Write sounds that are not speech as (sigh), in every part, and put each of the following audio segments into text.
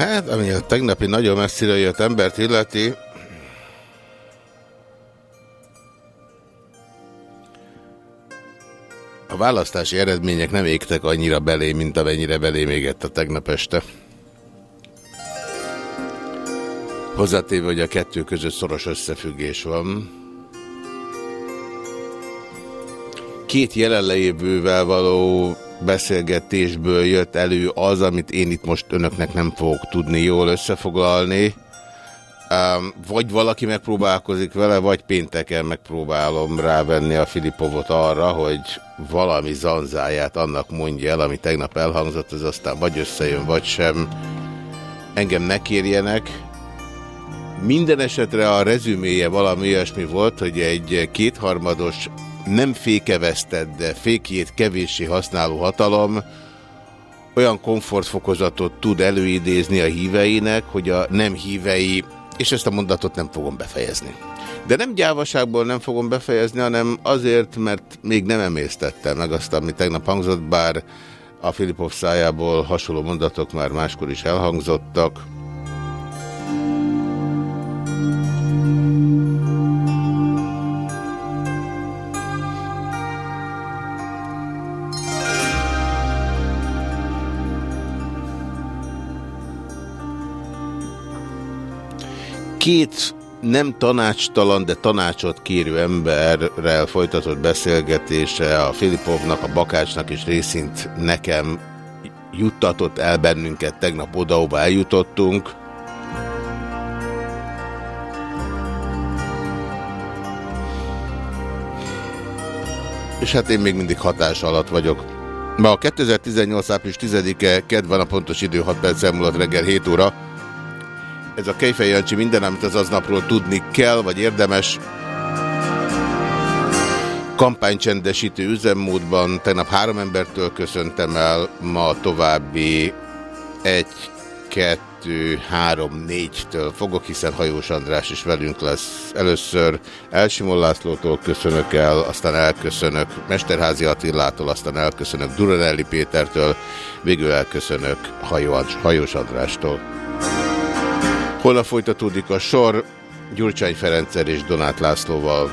Hát, ami a tegnapi nagyon messzire jött embert illeti, a választási eredmények nem égtek annyira belé, mint amennyire belé égett a tegnap este. Hozzátéve, hogy a kettő között szoros összefüggés van. Két jelenlévővel való beszélgetésből jött elő az, amit én itt most önöknek nem fogok tudni jól összefoglalni. Vagy valaki megpróbálkozik vele, vagy pénteken megpróbálom rávenni a Filipovot arra, hogy valami zanzáját annak mondja el, ami tegnap elhangzott, az aztán vagy összejön, vagy sem. Engem ne kérjenek. Minden esetre a rezüméje valami olyasmi volt, hogy egy kétharmados nem fékevesztett, de fékjét kevéssé használó hatalom olyan komfortfokozatot tud előidézni a híveinek, hogy a nem hívei, és ezt a mondatot nem fogom befejezni. De nem gyávaságból nem fogom befejezni, hanem azért, mert még nem emésztettem meg azt, ami tegnap hangzott, bár a Filipov szájából hasonló mondatok már máskor is elhangzottak. Két nem tanácstalan, de tanácsot kérő emberrel folytatott beszélgetése a Filipovnak, a Bakácsnak és részint nekem juttatott el bennünket tegnap oda, ahova eljutottunk. És hát én még mindig hatás alatt vagyok. Ma a 2018. április 10-e kedv van a pontos idő 6 perc elmúlott reggel 7 óra. Ez a Kejfej Jancsi minden, amit az aznapról tudni kell, vagy érdemes. Kampánycsendesítő üzemmódban tegnap három embertől köszöntem el, ma további egy, kettő, három, négytől fogok, hiszen Hajós András is velünk lesz. Először Elsimon Lászlótól köszönök el, aztán elköszönök Mesterházi Attilától, aztán elköszönök Duranelli Pétertől, végül elköszönök Hajós Andrástól. Holnap folytatódik a sor Gyurcsány Ferenccel és Donát Lászlóval.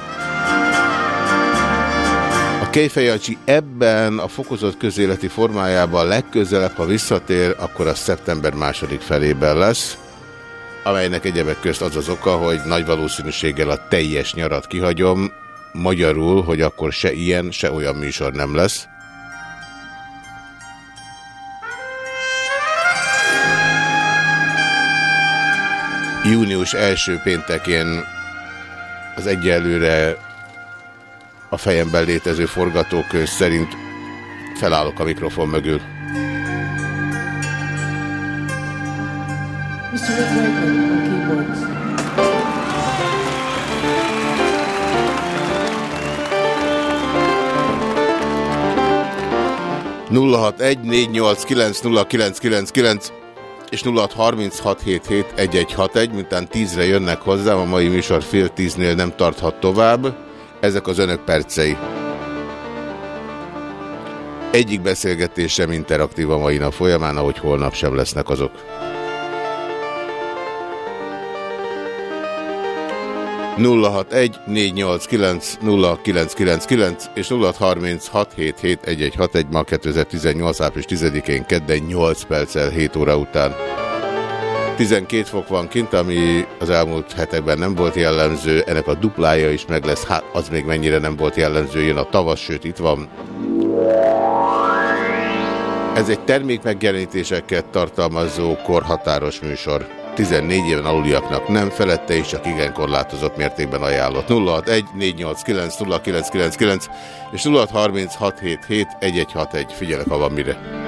A Kejfejancsi ebben a fokozott közéleti formájában legközelebb, ha visszatér, akkor a szeptember második felében lesz, amelynek egyebek közt az az oka, hogy nagy valószínűséggel a teljes nyarat kihagyom, magyarul, hogy akkor se ilyen, se olyan műsor nem lesz. Június első péntekén az egyelőre a fejemben létező forgatókönyv szerint felállok a mikrofon mögül. Nulla hat egy négy nyolc kilenc nulla kilenc kilenc kilenc és 0636771161, mintán tízre jönnek hozzám, a mai műsor fél tíznél nem tarthat tovább. Ezek az önök percei. Egyik beszélgetésem interaktív a mai nap folyamán, ahogy holnap sem lesznek azok. 061 489 0999 és 0636771161 ma 2018. április 10-én kedden 8 perccel 7 óra után. 12 fok van kint, ami az elmúlt hetekben nem volt jellemző, ennek a duplája is meg lesz, hát az még mennyire nem volt jellemző, jön a tavasz, sőt itt van. Ez egy termék megjelenítéseket tartalmazó korhatáros műsor. 14 éven aluliaknak nem felette, és csak igen korlátozott mértékben ajánlott. 061 489 0999 és 0636771161. Figyelek, ha van mire.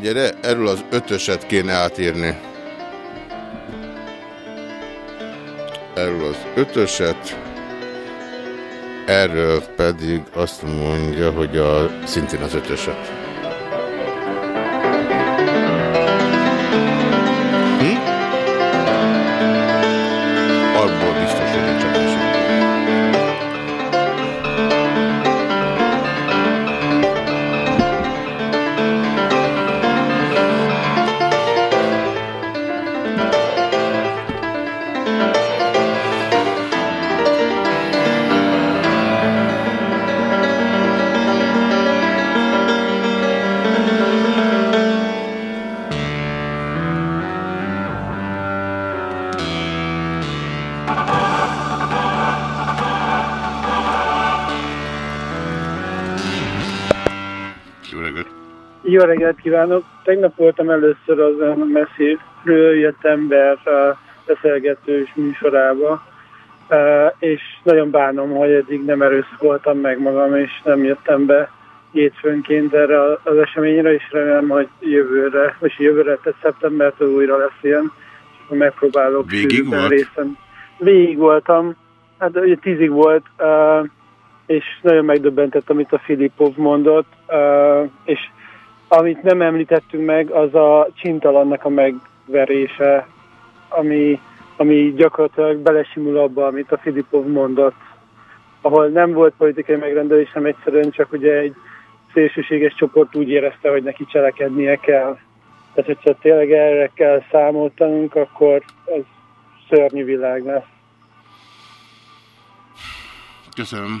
Ádám, gyere, erről az ötöset kéne átírni. Erről az ötöset, erről pedig azt mondja, hogy a, szintén az ötöset. Jó reggelt kívánok! Tegnap voltam először az messziről jött ember a beszélgetős műsorába, és nagyon bánom, hogy eddig nem erőszakoltam meg magam, és nem jöttem be hétfőnként erre az eseményre, és remélem, hogy jövőre, vagy jövőre, tehát szeptembertől újra lesz ilyen, és akkor megpróbálok Végig volt? részen. Végig voltam, hát ugye tízig volt, és nagyon megdöbbentett, amit a Filipov mondott, és amit nem említettünk meg, az a csintalannak a megverése, ami, ami gyakorlatilag belesimul abba, amit a Filipov mondott, ahol nem volt politikai megrendelés, hanem egyszerűen csak ugye egy szélsőséges csoport úgy érezte, hogy neki cselekednie kell. Tehát, hogyha tényleg erre kell számoltanunk, akkor ez szörnyű világ lesz. Köszönöm.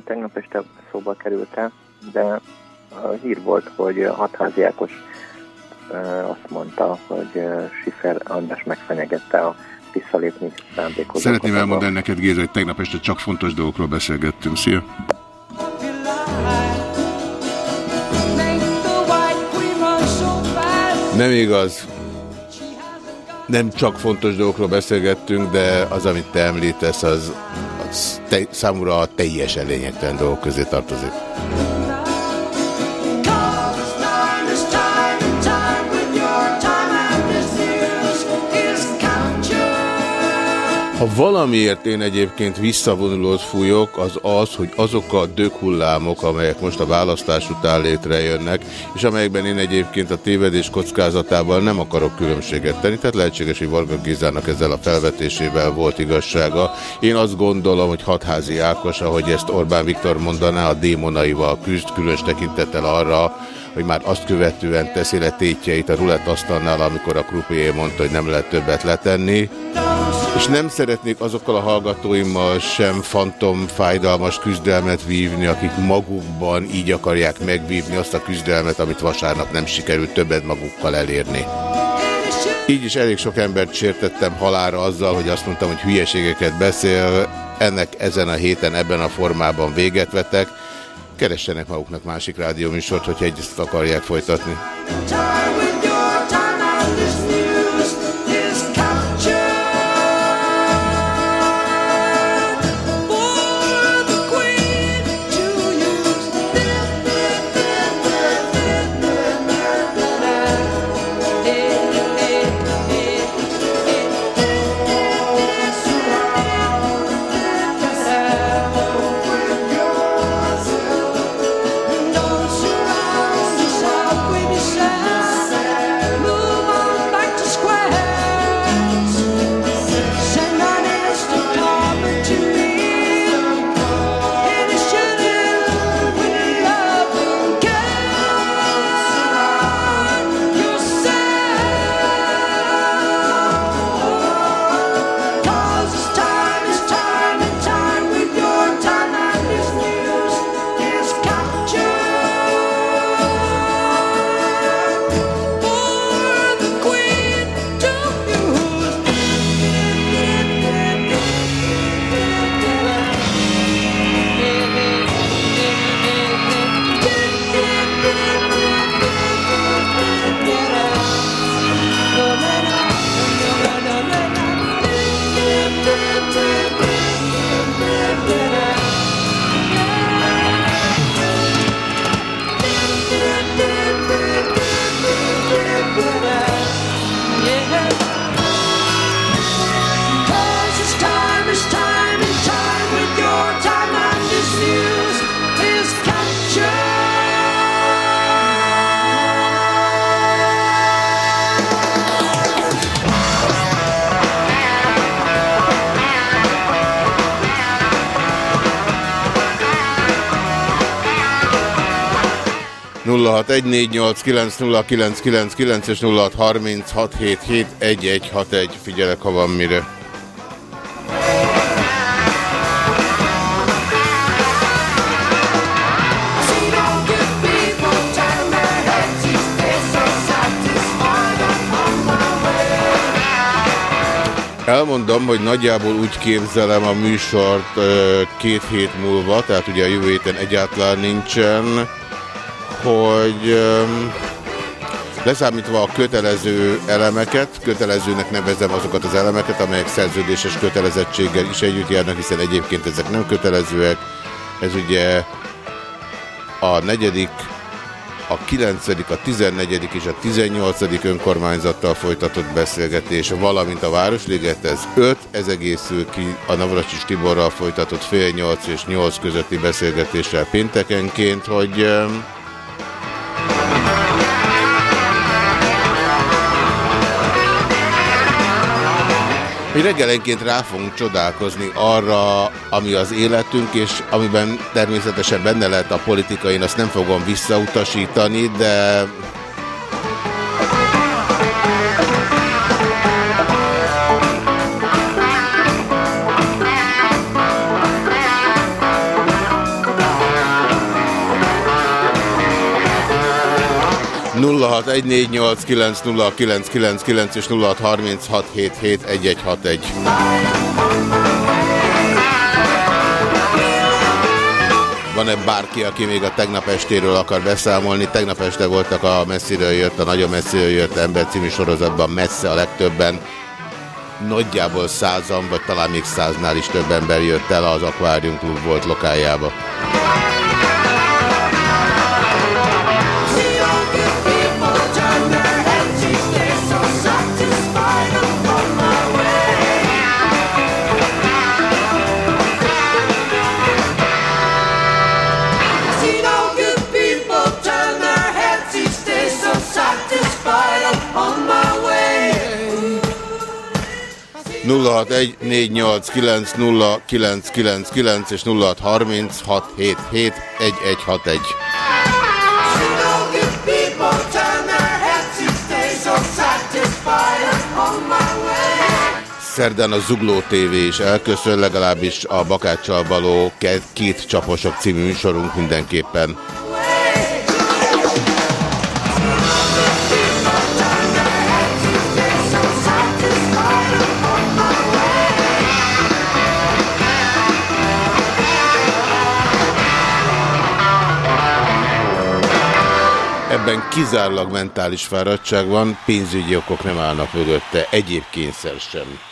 Hogy tegnap este szóba került-e, de a hír volt, hogy Hatházi Ákos azt mondta, hogy Sifer András megfenyegette a visszalépni szándékozókat. Szeretném elmondani neked, Géza, hogy tegnap este csak fontos dolgokról beszélgettünk. Szia! Nem igaz. Nem csak fontos dolgokról beszélgettünk, de az, amit te említesz, az, számúra a teljesen lényegtelen dolgok közé tartozik. Ha valamiért én egyébként visszavonulót fújok, az az, hogy azok a döghullámok, amelyek most a választás után létrejönnek, és amelyekben én egyébként a tévedés kockázatával nem akarok különbséget tenni, tehát lehetséges, hogy Varga Gézának ezzel a felvetésével volt igazsága. Én azt gondolom, hogy hatházi Ákos, ahogy ezt Orbán Viktor mondaná, a démonaival küzd, különös tekintettel arra, hogy már azt követően teszi le tétjeit a rulett asztalnál, amikor a krupié mondta, hogy nem lehet többet letenni. És nem szeretnék azokkal a hallgatóimmal sem fantom fájdalmas küzdelmet vívni, akik magukban így akarják megvívni azt a küzdelmet, amit vasárnap nem sikerült többet magukkal elérni. Így is elég sok embert sértettem halára azzal, hogy azt mondtam, hogy hülyeségeket beszél. Ennek ezen a héten ebben a formában véget vetek. Keressenek maguknak másik rádióműsort, hogyha ezt akarják folytatni. És 0636771161. Figyelek, ha van mire. Elmondom, hogy nagyjából úgy képzelem a műsort két hét múlva, tehát ugye a jövő héten egyáltalán nincsen hogy leszámítva a kötelező elemeket, kötelezőnek nevezem azokat az elemeket, amelyek szerződéses kötelezettséggel is együtt járnak, hiszen egyébként ezek nem kötelezőek. Ez ugye a negyedik, a kilencedik, a tizennegyedik és a tizennyolcadik önkormányzattal folytatott beszélgetés, valamint a Városliget, ez öt, ez egészül ki a Navracsis Tiborral folytatott fél nyolc és nyolc közötti beszélgetéssel péntekenként, hogy hogy reggelenként rá fogunk csodálkozni arra, ami az életünk, és amiben természetesen benne lehet a politika, én azt nem fogom visszautasítani, de 0614890999 és 0636771161. Van-e bárki, aki még a tegnap estéről akar beszámolni? Tegnap este voltak a messziről jött, a nagyon messziről jött ember című sorozatban messze a legtöbben. Nagyjából százan, vagy talán még száznál is több ember jött el az Aquarium Club volt lokájába. És 0636771161. Szerdán a Zugló TV is elköszön, legalábbis a Bakáccsal való két csaposok című műsorunk mindenképpen. Ebben kizárólag mentális fáradtság van, pénzügyi okok nem állnak mögötte, egyéb kényszer sem.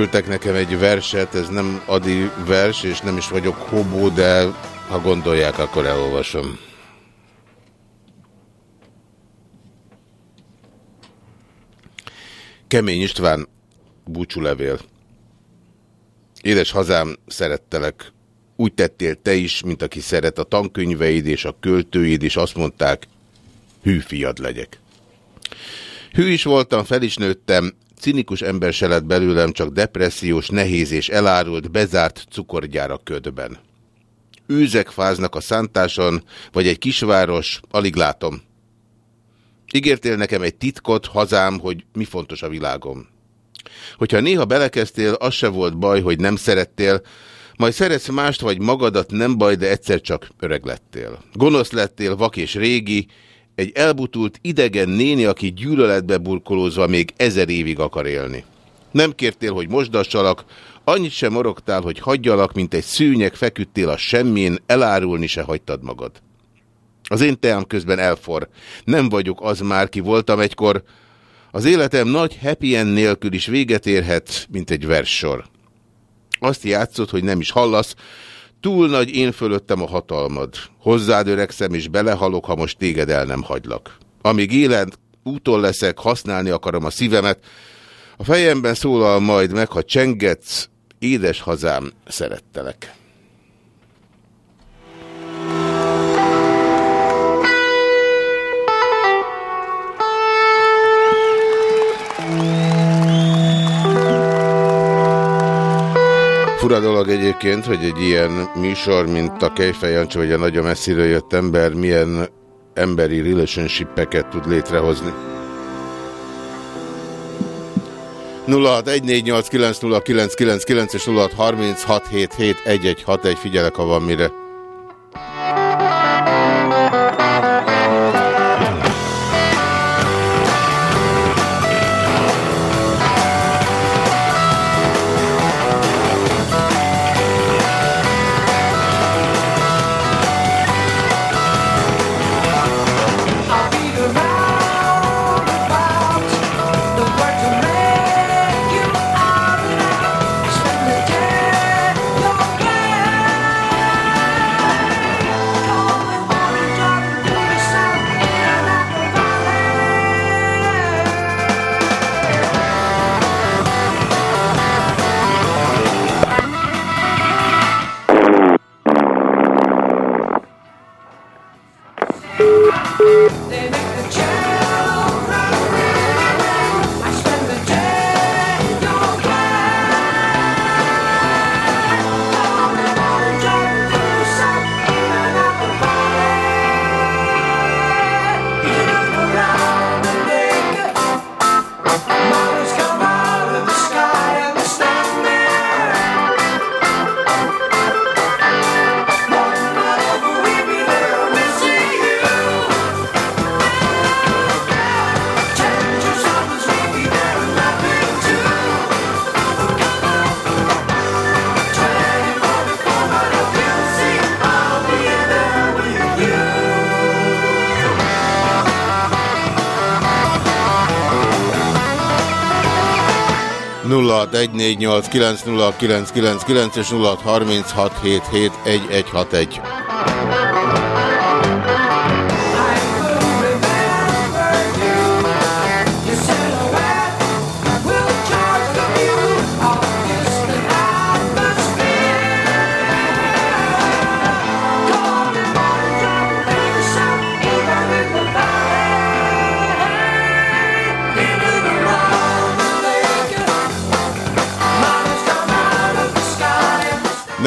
Küldtek nekem egy verset, ez nem Adi vers, és nem is vagyok hobó, de ha gondolják, akkor elolvasom. Kemény István, búcsúlevél. Édes hazám, szerettelek. Úgy tettél te is, mint aki szeret a tankönyveid és a költőid, és azt mondták, hű fiad legyek. Hű is voltam, fel is nőttem, Cinikus ember se lett belőlem, csak depressziós, nehéz és elárult, bezárt cukorgyár a ködben. Őzek fáznak a szántáson, vagy egy kisváros, alig látom. Ígértél nekem egy titkot, hazám, hogy mi fontos a világom. Hogyha néha belekezdtél, az se volt baj, hogy nem szerettél, majd szeretsz mást vagy magadat, nem baj, de egyszer csak öreg lettél. Gonosz lettél, vak és régi, egy elbutult idegen néni, aki gyűlöletbe burkolózva még ezer évig akar élni. Nem kértél, hogy mosdassalak, annyit sem morogtál, hogy hagyjalak, mint egy szűnyek feküdtél a semmén, elárulni se hagytad magad. Az én teám közben elfor. Nem vagyok az már, ki voltam egykor. Az életem nagy happy end nélkül is véget érhet, mint egy verssor. Azt játszott, hogy nem is hallasz, Túl nagy én fölöttem a hatalmad. Hozzád öregszem és belehalok, ha most téged el nem hagylak. Amíg élet, úton leszek, használni akarom a szívemet. A fejemben szólal majd meg, ha csengetsz, édes hazám, szerettelek. Fura dolog egyébként, hogy egy ilyen műsor, mint a Kejfej Jancsi, vagy a nagyon messziről jött ember, milyen emberi relationship-eket tud létrehozni. 0614890999 és 0636771161, figyelek, ha van mire. És 0636771161.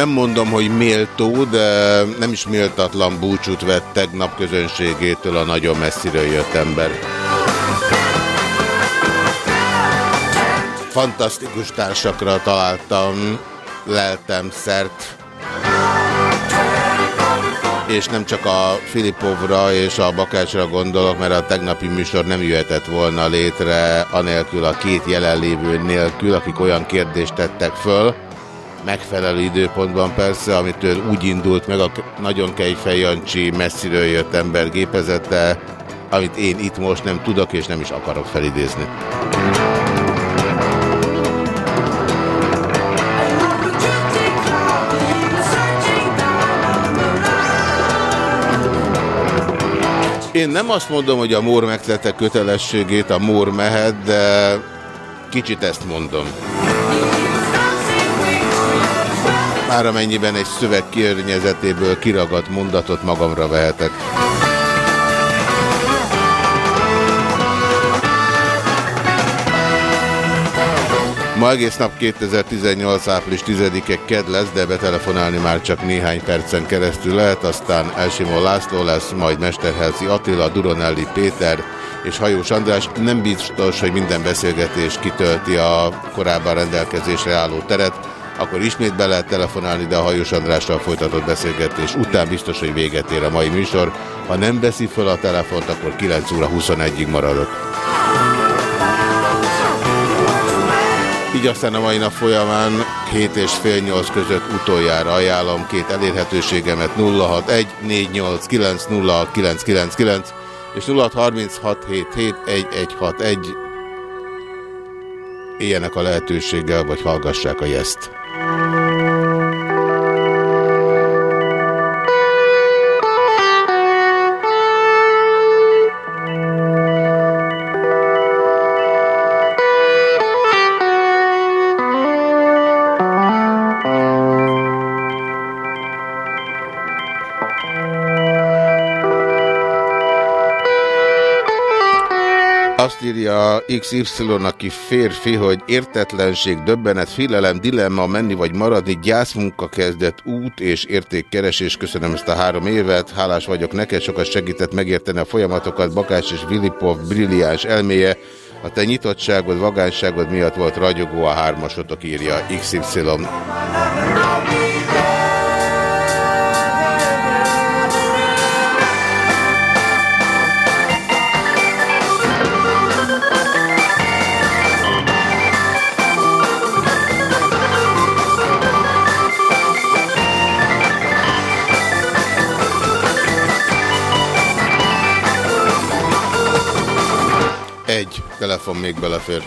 nem mondom, hogy méltó, de nem is méltatlan búcsút vett tegnap közönségétől a nagyon messziről jött ember. Fantasztikus társakra találtam, leltem szert. És nem csak a Filipovra és a Bakácsra gondolok, mert a tegnapi műsor nem jöhetett volna létre anélkül a két jelenlévő nélkül, akik olyan kérdést tettek föl, megfelelő időpontban persze, amitől úgy indult meg a nagyon kejfej Jancsi messziről jött ember gépezete, amit én itt most nem tudok és nem is akarok felidézni. Én nem azt mondom, hogy a mór megtette kötelességét, a mór mehet, de kicsit ezt mondom. Már amennyiben egy szöveg környezetéből kiragadt mondatot magamra vehetek. Ma egész nap 2018. április 10-e ked lesz, de betelefonálni már csak néhány percen keresztül lehet, aztán Elsimó László lesz, majd Mesterhelci Attila, Duronelli Péter és Hajós András. Nem biztos, hogy minden beszélgetés kitölti a korábban rendelkezésre álló teret, akkor ismét be lehet telefonálni, de a Hajós Andrással folytatott beszélgetés után biztos, hogy véget ér a mai műsor. Ha nem veszi fel a telefont, akkor 9 óra 21-ig maradok. Így aztán a mai nap folyamán 7 és fél 8 között utoljára ajánlom két elérhetőségemet 061 489 0699 és 0636771161 éljenek a lehetőséggel, vagy hallgassák a jeszt. Azt írja XY, aki férfi, hogy értetlenség, döbbenet, félelem, dilemma, menni vagy maradni, gyászmunka kezdett út és értékkeresés. Köszönöm ezt a három évet, hálás vagyok neked, sokat segített megérteni a folyamatokat, Bakás és Vilipov brilliáns elméje. A te nyitottságod, vagányságod miatt volt ragyogó a hármasotok, írja XY. Telefon még belefér.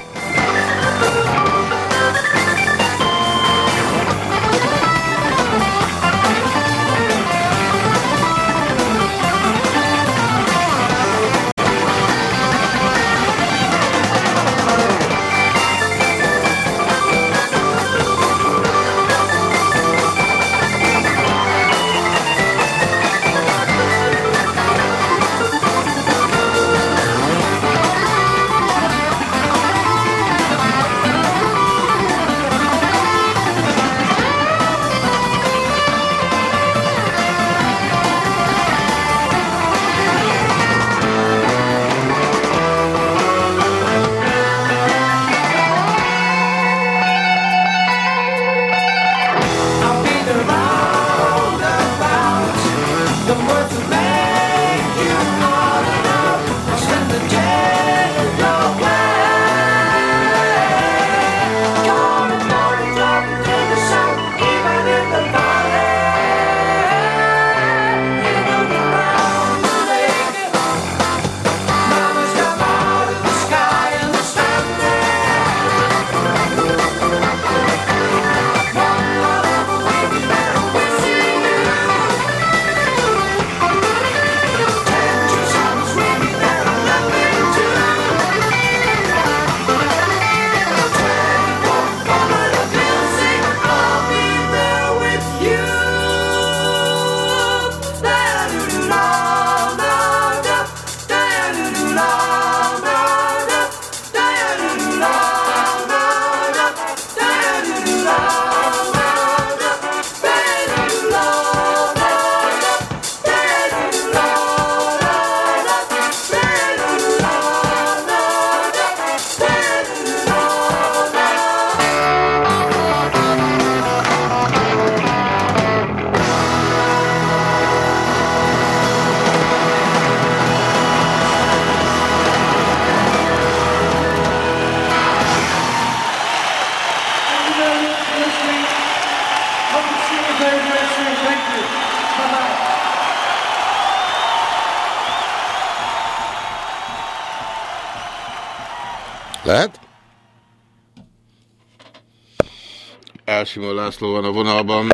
Elsimó László van a vonalban.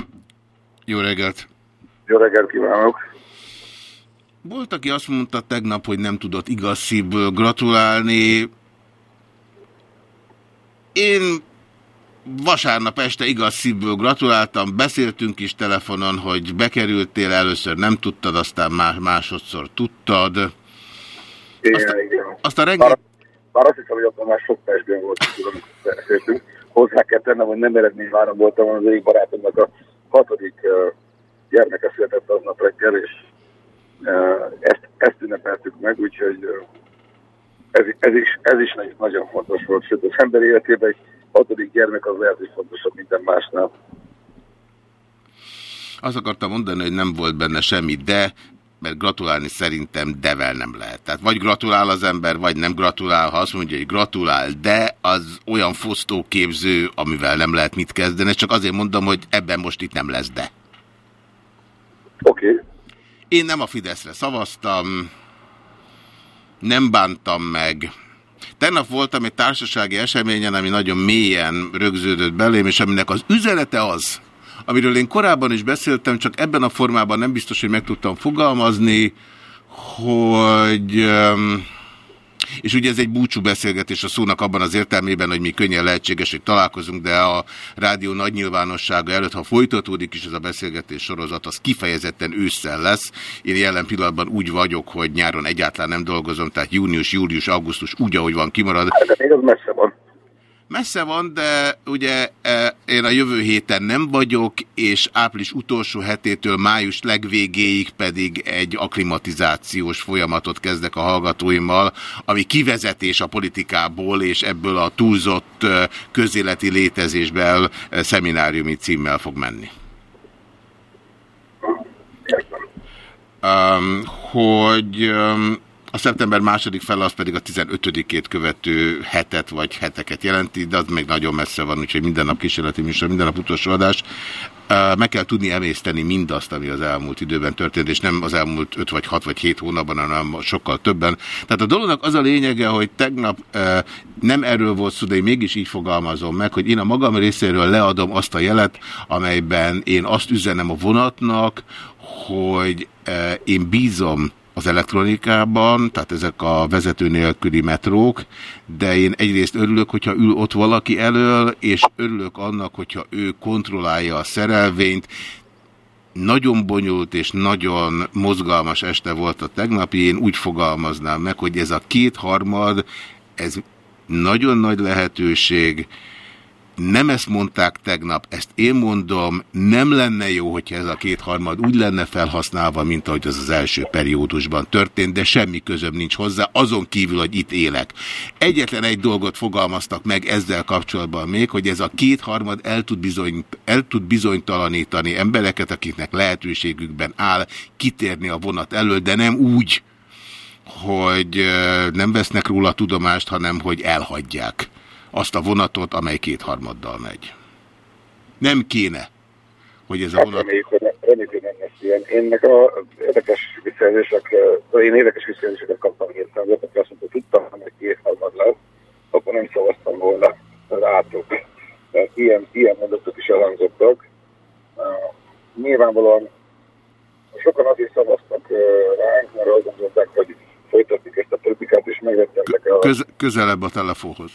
Jó reggelt! Jó reggelt kívánok! Volt, aki azt mondta tegnap, hogy nem tudott igaz szívből gratulálni. Én vasárnap este igaz szívből gratuláltam, beszéltünk is telefonon, hogy bekerültél, először nem tudtad, aztán más, másodszor tudtad. Igen, Aztán, igen. aztán reggel... Bár azt hiszem, hogy akkor már sok percben volt, amikor beszéltünk. Hozzá kell tennem, hogy nem eredményváron voltam, az egyik barátomnak a hatodik uh, gyermeke született aznap reggel, és uh, ezt, ezt ünnepeltük meg, úgyhogy uh, ez, ez, is, ez is nagyon fontos volt, sőt az ember életében egy hatodik gyermek az lehet, hogy fontosabb minden másnál. Azt akartam mondani, hogy nem volt benne semmi, de mert gratulálni szerintem devel nem lehet. Tehát vagy gratulál az ember, vagy nem gratulál. Ha azt mondja, hogy gratulál, de az olyan fosztóképző, amivel nem lehet mit kezdeni. Csak azért mondom, hogy ebben most itt nem lesz de. Oké. Okay. Én nem a Fideszre szavaztam, nem bántam meg. Tegnap voltam egy társasági eseményen, ami nagyon mélyen rögződött belém, és aminek az üzenete az, amiről én korábban is beszéltem, csak ebben a formában nem biztos, hogy meg tudtam fogalmazni, hogy És ugye ez egy búcsú beszélgetés a szónak abban az értelmében, hogy mi könnyen lehetséges, hogy találkozunk, de a rádió nagy nyilvánossága előtt, ha folytatódik is ez a beszélgetés sorozat, az kifejezetten ősszel lesz. Én jelen pillanatban úgy vagyok, hogy nyáron egyáltalán nem dolgozom, tehát június, július, augusztus úgy, ahogy van kimarad. Hát, de még az messze van. Messze van, de ugye e, én a jövő héten nem vagyok, és április utolsó hetétől május legvégéig pedig egy aklimatizációs folyamatot kezdek a hallgatóimmal, ami kivezetés a politikából, és ebből a túlzott e, közéleti létezésből e, szemináriumi címmel fog menni. Um, hogy um, a szeptember második fel az pedig a 15-ét követő hetet vagy heteket jelenti, de az még nagyon messze van, úgyhogy minden nap kísérleti műsor, minden nap utolsó adás. Meg kell tudni emészteni mindazt, ami az elmúlt időben történt, és nem az elmúlt 5 vagy 6 vagy 7 hónapban, hanem sokkal többen. Tehát a dolognak az a lényege, hogy tegnap nem erről volt szó, de én mégis így fogalmazom meg, hogy én a magam részéről leadom azt a jelet, amelyben én azt üzenem a vonatnak, hogy én bízom az elektronikában, tehát ezek a vezető nélküli metrók, de én egyrészt örülök, hogyha ül ott valaki elől, és örülök annak, hogyha ő kontrollálja a szerelvényt. Nagyon bonyolult és nagyon mozgalmas este volt a tegnapi, én úgy fogalmaznám meg, hogy ez a kétharmad, ez nagyon nagy lehetőség, nem ezt mondták tegnap, ezt én mondom, nem lenne jó, hogyha ez a kétharmad úgy lenne felhasználva, mint ahogy az az első periódusban történt, de semmi közöm nincs hozzá, azon kívül, hogy itt élek. Egyetlen egy dolgot fogalmaztak meg ezzel kapcsolatban még, hogy ez a kétharmad el tud, bizony, el tud bizonytalanítani embereket, akiknek lehetőségükben áll kitérni a vonat elől, de nem úgy, hogy nem vesznek róla tudomást, hanem hogy elhagyják azt a vonatot, amely kétharmaddal megy. Nem kéne, hogy ez a vonat... Reméljük, hogy, reméljük, hogy nem lesz ilyen. Én meg a érdekes visszajelzések, én érdekes visszajelzéseket kaptam hirtelen, aki azt mondta, hogy tudtam, hogy kétharmad lesz, akkor nem szavaztam volna rátok. Ilyen, ilyen mondatok is elhangzottak. Nyilvánvalóan sokan azért szavaztak ránk, mert azt gondolták, hogy folytatjuk ezt a politikát, és megvettek a... Köz, közelebb a telefonhoz.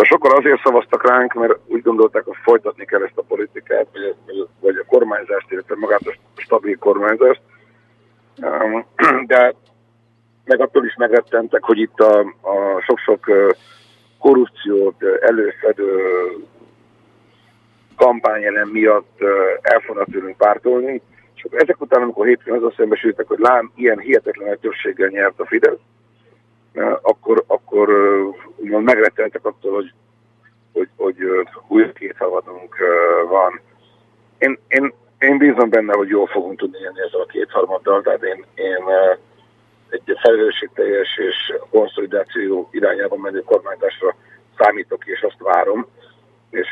Szóval sokan azért szavaztak ránk, mert úgy gondolták, hogy folytatni kell ezt a politikát, vagy, vagy a kormányzást, illetve magát a stabil kormányzást. De meg attól is megrettentek, hogy itt a, a sok-sok korrupciót előszedő kampányelem miatt el tőlünk pártolni, és ezek után, amikor hétfőn azon szembesültek, hogy lám, ilyen hihetetlen többséggel nyert a Fidesz, akkor, akkor úgymond megretteltek attól, hogy, hogy, hogy új két havadunk van. Én, én, én bízom benne, hogy jól fogunk tudni élni ezzel a kétharmaddal, tehát én, én egy felelősségteljes és konszolidáció irányában menő kormányzásra számítok és azt várom, és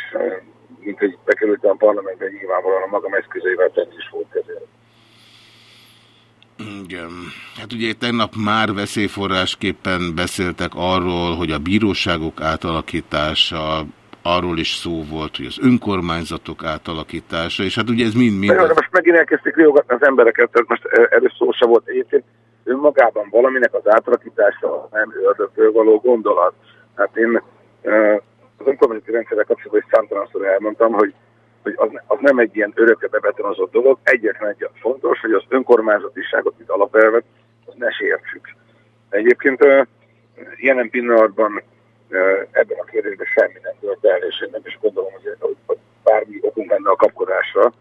mint hogy bekerültem a parlamentbe, nyilvánvalóan a magam eszközeivel tenni is volt ezért. Igen. Hát ugye tegnap már veszélyforrásképpen beszéltek arról, hogy a bíróságok átalakítása, arról is szó volt, hogy az önkormányzatok átalakítása, és hát ugye ez mind-mind... De most megint elkezdték riogatni az embereket, tehát most erről szó se volt egyébként. Önmagában valaminek az átalakítása nem ördögtől való gondolat. Hát én az önkormányzati rendszerrel kapcsolatban is számtalanszor elmondtam, hogy hogy az, az nem egy ilyen örökre bebetonozott dolog. Egyetlen egy fontos, hogy az önkormányzatiságot, mint alapelvet, az ne sértsük. Egyébként jelen pillanatban ebben a kérdésben semmi nem tört el, és én nem is gondolom, hogy, hogy bármi okunk lenne a kapkodásra.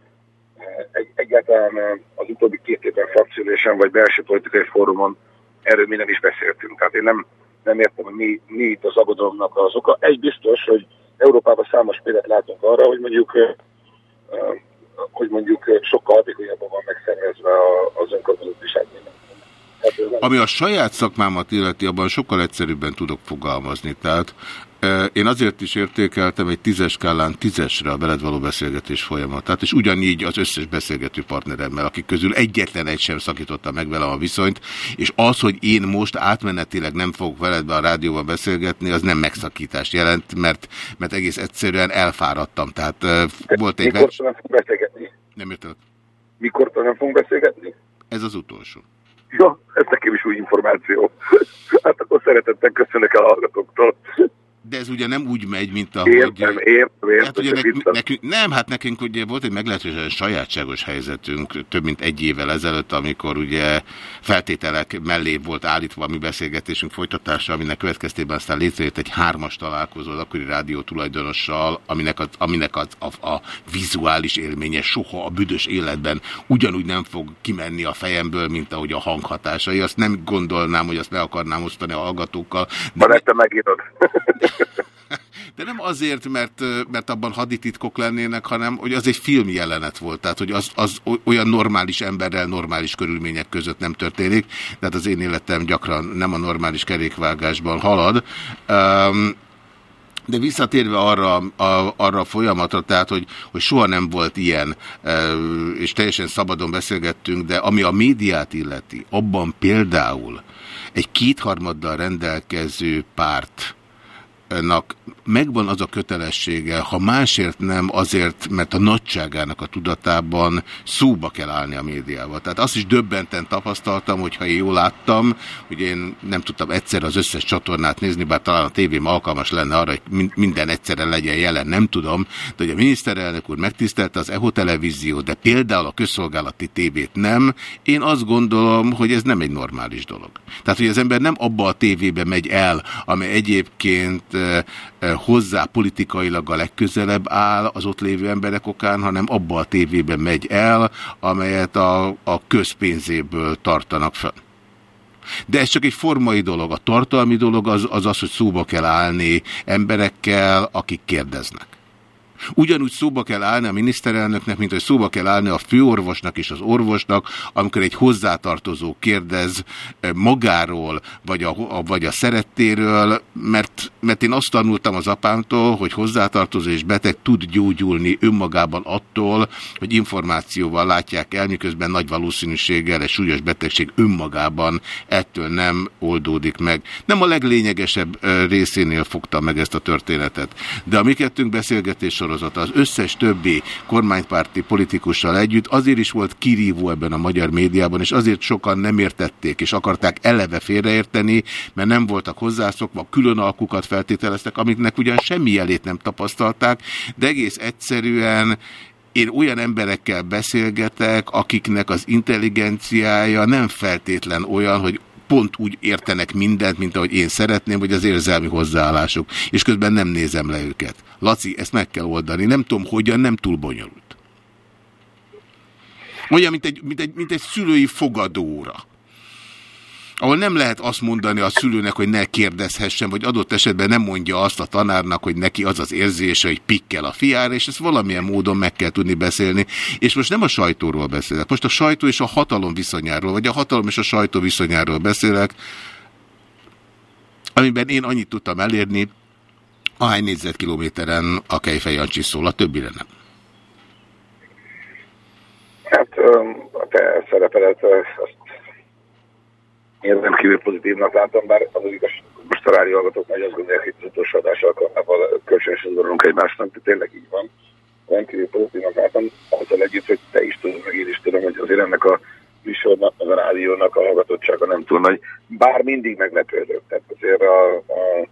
Egy, egyáltalán az utóbbi két évben frakciólésen vagy belső politikai fórumon erről mi nem is beszéltünk. Tehát én nem, nem értem, hogy mi, mi itt az aggodalomnak az oka. Egy biztos, hogy Európában számos példát látunk arra, hogy mondjuk hogy mondjuk sokkal hatékonyabban van megszervezve az önkormányzatiság. Hát, Ami a saját szakmámat illeti, abban sokkal egyszerűbben tudok fogalmazni. Tehát én azért is értékeltem egy tízes skálán tízesre a veled való beszélgetés folyamatát, és ugyanígy az összes beszélgető partneremmel, akik közül egyetlen egy sem szakította meg velem a viszonyt, és az, hogy én most átmenetileg nem fogok veled be a rádióban beszélgetni, az nem megszakítást jelent, mert, mert egész egyszerűen elfáradtam. Tehát volt egy... Mikor nem fogunk beszélgetni? Nem értelek. Mikor nem fogunk beszélgetni? Ez az utolsó. Ja, ez nekem is új információ. (laughs) Hát akkor szeretettel köszönök el a hallgatóktól. De ez ugye nem úgy megy, mint ahogy... Értem, értem, értem. Hát ugye nekünk, nekünk, nem, hát nekünk ugye volt egy meglehetősen sajátságos helyzetünk több mint egy évvel ezelőtt, amikor ugye feltételek mellé volt állítva a mi beszélgetésünk folytatása, aminek következtében aztán létrejött egy hármas találkozó az akkori rádió tulajdonossal, aminek, az, aminek az, a, a vizuális élménye soha a büdös életben ugyanúgy nem fog kimenni a fejemből, mint ahogy a hanghatásai. Azt nem gondolnám, hogy azt le akarnám osztani a hallgatókkal. De, te megírod. (laughs) De nem azért, mert, mert abban hadititkok lennének, hanem hogy az egy film jelenet volt. Tehát, hogy az, az olyan normális emberrel normális körülmények között nem történik. Tehát az én életem gyakran nem a normális kerékvágásban halad. Um, de visszatérve arra a, arra a folyamatra, tehát, hogy, hogy soha nem volt ilyen, és teljesen szabadon beszélgettünk, de ami a médiát illeti, abban például egy kétharmaddal rendelkező párt, nak megvan az a kötelessége, ha másért nem, azért, mert a nagyságának a tudatában szóba kell állni a médiával. Tehát azt is döbbenten tapasztaltam, hogyha én jól láttam, hogy én nem tudtam egyszer az összes csatornát nézni, bár talán a tévém alkalmas lenne arra, hogy minden egyszerre legyen jelen, nem tudom, de hogy a miniszterelnök úr megtisztelte az EHO televízió, de például a közszolgálati tévét nem, én azt gondolom, hogy ez nem egy normális dolog. Tehát, hogy az ember nem abba a tévébe megy el, amely egyébként hozzá politikailag a legközelebb áll az ott lévő emberek okán, hanem abba a tévében megy el, amelyet a, a közpénzéből tartanak fel. De ez csak egy formai dolog. A tartalmi dolog az, az az, hogy szóba kell állni emberekkel, akik kérdeznek. Ugyanúgy szóba kell állni a miniszterelnöknek, mint hogy szóba kell állni a főorvosnak és az orvosnak, amikor egy hozzátartozó kérdez eh, magáról, vagy a, vagy a szerettéről, mert, mert én azt tanultam az apámtól, hogy hozzátartozó és beteg tud gyógyulni önmagában attól, hogy információval látják el, miközben nagy valószínűséggel egy súlyos betegség önmagában ettől nem oldódik meg. Nem a leglényegesebb eh, részénél fogta meg ezt a történetet. De a mi kettőnk beszélgetés sorozata. Az összes többi kormánypárti politikussal együtt azért is volt kirívó ebben a magyar médiában, és azért sokan nem értették, és akarták eleve félreérteni, mert nem voltak hozzászokva, külön alkukat feltételeztek, amiknek ugyan semmi jelét nem tapasztalták, de egész egyszerűen én olyan emberekkel beszélgetek, akiknek az intelligenciája nem feltétlen olyan, hogy pont úgy értenek mindent, mint ahogy én szeretném, hogy az érzelmi hozzáállásuk, és közben nem nézem le őket. Laci, ezt meg kell oldani. Nem tudom, hogyan, nem túl bonyolult. Olyan, mint egy, mint egy, mint egy szülői fogadóra ahol nem lehet azt mondani a szülőnek, hogy ne kérdezhessen, vagy adott esetben nem mondja azt a tanárnak, hogy neki az az érzése, hogy pikkel a fiára, és ezt valamilyen módon meg kell tudni beszélni. És most nem a sajtóról beszélek, most a sajtó és a hatalom viszonyáról, vagy a hatalom és a sajtó viszonyáról beszélek, amiben én annyit tudtam elérni, ahány négyzetkilométeren a Kejfej Jancsi szól, a többire nem. Hát a te szerepelet azt én rendkívül pozitívnak látom, bár az, az igaz, most a rádió hallgatók nagy azt gondolják, hogy az utolsó adás alkalmával kölcsönösen udvarolunk egymásnak, de tényleg így van. Rendkívül pozitívnak látom, azzal együtt, hogy te is tudod, meg én is tudom, hogy azért ennek a műsornak, a rádiónak a hallgatottsága nem túl nagy, bár mindig meglepődök. Tehát azért a, a,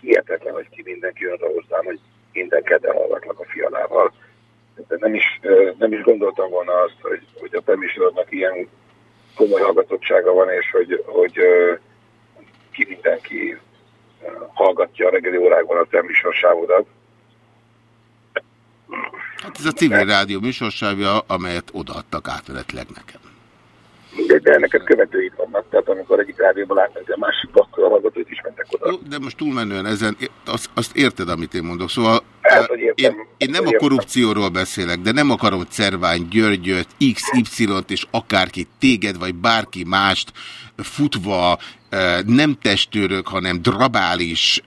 hihetetlen, hogy ki mindenki jön hozzám, hogy minden kedden hallgatlak a fialával. De nem is, nem is gondoltam volna azt, hogy, hogy a te ilyen komoly hallgatottsága van, és hogy, hogy ki mindenki hallgatja a reggeli órákban a te műsorsávodat. Hát ez a civil rádió műsorsávja, amelyet odaadtak átmenetleg nekem. De, de neked követőid vannak, tehát amikor egyik rádióban látnak, a másikba, akkor a hallgatóit is mentek oda. Jó, de most túlmenően ezen, azt, azt érted, amit én mondok. Szóval hát, én, én nem a korrupcióról beszélek, de nem akarom Cervány Györgyöt, XY-t és akárki, téged vagy bárki mást futva nem testőrök, hanem drabális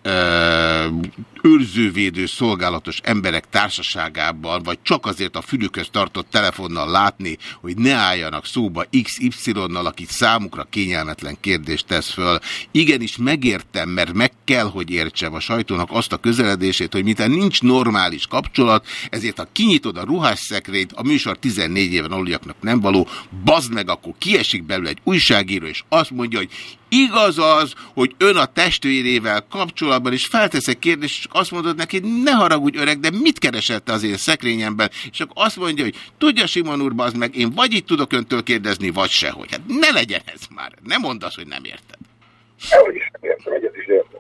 őrzővédő szolgálatos emberek társaságában, vagy csak azért a fülükhöz tartott telefonnal látni, hogy ne álljanak szóba XY-nal, akit számukra kényelmetlen kérdést tesz föl. Igenis megértem, mert meg kell, hogy értsem a sajtónak azt a közeledését, hogy mintha nincs normális kapcsolat, ezért ha kinyitod a ruhásszekrényt, a műsor 14 éven aluljaknak nem való, bazd meg, akkor kiesik belőle egy újságíró, és azt mondja, hogy Igaz az, hogy ön a testvérével kapcsolatban is feltesz egy kérdést, és azt mondod neki, ne haragudj öreg, de mit keresett az én szekrényemben? És akkor azt mondja, hogy tudja Simon úr, az meg, én vagy itt tudok öntől kérdezni, vagy sehogy. Hát ne legyen ez már. Nem mondd azt, hogy nem érted. Elhogy is nem értem, egyet is értem.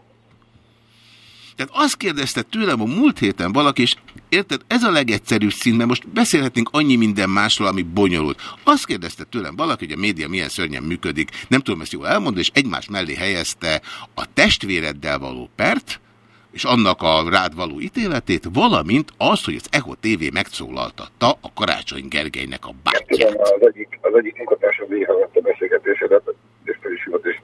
Tehát azt kérdezte tőlem a múlt héten valaki, és érted, ez a legegyszerűbb szint, mert most beszélhetnénk annyi minden másról, ami bonyolult. Azt kérdezte tőlem valaki, hogy a média milyen szörnyen működik, nem tudom ezt jól elmondani, és egymás mellé helyezte a testvéreddel való pert, és annak a rád való ítéletét, valamint az, hogy az ECHO TV megszólaltatta a Karácsony Gergelynek a bátyját. Tudom, az egyik, az egyik munkatársam végighallgatta a beszélgetésedet, és fel is és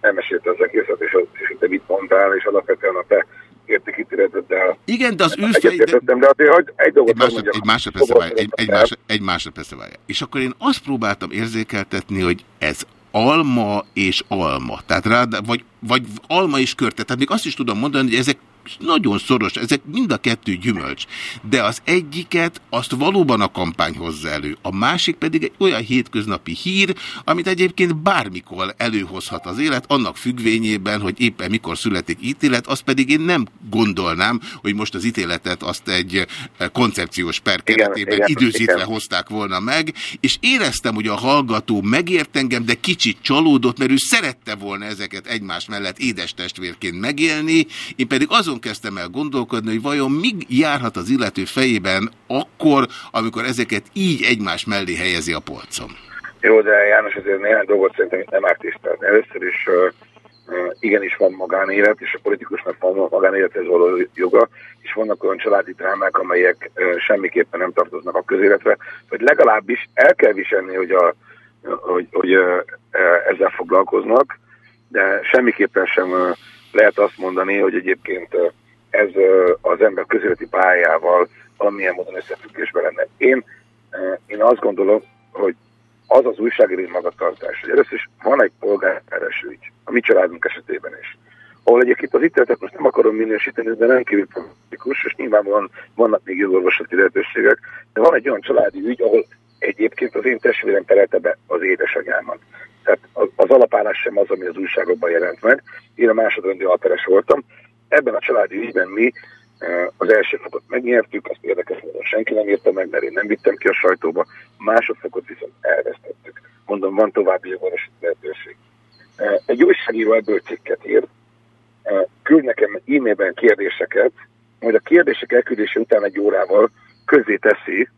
elmesélte az egészet, és, és hogy te mit mondtál, és alapvetően a te értékítéleteddel. Igen, de az ő fej... De, de azért hogy egy dolgot egy, másod, egy másodpercre egy, egy, más, egy másodpercre várj. És akkor én azt próbáltam érzékeltetni, hogy ez alma és alma. Tehát rád, vagy, vagy alma és körte. Tehát még azt is tudom mondani, hogy ezek nagyon szoros, ezek mind a kettő gyümölcs. De az egyiket azt valóban a kampány hozza elő, a másik pedig egy olyan hétköznapi hír, amit egyébként bármikor előhozhat az élet, annak függvényében, hogy éppen mikor születik ítélet, azt pedig én nem gondolnám, hogy most az ítéletet azt egy koncepciós per keretében igen, időzítve igen. hozták volna meg, és éreztem, hogy a hallgató megért engem, de kicsit csalódott, mert ő szerette volna ezeket egymás mellett édes testvérként megélni, én pedig azon kezdtem el gondolkodni, hogy vajon mi járhat az illető fejében akkor, amikor ezeket így egymás mellé helyezi a polcon. Jó, de János, azért néhány dolgot szerintem nem árt tisztelni. Először is igenis van magánélet, és a politikusnak van magánélethez való joga, és vannak olyan családi drámák, amelyek semmiképpen nem tartoznak a közéletre, vagy legalábbis el kell viselni, hogy, a, hogy, hogy ezzel foglalkoznak, de semmiképpen sem lehet azt mondani, hogy egyébként ez az ember közéleti pályával valamilyen módon összefüggésben lenne. Én, én azt gondolom, hogy az az újságíró magatartás, hogy először is van egy polgárperes ügy, a mi családunk esetében is, ahol egyébként az ítéletet most nem akarom minősíteni, de nem kívül politikus, és nyilvánvalóan vannak még jogorvoslati lehetőségek, de van egy olyan családi ügy, ahol egyébként az én testvérem perelte be az édesanyámat. Tehát az alapállás sem az, ami az újságokban jelent meg. Én a másodrendű alteres voltam. Ebben a családi ügyben mi eh, az első fokot megnyertük, azt érdekes módon senki nem írta meg, mert én nem vittem ki a sajtóba. Másodfokot viszont elvesztettük. Mondom, van további jogorvosi lehetőség. Eh, egy újságíró ebből cikket ír, eh, küld nekem e-mailben kérdéseket, majd a kérdések elküldése után egy órával közé teszi,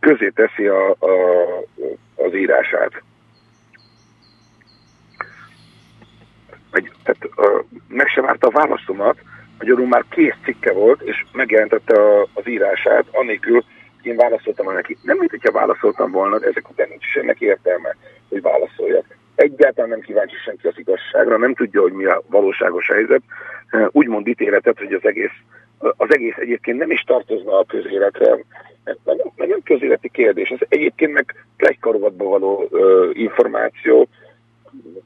közé teszi a, a, az írását. Vagy, tehát, a, meg sem várta a válaszomat, magyarul már kész cikke volt, és megjelentette a, az írását, anélkül, én válaszoltam neki. Nem mint hogyha válaszoltam volna, de ezek után nincs ennek értelme, hogy válaszoljak. Egyáltalán nem kíváncsi senki az igazságra, nem tudja, hogy mi a valóságos helyzet. Úgy ítéletet, hogy az egész, az egész egyébként nem is tartozna a közéletre, mert nem, nem közéleti kérdés. Ez egyébként meg plegykarovatban való ö, információ.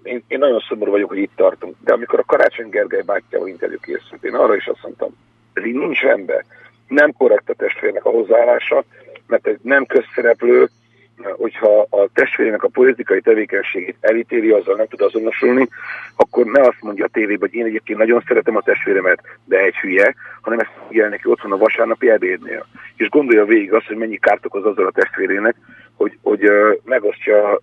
Én, én nagyon szomorú vagyok, hogy itt tartunk. De amikor a Karácsony Gergely bátyjával interjú készült, én arra is azt mondtam, ez így nincs rendben. Nem korrekt a testvérnek a hozzáállása, mert egy nem közszereplő, hogyha a testvérének a politikai tevékenységét elítéli, azzal nem tud azonosulni, akkor ne azt mondja a tévében, hogy én egyébként nagyon szeretem a testvéremet, de egy hülye, hanem ezt jel neki otthon a vasárnapi ebédnél. És gondolja végig azt, hogy mennyi kárt okoz azzal a testvérének, hogy, hogy, megosztja,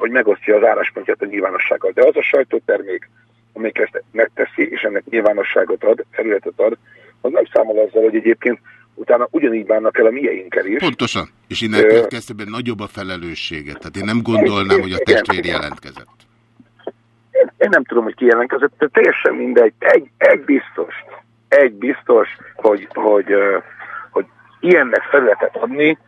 hogy megosztja az álláspontját a nyilvánossággal. De az a sajtótermék, amelyik ezt megteszi, és ennek nyilvánosságot ad, felületet ad, az nem számol azzal, hogy egyébként utána ugyanígy bánnak el a mieinkkel is. Pontosan. És innen kezdve nagyobb a felelősséget. Tehát én nem gondolnám, hogy a testvér jelentkezett. Én, én nem tudom, hogy ki jelentkezett, de teljesen mindegy. Egy, egy biztos, egy biztos, hogy, hogy, hogy ilyennek felületet adni,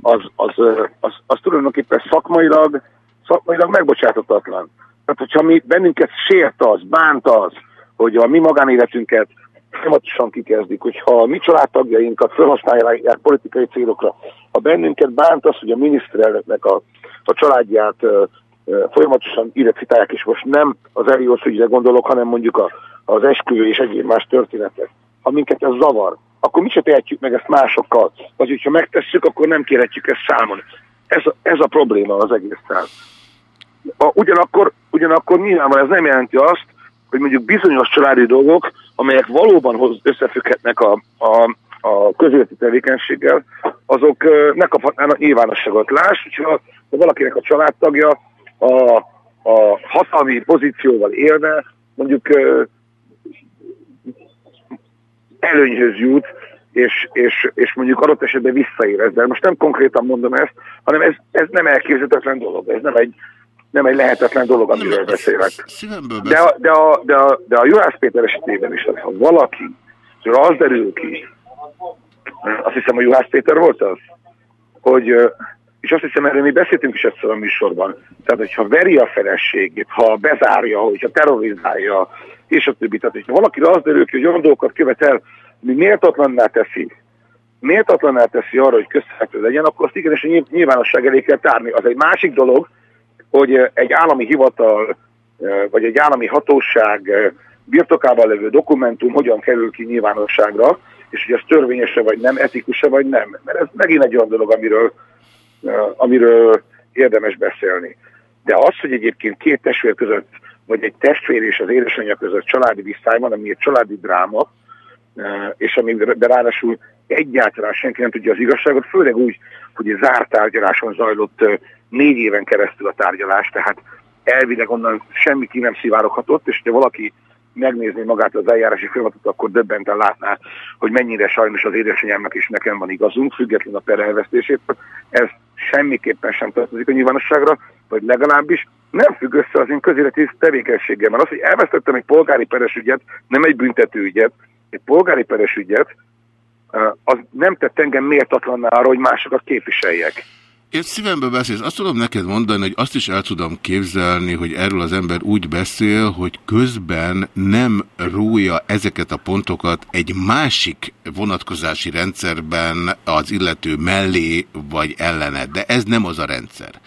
az, az, az, az, az tulajdonképpen szakmailag, szakmailag megbocsátatatlan. Tehát, hogyha mi bennünket sért az, bánt az, hogy a mi magánéletünket folyamatosan kikezdik, hogyha a mi családtagjainkat felhasználják politikai célokra, ha bennünket bánt az, hogy a miniszterelnöknek a, a családját ö, ö, folyamatosan ide citálják, és most nem az Elios ügyre gondolok, hanem mondjuk a, az esküvő és egyéb más történetek. Ha minket ez zavar, akkor mi se tehetjük meg ezt másokkal. Vagy hogyha megtesszük, akkor nem kérhetjük ezt számon. Ez a, ez a probléma az egésztel. A, ugyanakkor, ugyanakkor nyilvánvalóan ez nem jelenti azt, hogy mondjuk bizonyos családi dolgok, amelyek valóban összefügghetnek a, a, a közéleti tevékenységgel, azok ne kaphatnának nyilvánosságot. Láss, hogyha valakinek a családtagja a, a hatalmi pozícióval élne, mondjuk előnyhöz jut, és, és, és mondjuk adott esetben visszaérez. De most nem konkrétan mondom ezt, hanem ez, ez nem elképzelhetetlen dolog, ez nem egy, nem egy lehetetlen dolog, amiről beszélek. De a, de, a, de, a, de a Juhász Péter esetében is, ha valaki, az derül ki, azt hiszem, hogy Juhász Péter volt az, hogy, és azt hiszem, erről mi beszéltünk is egyszer a műsorban, tehát hogyha veri a feleségét, ha bezárja, hogyha terrorizálja, és a többi, tehát hogyha valakire az derül ki, hogy olyan dolgokat követel, mi méltatlanná teszi, méltatlanná teszi arra, hogy közszereplő legyen, akkor azt igenis nyilvánosság elé kell tárni. Az egy másik dolog, hogy egy állami hivatal, vagy egy állami hatóság birtokában levő dokumentum hogyan kerül ki nyilvánosságra, és hogy ez törvényese vagy nem, etikus-e vagy nem. Mert ez megint egy olyan dolog, amiről, amiről érdemes beszélni. De az, hogy egyébként két testvér között, vagy egy testvér és az édesanyja között családi viszály van, ami egy családi dráma, és amiben ráadásul egyáltalán senki nem tudja az igazságot, főleg úgy, hogy egy zárt tárgyaláson zajlott négy éven keresztül a tárgyalás, tehát elvileg onnan semmi ki nem szivároghatott, és ha valaki megnézni magát az eljárási folyamatot, akkor döbbenten látná, hogy mennyire sajnos az édesanyámnak is nekem van igazunk, független a per. Ez semmiképpen sem tartozik a nyilvánosságra, vagy legalábbis nem függ össze az én közéleti tevékenységgel. Mert az, hogy elvesztettem egy polgári peres ügyet, nem egy büntető ügyet, egy polgári peres ügyet, az nem tett engem méltatlanná arra, hogy másokat képviseljek. Én szívemből beszélsz. Azt tudom neked mondani, hogy azt is el tudom képzelni, hogy erről az ember úgy beszél, hogy közben nem rója ezeket a pontokat egy másik vonatkozási rendszerben az illető mellé vagy ellene. De ez nem az a rendszer.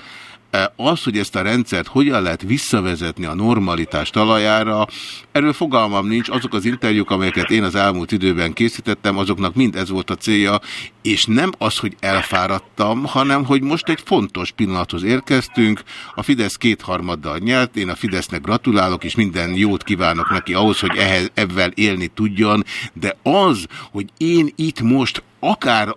Az, hogy ezt a rendszert hogyan lehet visszavezetni a normalitás talajára, erről fogalmam nincs. Azok az interjúk, amelyeket én az elmúlt időben készítettem, azoknak mind ez volt a célja, és nem az, hogy elfáradtam, hanem hogy most egy fontos pillanathoz érkeztünk. A Fidesz kétharmaddal nyert, én a Fidesznek gratulálok, és minden jót kívánok neki ahhoz, hogy ehhez, ebben élni tudjon, de az, hogy én itt most akár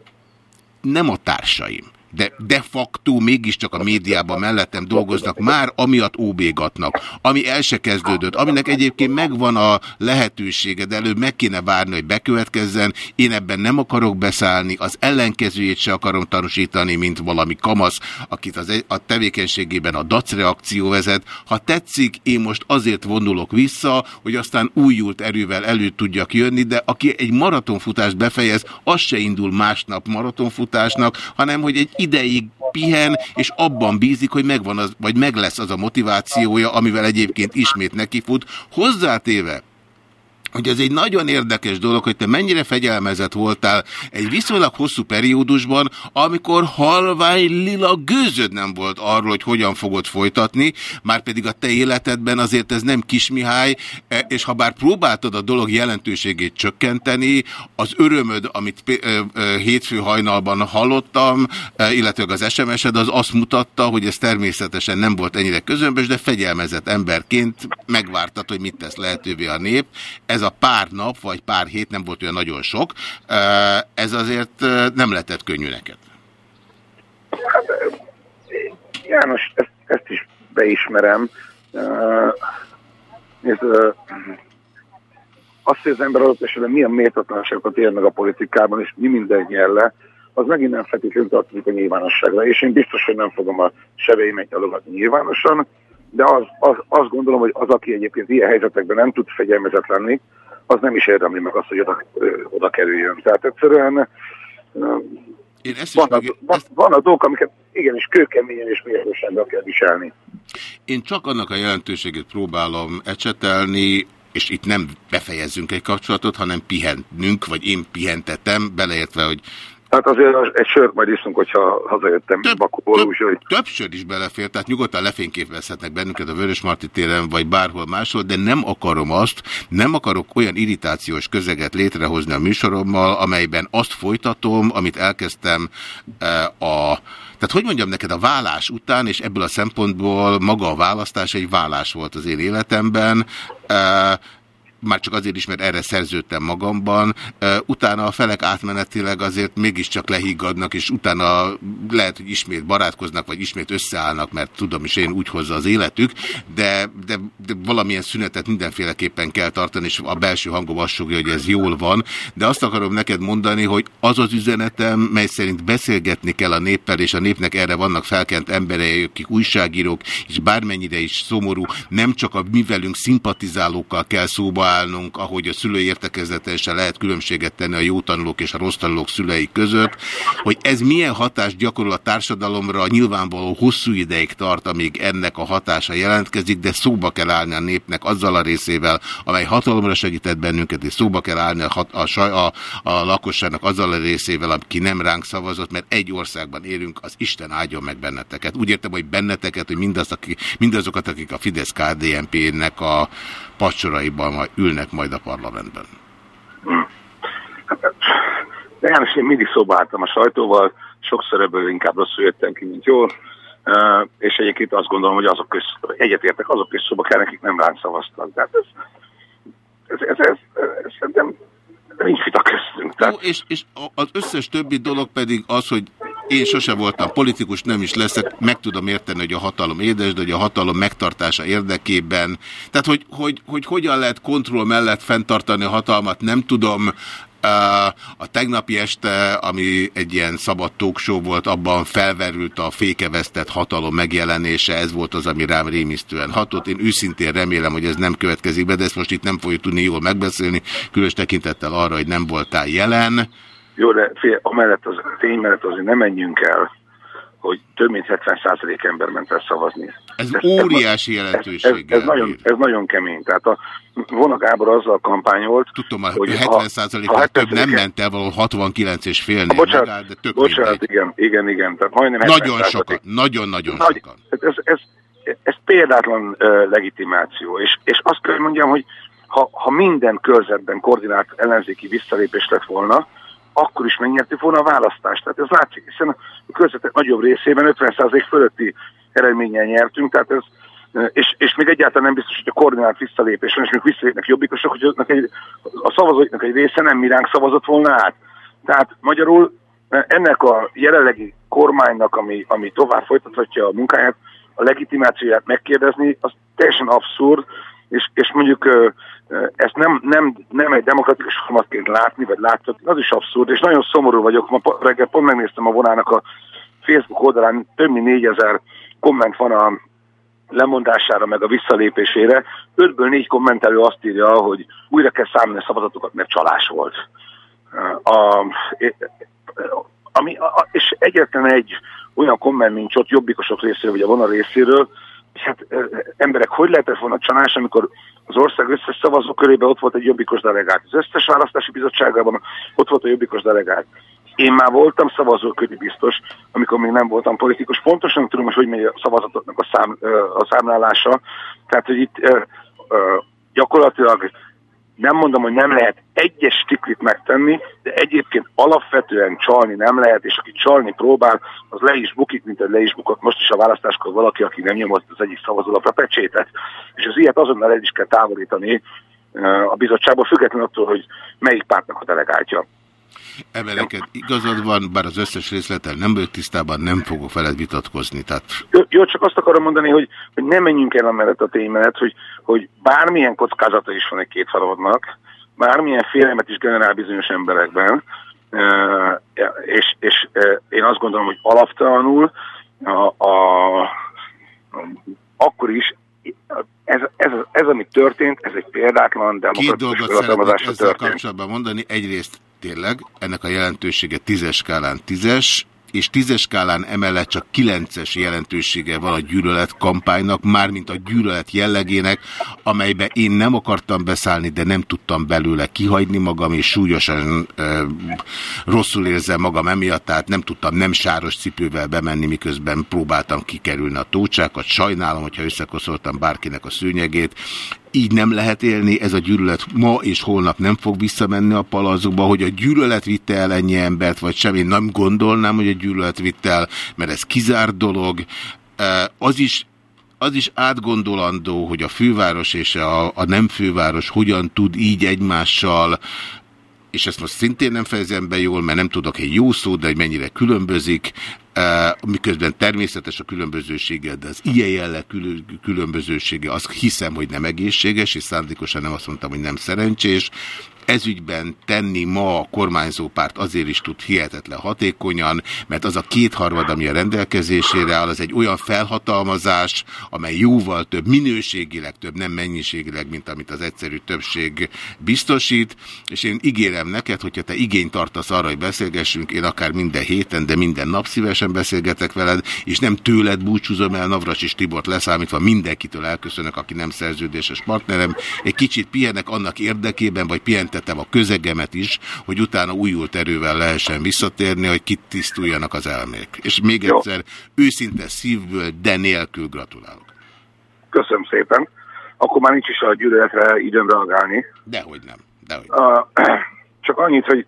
nem a társaim, de de facto mégiscsak a médiában mellettem dolgoznak, már amiatt óbégatnak, ami el se kezdődött, aminek egyébként megvan a lehetősége, de előbb meg kéne várni, hogy bekövetkezzen. Én ebben nem akarok beszállni, az ellenkezőjét se akarom tanúsítani, mint valami kamasz, akit az, a tevékenységében a DAC reakció vezet. Ha tetszik, én most azért vonulok vissza, hogy aztán újult erővel elő tudjak jönni, de aki egy maratonfutást befejez, az se indul másnap maratonfutásnak, hanem hogy egy ideig pihen, és abban bízik, hogy megvan az, vagy meg lesz az a motivációja, amivel egyébként ismét nekifut. Hozzátéve, hogy ez egy nagyon érdekes dolog, hogy te mennyire fegyelmezett voltál egy viszonylag hosszú periódusban, amikor halvány lila gőzöd nem volt arról, hogy hogyan fogod folytatni, már pedig a te életedben azért ez nem Kismihály, e, és ha bár próbáltad a dolog jelentőségét csökkenteni, az örömöd, amit hétfő hajnalban hallottam, e, illetve az SMS-ed, az azt mutatta, hogy ez természetesen nem volt ennyire közömbös, de fegyelmezett emberként megvártad, hogy mit tesz lehetővé a nép. Ez ez a pár nap, vagy pár hét nem volt olyan nagyon sok, ez azért nem lehetett könnyű neked. Hát, János, ezt, ezt is beismerem. Ez, azt, hogy az ember adott esetben milyen méltatlanságokat ér meg a politikában, és mi minden jelle, az megint nem feltétlenül tartozik a nyilvánosságra, és én biztos, hogy nem fogom a sebeimet nyalogatni nyilvánosan, de az, az, azt gondolom, hogy az, aki egyébként ilyen helyzetekben nem tud fegyelmezett lenni, az nem is érdemli meg azt, hogy oda, oda kerüljön. Tehát egyszerűen én ezt van, meg, a, van, ezt... van a dolgok, amiket igenis kőkeményen és mérősággal kell viselni. Én csak annak a jelentőségét próbálom ecsetelni, és itt nem befejezzünk egy kapcsolatot, hanem pihentnünk, vagy én pihentetem, beleértve, hogy Hát azért egy sört majd iszunk, hogyha hazajöttem több, Bakóból, több, úgyhogy... több sör is belefér, tehát nyugodtan lefényképezhetnek bennünket a Vörösmarty téren, vagy bárhol máshol, de nem akarom azt, nem akarok olyan irritációs közeget létrehozni a műsorommal, amelyben azt folytatom, amit elkezdtem e, a... Tehát hogy mondjam neked, a vállás után, és ebből a szempontból maga a választás egy vállás volt az én életemben, e, már csak azért is, mert erre szerződtem magamban. Utána a felek átmenetileg azért mégiscsak lehiggadnak, és utána lehet, hogy ismét barátkoznak, vagy ismét összeállnak, mert tudom is én úgy hozza az életük, de, de, de valamilyen szünetet mindenféleképpen kell tartani, és a belső hangom azt sogja, hogy ez jól van. De azt akarom neked mondani, hogy az az üzenetem, mely szerint beszélgetni kell a néppel, és a népnek erre vannak felkent emberei, akik újságírók, és bármennyire is szomorú, nem csak a mi velünk szimpatizálókkal kell szóba állnunk, ahogy a szülői értekezleten se lehet különbséget tenni a jó tanulók és a rossz tanulók szülei között, hogy ez milyen hatást gyakorol a társadalomra, nyilvánvaló hosszú ideig tart, amíg ennek a hatása jelentkezik, de szóba kell állni a népnek azzal a részével, amely hatalomra segített bennünket, és szóba kell állni a, a, a, a lakosságnak azzal a részével, aki nem ránk szavazott, mert egy országban élünk, az Isten áldjon meg benneteket. Úgy értem, hogy benneteket, hogy mindaz, aki, mindazokat, akik a Fidesz-KDNP-nek a pacsoraiban ülnek majd a parlamentben? De János, én mindig szóba álltam a sajtóval, sokszor ebből inkább rosszul jöttem ki, mint jól, uh, és egyébként azt gondolom, hogy azok köz, egyetértek, azok is szóba kell, akik nem ránk szavaztak. Tehát ez, ez, ez, ez, ez szerintem nincs vita köztünk. Tehát... Jó, és, és az összes többi dolog pedig az, hogy én sose voltam politikus, nem is leszek, meg tudom érteni, hogy a hatalom édes, de hogy a hatalom megtartása érdekében. Tehát, hogy, hogy, hogy hogyan lehet kontroll mellett fenntartani a hatalmat, nem tudom. A tegnapi este, ami egy ilyen szabad talkshow volt, abban felverült a fékevesztett hatalom megjelenése, ez volt az, ami rám rémisztően hatott. Én őszintén remélem, hogy ez nem következik be, de ezt most itt nem fogjuk tudni jól megbeszélni, különös tekintettel arra, hogy nem voltál jelen. Jó, de fél, amellett az tény mellett azért nem menjünk el, hogy több mint 70% ember ment el szavazni. Ez, ez óriási jelentőséggel. Ez, ez, ez, nagyon, ez nagyon kemény. Tehát a Vona Gábor azzal kampányolt, Tudom, hogy 70% ha, ha több nem ment el, valahol 69 és fél nél bocsánat, megáll, de tök bocsánat, mindegy. igen, igen, igen. Tehát majdnem nagyon sokan, nagyon-nagyon Nagy, sokan. Ez, ez, ez példátlan uh, legitimáció, és, és azt kell mondjam, hogy ha, ha minden körzetben koordinált ellenzéki visszalépés lett volna, akkor is megnyertük volna a választást. Tehát ez látszik, hiszen a körzetek nagyobb részében 50% fölötti eredménnyel nyertünk, tehát ez, és, és még egyáltalán nem biztos, hogy a koordinált visszalépés van, és még visszalépnek jobbikosok, hogy egy, a szavazóiknak egy része nem miránk szavazott volna át. Tehát magyarul ennek a jelenlegi kormánynak, ami, ami tovább folytathatja a munkáját, a legitimációját megkérdezni, az teljesen abszurd, és, és mondjuk ezt nem, nem, nem egy demokratikus folyamatként látni, vagy láthatni, az is abszurd, és nagyon szomorú vagyok. Ma reggel pont megnéztem a vonának a Facebook oldalán, több mint négyezer komment van a lemondására, meg a visszalépésére. Ötből négy kommentelő azt írja, hogy újra kell számolni a szavazatokat, mert csalás volt. A, ami, a, és egyetlen egy olyan komment nincs ott jobbikosok részéről, vagy a vonal részéről, hát emberek, hogy lehetett volna csalás, amikor az ország összes szavazó körében ott volt egy jobbikos delegát. Az összes választási bizottságában ott volt a jobbikos delegát. Én már voltam szavazóköri biztos, amikor még nem voltam politikus. Pontosan tudom, hogy hogy megy a szavazatoknak a, szám, a számlálása. Tehát, hogy itt gyakorlatilag nem mondom, hogy nem lehet egyes stiklit megtenni, de egyébként alapvetően csalni nem lehet, és aki csalni próbál, az le is bukik, mint egy le is bukott most is a választáskor valaki, aki nem nyomott az egyik szavazólapra pecsétet. És az ilyet azonnal el is kell távolítani a bizottságból, függetlenül attól, hogy melyik pártnak a delegáltja. Ebben neked igazad van, bár az összes részletel nem vagyok tisztában, nem fogok veled vitatkozni. Tehát... Jó, jó, csak azt akarom mondani, hogy, hogy nem menjünk el mellett a mellett, hogy, hogy bármilyen kockázata is van egy két faladnak, bármilyen félelmet is generál bizonyos emberekben, és, és én azt gondolom, hogy alaptalanul a, a, akkor is ez, ez, ez, ami történt, ez egy példátlan demokratikus Két dolgot szeretnék ezzel történt. kapcsolatban mondani. Egyrészt tényleg, ennek a jelentősége tízes skálán tízes, és tízes skálán emellett csak kilences jelentősége van a gyűlölet kampánynak, mármint a gyűlölet jellegének, amelybe én nem akartam beszállni, de nem tudtam belőle kihagyni magam, és súlyosan ö, rosszul érzem magam emiatt, tehát nem tudtam nem sáros cipővel bemenni, miközben próbáltam kikerülni a tócsákat. Sajnálom, hogyha összekoszoltam bárkinek a szőnyegét, így nem lehet élni, ez a gyűlölet ma és holnap nem fog visszamenni a palazokba, hogy a gyűlölet vitte el ennyi embert, vagy sem, én nem gondolnám, hogy a gyűlölet vitte el, mert ez kizárt dolog. Az is az is átgondolandó, hogy a főváros és a, a nem főváros hogyan tud így egymással és ezt most szintén nem fejezem be jól, mert nem tudok egy jó szót, de hogy mennyire különbözik, miközben természetes a különbözősége, de az ilyen jelleg különbözősége, azt hiszem, hogy nem egészséges, és szándékosan nem azt mondtam, hogy nem szerencsés, ezügyben tenni ma a kormányzó párt azért is tud hihetetlen hatékonyan, mert az a kétharmad, ami a rendelkezésére áll, az egy olyan felhatalmazás, amely jóval több, minőségileg több, nem mennyiségileg, mint amit az egyszerű többség biztosít, és én ígérem neked, hogyha te igényt tartasz arra, hogy beszélgessünk, én akár minden héten, de minden nap szívesen beszélgetek veled, és nem tőled búcsúzom el, Navras és Tibort leszámítva mindenkitől elköszönök, aki nem szerződéses partnerem, egy kicsit pihenek annak érdekében, vagy pihent megmentettem a közegemet is, hogy utána újult erővel lehessen visszatérni, hogy kitisztuljanak az elmék. És még Jó. egyszer őszinte szívből, de nélkül gratulálok. Köszönöm szépen. Akkor már nincs is a gyűlöletre időm reagálni. Dehogy nem. Dehogy nem. A, (clears throat) csak annyit, hogy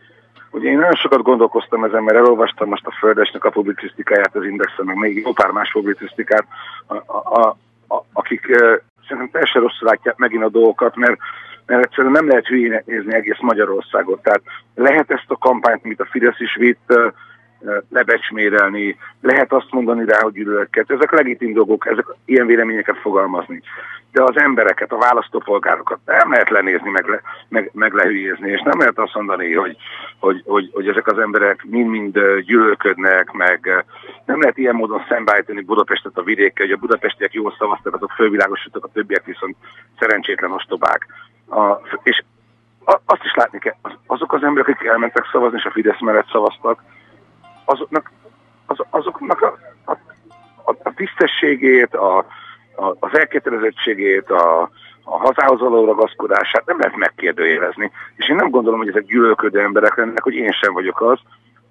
Ugye én nagyon sokat gondolkoztam ezen, mert elolvastam most a Földesnek a publicisztikáját az Indexen, meg még jó pár más publicisztikát, a, a, a, akik uh, szerintem teljesen rosszul látják megint a dolgokat, mert mert egyszerűen nem lehet hülyének nézni egész Magyarországot. Tehát lehet ezt a kampányt, amit a Fidesz is vitt, lebecsmérelni, lehet azt mondani rá, hogy gyűlölket. Ezek legitim dolgok, ezek ilyen véleményeket fogalmazni. De az embereket, a választópolgárokat nem lehet lenézni, meg, le, meg, meg lehülyézni, és nem lehet azt mondani, hogy, hogy, hogy, hogy ezek az emberek mind-mind gyűlölködnek, meg nem lehet ilyen módon szembeállítani Budapestet a vidékkel, hogy a budapestiek jól szavaztak, azok fölvilágosítottak, a többiek viszont szerencsétlen ostobák. A, és azt is látni kell, azok az emberek, akik elmentek szavazni, és a Fidesz mellett szavaztak, azoknak, az, azoknak a, a, a, a tisztességét, a, a, az elkötelezettségét, a, a hazához való ragaszkodását nem lehet megkérdőjelezni. És én nem gondolom, hogy ezek gyűlölködő emberek lennek, hogy én sem vagyok az.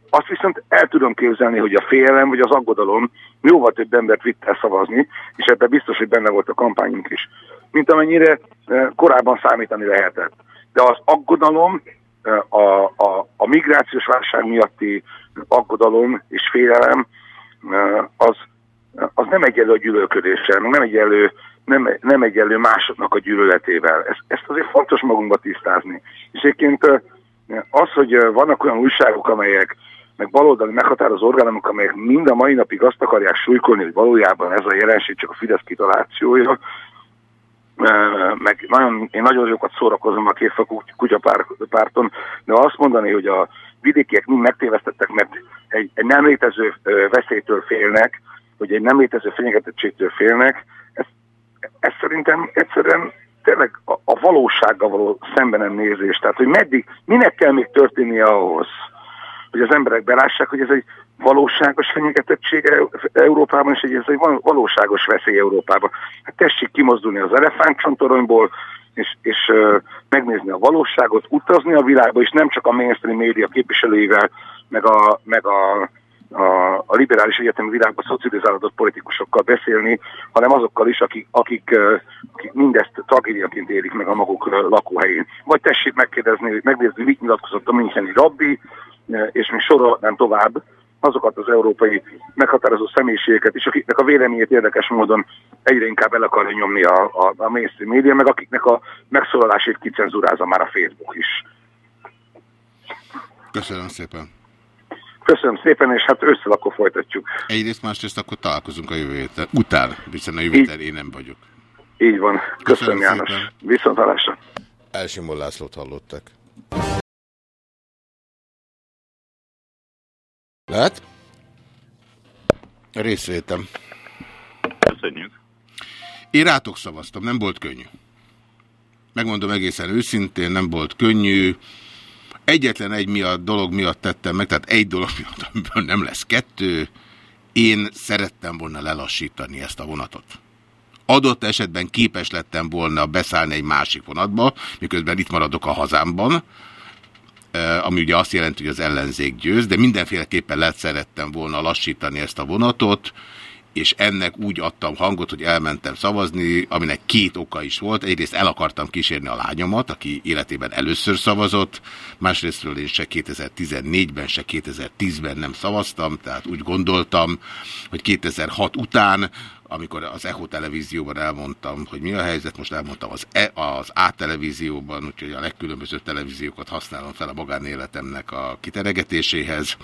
Azt viszont el tudom képzelni, hogy a félelem vagy az aggodalom jóval több embert vitt el szavazni, és ebben biztos, hogy benne volt a kampányunk is, mint amennyire eh, korábban számítani lehetett. De az aggodalom, eh, a, a, a migrációs válság miatti aggodalom és félelem az, az nem egyenlő a gyűlölködéssel, nem egyenlő, nem, nem egyenlő másoknak a gyűlöletével. Ezt, ezt azért fontos magunkba tisztázni. És egyébként az, hogy vannak olyan újságok, amelyek meg baloldali meghatározó orgánumok, amelyek mind a mai napig azt akarják súlykolni, hogy valójában ez a jelenség csak a Fidesz kitalációja, meg nagyon, én nagyon sokat szórakozom a kétfakú kutyapárton, de azt mondani, hogy a vidékiek mind megtévesztettek, mert egy, egy nem létező veszélytől félnek, hogy egy nem létező fenyegetettségtől félnek, ez, ez szerintem egyszerűen tényleg a, a valósággal való szembenem nézés. Tehát, hogy meddig, minek kell még történnie ahhoz, hogy az emberek belássák, hogy ez egy valóságos fenyegetettség Európában, és hogy ez egy valóságos veszély Európában. Hát tessék kimozdulni az elefántcsontoronyból, és, és uh, megnézni a valóságot, utazni a világba, és nem csak a mainstream média képviselőivel, meg a, meg a, a, a liberális egyetemi világban szocializálódott politikusokkal beszélni, hanem azokkal is, akik, akik, akik mindezt tragédiaként élik meg a maguk lakóhelyén. Vagy tessék megkérdezni, megnézni, mit nyilatkozott a Müncheni rabbi, és még sorolhatnám tovább, azokat az európai meghatározó személyiségeket is, akiknek a véleményét érdekes módon egyre inkább el akarja nyomni a, a, a mainstream média, meg akiknek a megszólalásét kicenzurázza már a Facebook is. Köszönöm szépen. Köszönöm szépen, és hát ősszel akkor folytatjuk. Egyrészt, másrészt akkor találkozunk a jövő héten. Után, hiszen a jövő héten én nem vagyok. Így van. Köszönöm, Köszönöm János. Viszont hallásra. Elsimon Lászlót hallottak. Lehet? Részvétem. Köszönjük. Én rátok szavaztam, nem volt könnyű. Megmondom egészen őszintén, nem volt könnyű. Egyetlen egy miatt, dolog miatt tettem meg, tehát egy dolog miatt, amiből nem lesz kettő, én szerettem volna lelassítani ezt a vonatot. Adott esetben képes lettem volna beszállni egy másik vonatba, miközben itt maradok a hazámban, ami ugye azt jelenti, hogy az ellenzék győz, de mindenféleképpen lehet szerettem volna lassítani ezt a vonatot, és ennek úgy adtam hangot, hogy elmentem szavazni, aminek két oka is volt. Egyrészt el akartam kísérni a lányomat, aki életében először szavazott, másrésztről én se 2014-ben, se 2010-ben nem szavaztam, tehát úgy gondoltam, hogy 2006 után, amikor az ECHO televízióban elmondtam, hogy mi a helyzet, most elmondtam az, e, az A televízióban, úgyhogy a legkülönbözőbb televíziókat használom fel a magánéletemnek a kiteregetéséhez,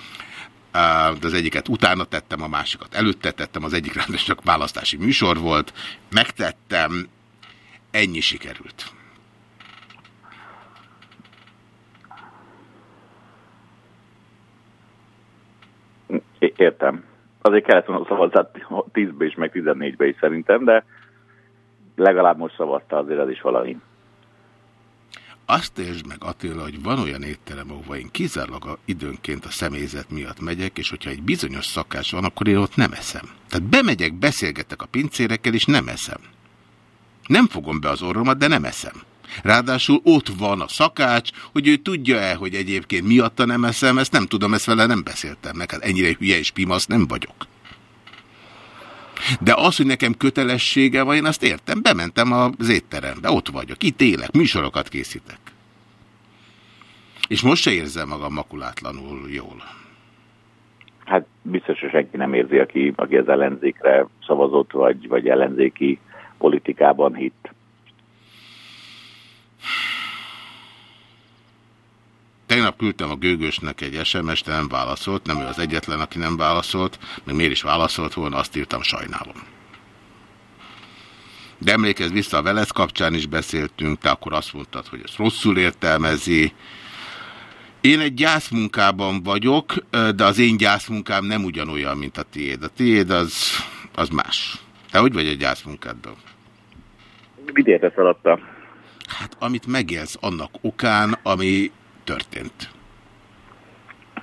de az egyiket utána tettem, a másikat előtte tettem, az egyik csak választási műsor volt, megtettem, ennyi sikerült. Értem. Azért kellett volna szavazni 10-be is, meg 14-be is szerintem, de legalább most szavazta azért az is valami. Azt értsd meg, Attila, hogy van olyan étterem, ahova én kizárólag időnként a személyzet miatt megyek, és hogyha egy bizonyos szakás van, akkor én ott nem eszem. Tehát bemegyek, beszélgetek a pincérekkel, és nem eszem. Nem fogom be az orromat, de nem eszem. Ráadásul ott van a szakács, hogy ő tudja-e, hogy egyébként miatta nem eszem, ezt nem tudom, ezt vele nem beszéltem meg. Hát ennyire hülye és pimasz nem vagyok. De az, hogy nekem kötelessége van, én azt értem. Bementem az étterembe, ott vagyok, itt élek, műsorokat készítek. És most se érzem magam makulátlanul jól. Hát biztos, hogy senki nem érzi, aki, aki az ellenzékre szavazott, vagy, vagy ellenzéki politikában hitt. Tegnap küldtem a gőgösnek egy SMS-t, nem válaszolt, nem ő az egyetlen, aki nem válaszolt, meg miért is válaszolt volna, azt írtam, sajnálom. De emlékezz vissza, a Velez kapcsán is beszéltünk, te akkor azt mondtad, hogy ezt rosszul értelmezi. Én egy gyászmunkában vagyok, de az én gyászmunkám nem ugyanolyan, mint a tiéd. A tiéd az, az más. Te hogy vagy a gyászmunkádban? Mit értesz alatta? Hát amit megélsz annak okán, ami történt?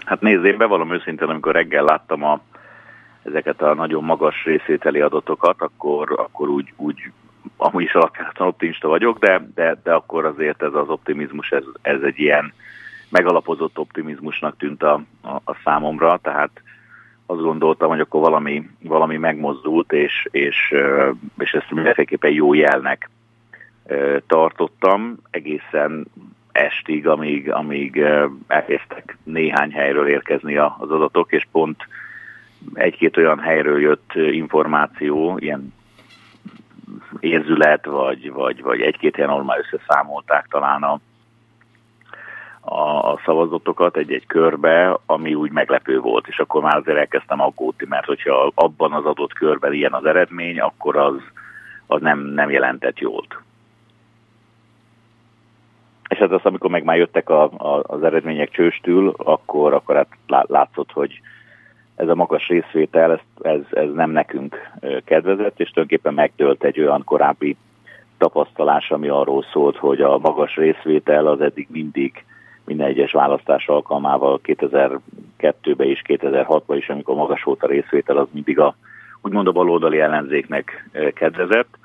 Hát nézd, én bevallom őszintén, amikor reggel láttam a, ezeket a nagyon magas részvételi adatokat, akkor, akkor úgy, úgy amúgy is alapjában optimista vagyok, de, de, de akkor azért ez az optimizmus, ez, ez egy ilyen megalapozott optimizmusnak tűnt a, a, a számomra, tehát azt gondoltam, hogy akkor valami, valami megmozdult, és, és, és ezt mindenféleképpen jó jelnek tartottam, egészen estig, amíg, amíg elkezdtek néhány helyről érkezni az adatok, és pont egy-két olyan helyről jött információ, ilyen érzület, vagy, vagy, vagy egy-két helyen, ahol már összeszámolták talán a, a, a szavazatokat egy-egy körbe, ami úgy meglepő volt, és akkor már azért elkezdtem aggódni, mert hogyha abban az adott körben ilyen az eredmény, akkor az, az nem, nem jelentett jót. És hát az, amikor meg már jöttek a, a, az eredmények csőstül, akkor, akkor hát látszott, hogy ez a magas részvétel, ez, ez, ez nem nekünk kedvezett, és tulajdonképpen megtölt egy olyan korábbi tapasztalás, ami arról szólt, hogy a magas részvétel az eddig mindig minden egyes választás alkalmával 2002-ben és 2006-ban is, amikor magas volt a részvétel, az mindig a úgymond a baloldali ellenzéknek kedvezett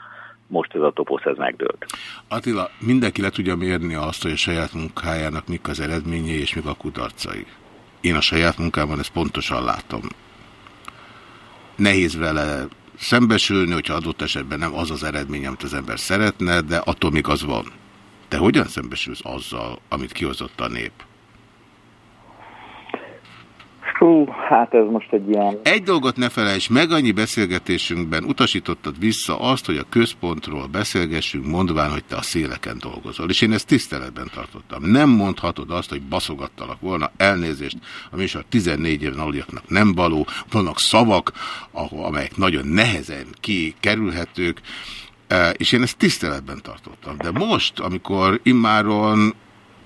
most ez a toposz ez megdőlt. Attila, mindenki le tudja mérni azt, hogy a saját munkájának mik az eredményei és mik a kudarcai. Én a saját munkában ezt pontosan látom. Nehéz vele szembesülni, hogyha adott esetben nem az az eredmény, amit az ember szeretne, de attól még az van. Te hogyan szembesülsz azzal, amit kihozott a nép? Hú, hát ez most egy ilyen... Egy dolgot ne felejts meg, annyi beszélgetésünkben utasítottad vissza azt, hogy a központról beszélgessünk, mondván, hogy te a széleken dolgozol. És én ezt tiszteletben tartottam. Nem mondhatod azt, hogy baszogattalak volna elnézést, a 14 éven aluliaknak nem való. Vannak szavak, amelyek nagyon nehezen kikerülhetők, e, és én ezt tiszteletben tartottam. De most, amikor immáron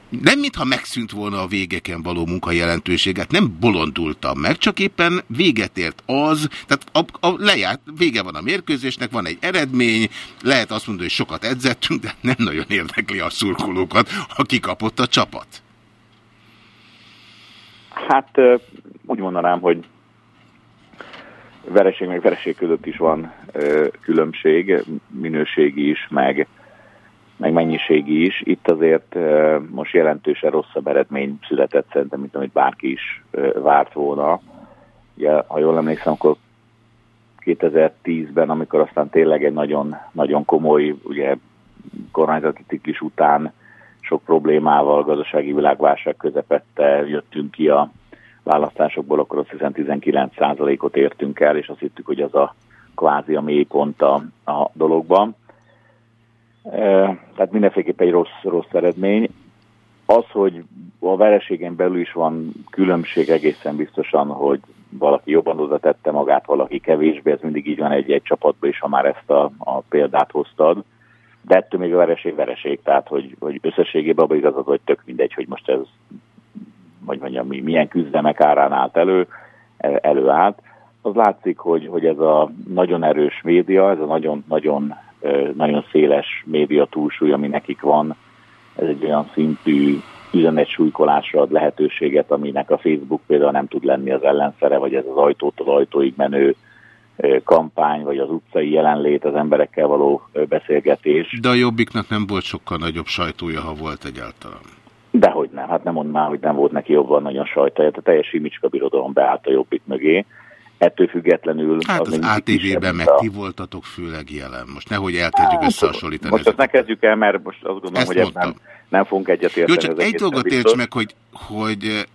nem mintha megszűnt volna a végeken való munka jelentőséget, nem bolondultam meg, csak éppen véget ért az, tehát a, a lejárt, vége van a mérkőzésnek, van egy eredmény, lehet azt mondani, hogy sokat edzettünk, de nem nagyon érdekli a szurkolókat, ha kikapott a csapat. Hát úgy mondanám, hogy vereség meg vereség között is van különbség, minőségi is, meg, meg mennyiségi is. Itt azért most jelentősen rosszabb eredmény született szerintem, mint amit bárki is várt volna. Ugye, ha jól emlékszem, akkor 2010-ben, amikor aztán tényleg egy nagyon, nagyon komoly ugye, kormányzati ciklus után sok problémával, gazdasági világválság közepette jöttünk ki a választásokból, akkor azt hiszem 19%-ot értünk el, és azt hittük, hogy az a kvázi a mélypont a, a dologban. E, tehát mindenféleképpen egy rossz, rossz eredmény. Az, hogy a vereségen belül is van különbség egészen biztosan, hogy valaki jobban oda tette magát, valaki kevésbé, ez mindig így van egy-egy csapatban is, ha már ezt a, a példát hoztad. De ettől még a vereség vereség, tehát hogy, hogy összességében abban igazad, hogy tök mindegy, hogy most ez, vagy mondjam, milyen küzdemek árán állt elő, előállt. Az látszik, hogy, hogy ez a nagyon erős média, ez a nagyon, nagyon, széles média túlsúly, ami nekik van, ez egy olyan szintű üzenet súlykolásra ad lehetőséget, aminek a Facebook például nem tud lenni az ellenszere, vagy ez az ajtótól ajtóig menő kampány, vagy az utcai jelenlét, az emberekkel való beszélgetés. De a Jobbiknak nem volt sokkal nagyobb sajtója, ha volt egyáltalán. Dehogy nem, hát nem mond már, hogy nem volt neki jobban nagyon sajtója, a teljes Imicska birodalom beállt a Jobbik mögé. Ettől függetlenül... Hát az, az ATV-ben meg a... ti voltatok főleg jelen. Most nehogy elkezdjük hát, összehasonlítani. Most ezt ne kezdjük el, mert most azt gondolom, ezt hogy mondtam. ebben nem fogunk egyetérteni. Jó, csak egy dolgot érts meg, hogy, hogy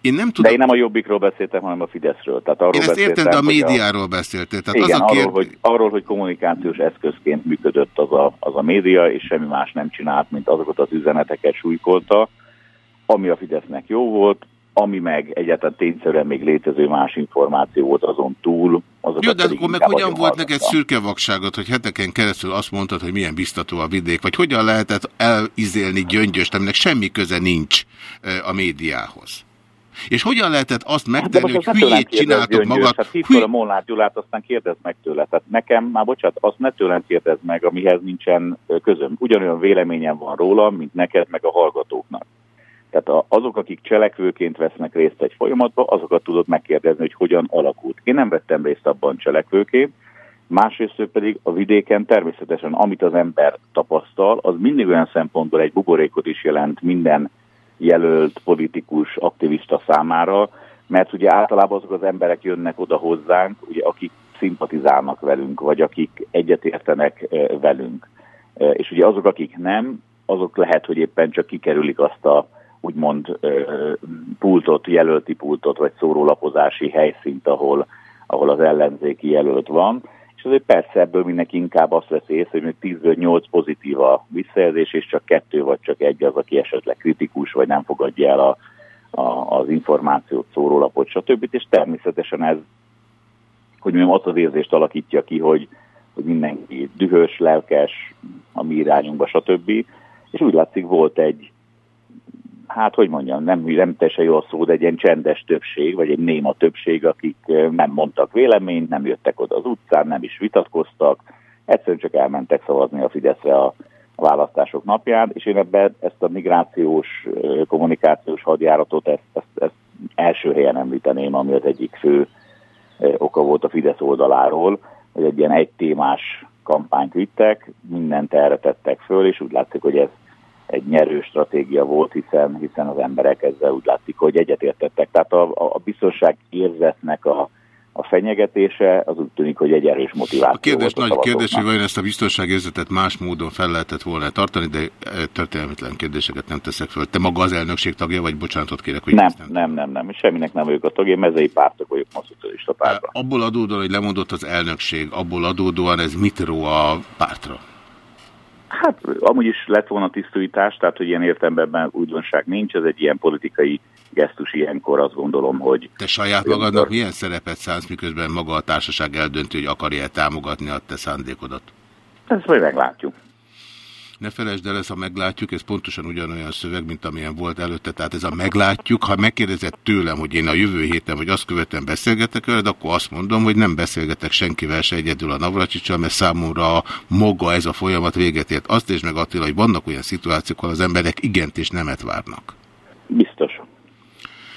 én nem tudom... De én nem a Jobbikról beszéltem, hanem a Fideszről. Tehát arról én ezt értem, de a médiáról a... beszéltél. Tehát igen, az a kér... arról, hogy, arról, hogy kommunikációs eszközként működött az a, az a média, és semmi más nem csinált, mint azokat az üzeneteket súlykolta, ami a Fidesznek jó volt, ami meg egyáltalán tényszerűen még létező más információ volt azon túl. Jó, de akkor meg hogyan volt neked szürke vakságot, hogy heteken keresztül azt mondtad, hogy milyen biztató a vidék, vagy hogyan lehetett elizélni gyöngyöst, aminek semmi köze nincs a médiához? És hogyan lehetett azt hát megtenni, hát, hogy hülyét csináltok magad? Hát hívd fel a Molnár Gyulát, aztán kérdezd meg tőle. Tehát nekem, már bocsánat, azt ne tőlem kérdezd meg, amihez nincsen közöm. Ugyanolyan véleményem van róla, mint neked, meg a hallgatóknak. Tehát azok, akik cselekvőként vesznek részt egy folyamatban, azokat tudod megkérdezni, hogy hogyan alakult. Én nem vettem részt abban cselekvőként, másrészt pedig a vidéken természetesen, amit az ember tapasztal, az mindig olyan szempontból egy buborékot is jelent minden jelölt politikus, aktivista számára, mert ugye általában azok az emberek jönnek oda hozzánk, ugye, akik szimpatizálnak velünk, vagy akik egyetértenek velünk. És ugye azok, akik nem, azok lehet, hogy éppen csak kikerülik azt a úgymond pultot, jelölti pultot, vagy szórólapozási helyszínt, ahol, ahol az ellenzéki jelölt van. És azért persze ebből mindenki inkább azt veszi észre, hogy még 10 8 pozitív a visszajelzés, és csak kettő vagy csak egy az, aki esetleg kritikus, vagy nem fogadja el a, a, az információt, szórólapot, stb. És természetesen ez, hogy mondjam, azt az érzést alakítja ki, hogy, hogy mindenki dühös, lelkes a mi irányunkba, stb. És úgy látszik, volt egy, hát hogy mondjam, nem, nem teljesen jó a szó, de egy ilyen csendes többség, vagy egy néma többség, akik nem mondtak véleményt, nem jöttek oda az utcán, nem is vitatkoztak, egyszerűen csak elmentek szavazni a Fideszre a választások napján, és én ebben ezt a migrációs, kommunikációs hadjáratot, ezt, ezt, ezt első helyen említeném, ami az egyik fő oka volt a Fidesz oldaláról, hogy egy ilyen egy témás kampányt vittek, mindent erre tettek föl, és úgy látszik, hogy ez egy nyerő stratégia volt, hiszen, hiszen az emberek ezzel úgy látszik, hogy egyetértettek. Tehát a, a biztonság érzetnek a, a fenyegetése az úgy tűnik, hogy egy erős motiváció. A kérdés volt a nagy kérdés, hogy vajon ezt a biztonságérzetet más módon fel lehetett volna tartani, de történelmetlen kérdéseket nem teszek föl. Te maga az elnökség tagja, vagy bocsánatot kérek, hogy nem, nem, nem, nem, nem, semminek nem vagyok a tagja, én mezei pártok vagyok ma szocialista pártban. Abból adódóan, hogy lemondott az elnökség, abból adódóan ez mit ró a pártra? Hát amúgy is lett volna tisztújítás, tehát hogy ilyen értelemben újdonság nincs, ez egy ilyen politikai gesztus ilyenkor azt gondolom, hogy... Te saját magadnak milyen szerepet szánsz, miközben maga a társaság eldöntő, hogy akarja -e támogatni a te szándékodat? Ezt majd meglátjuk. Ne felejtsd el, ezt a meglátjuk, ez pontosan ugyanolyan szöveg, mint amilyen volt előtte. Tehát ez a meglátjuk, ha megkérdezett tőlem, hogy én a jövő héten vagy azt követően beszélgetek veled, akkor azt mondom, hogy nem beszélgetek senkivel se egyedül a Navracsicsal, mert számomra maga ez a folyamat véget ért. Azt és meg Attila, hogy vannak olyan szituációk, ahol az emberek igent és nemet várnak. Biztos.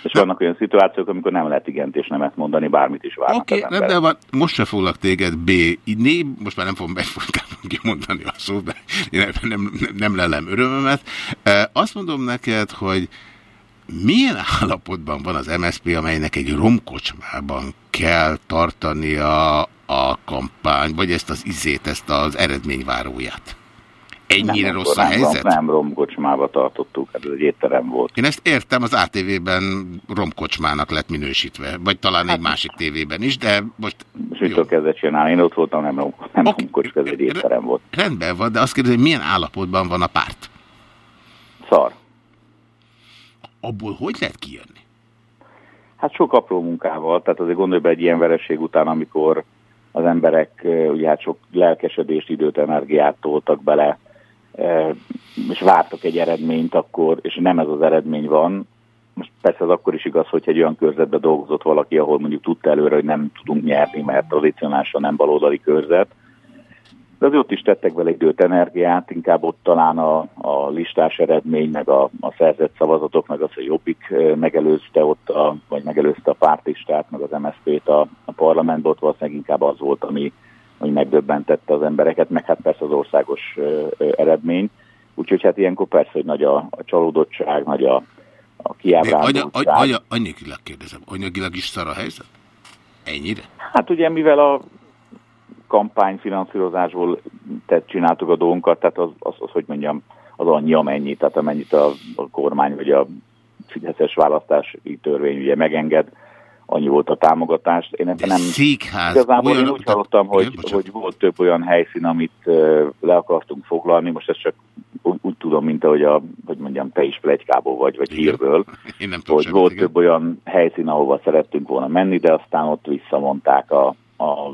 És vannak olyan szituációk, amikor nem lehet igent és nemet mondani, bármit is várnak Oké, okay, de van, most se foglak téged B. Né, most már nem fogom befolytani kimondani a szót, de én nem, nem, nem lelem örömömet. Azt mondom neked, hogy milyen állapotban van az MSZP, amelynek egy romkocsmában kell tartania a kampány, vagy ezt az izét, ezt az eredményváróját? Ennyire nem, rossz a helyzet? Nem, romkocsmába tartottuk, ez egy étterem volt. Én ezt értem, az ATV-ben romkocsmának lett minősítve, vagy talán hát, egy másik tévében is, de most... Mit kezdett csinálni? Én ott voltam, nem, rom, nem okay. romkocsma, ez egy étterem volt. Rendben van, de azt kérdezem, hogy milyen állapotban van a párt? Szar. Abból hogy lehet kijönni? Hát sok apró munkával, tehát azért gondolj be egy ilyen vereség után, amikor az emberek ugye hát sok lelkesedést, időt, energiát toltak bele, és vártak egy eredményt akkor, és nem ez az eredmény van. Most persze az akkor is igaz, hogy egy olyan körzetben dolgozott valaki, ahol mondjuk tudta előre, hogy nem tudunk nyerni, mert tradicionálisan nem baloldali körzet, de az ott is tettek vele időt, energiát, inkább ott talán a, a listás eredmény, meg a, a szerzett szavazatok, meg az, hogy Jobbik megelőzte ott, a, vagy megelőzte a pártistát, meg az MSZP-t a, a parlamentben, ott valószínűleg inkább az volt, ami, ami megdöbbentette az embereket, meg hát persze az országos eredmény. Úgyhogy hát ilyenkor persze, hogy nagy a, a csalódottság, nagy a, a kiábrándultság. Anya, anya, anyagilag kérdezem, anyagilag is szar a helyzet? Ennyire? Hát ugye mivel a kampányfinanszírozásból tett, csináltuk a dolgunkat, tehát az, az, az, hogy mondjam, az annyi amennyi, tehát amennyit a, a kormány vagy a Fideszes választási törvény ugye megenged, annyi volt a támogatás. Én ebben nem... Székház. Igazából olyan, én úgy hallottam, hogy, igen, hogy volt több olyan helyszín, amit uh, le akartunk foglalni, most ezt csak úgy, úgy tudom, mint ahogy a, hogy mondjam, te is plegykából vagy, vagy igen. hírből, (laughs) én nem hogy semmit, volt igen. több olyan helyszín, ahova szerettünk volna menni, de aztán ott visszamondták a, a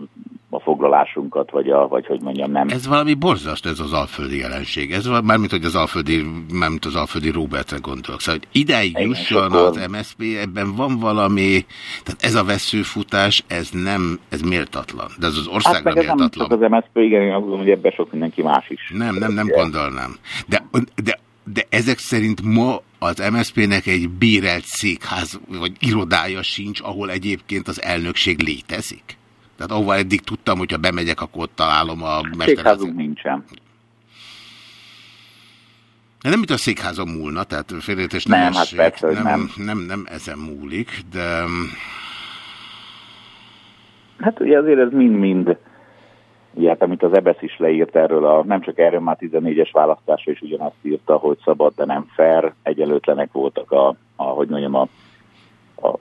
a foglalásunkat, vagy, a, vagy hogy mondjam, nem. Ez valami borzaszt, ez az alföldi jelenség. Ez mármint, hogy az alföldi, mármint az alföldi Robertre gondolok. Szóval, hogy ideig Igen, jusson akkor... az MSZP, ebben van valami, tehát ez a veszőfutás, ez nem, ez méltatlan. De ez az ország hát, méltatlan. Nem az MSZP, igen, én azt gondolom, hogy ebben sok mindenki más is. Nem, nem, nem gondolnám. De, de, de ezek szerint ma az MSZP-nek egy bérelt székház, vagy irodája sincs, ahol egyébként az elnökség létezik? Tehát ahova eddig tudtam, hogyha bemegyek, akkor ott találom a Székházunk nincsen. Nem, mint a székházam múlna, tehát félreértés nem, nem, hát persze, nem, nem. Nem, nem ezen múlik, de... Hát ugye azért ez mind-mind, hát amit az EBESZ is leírt erről, a, nem csak erről már 14-es választásra is ugyanazt írta, hogy szabad, de nem fair, egyelőtlenek voltak a, a hogy mondjam, a a,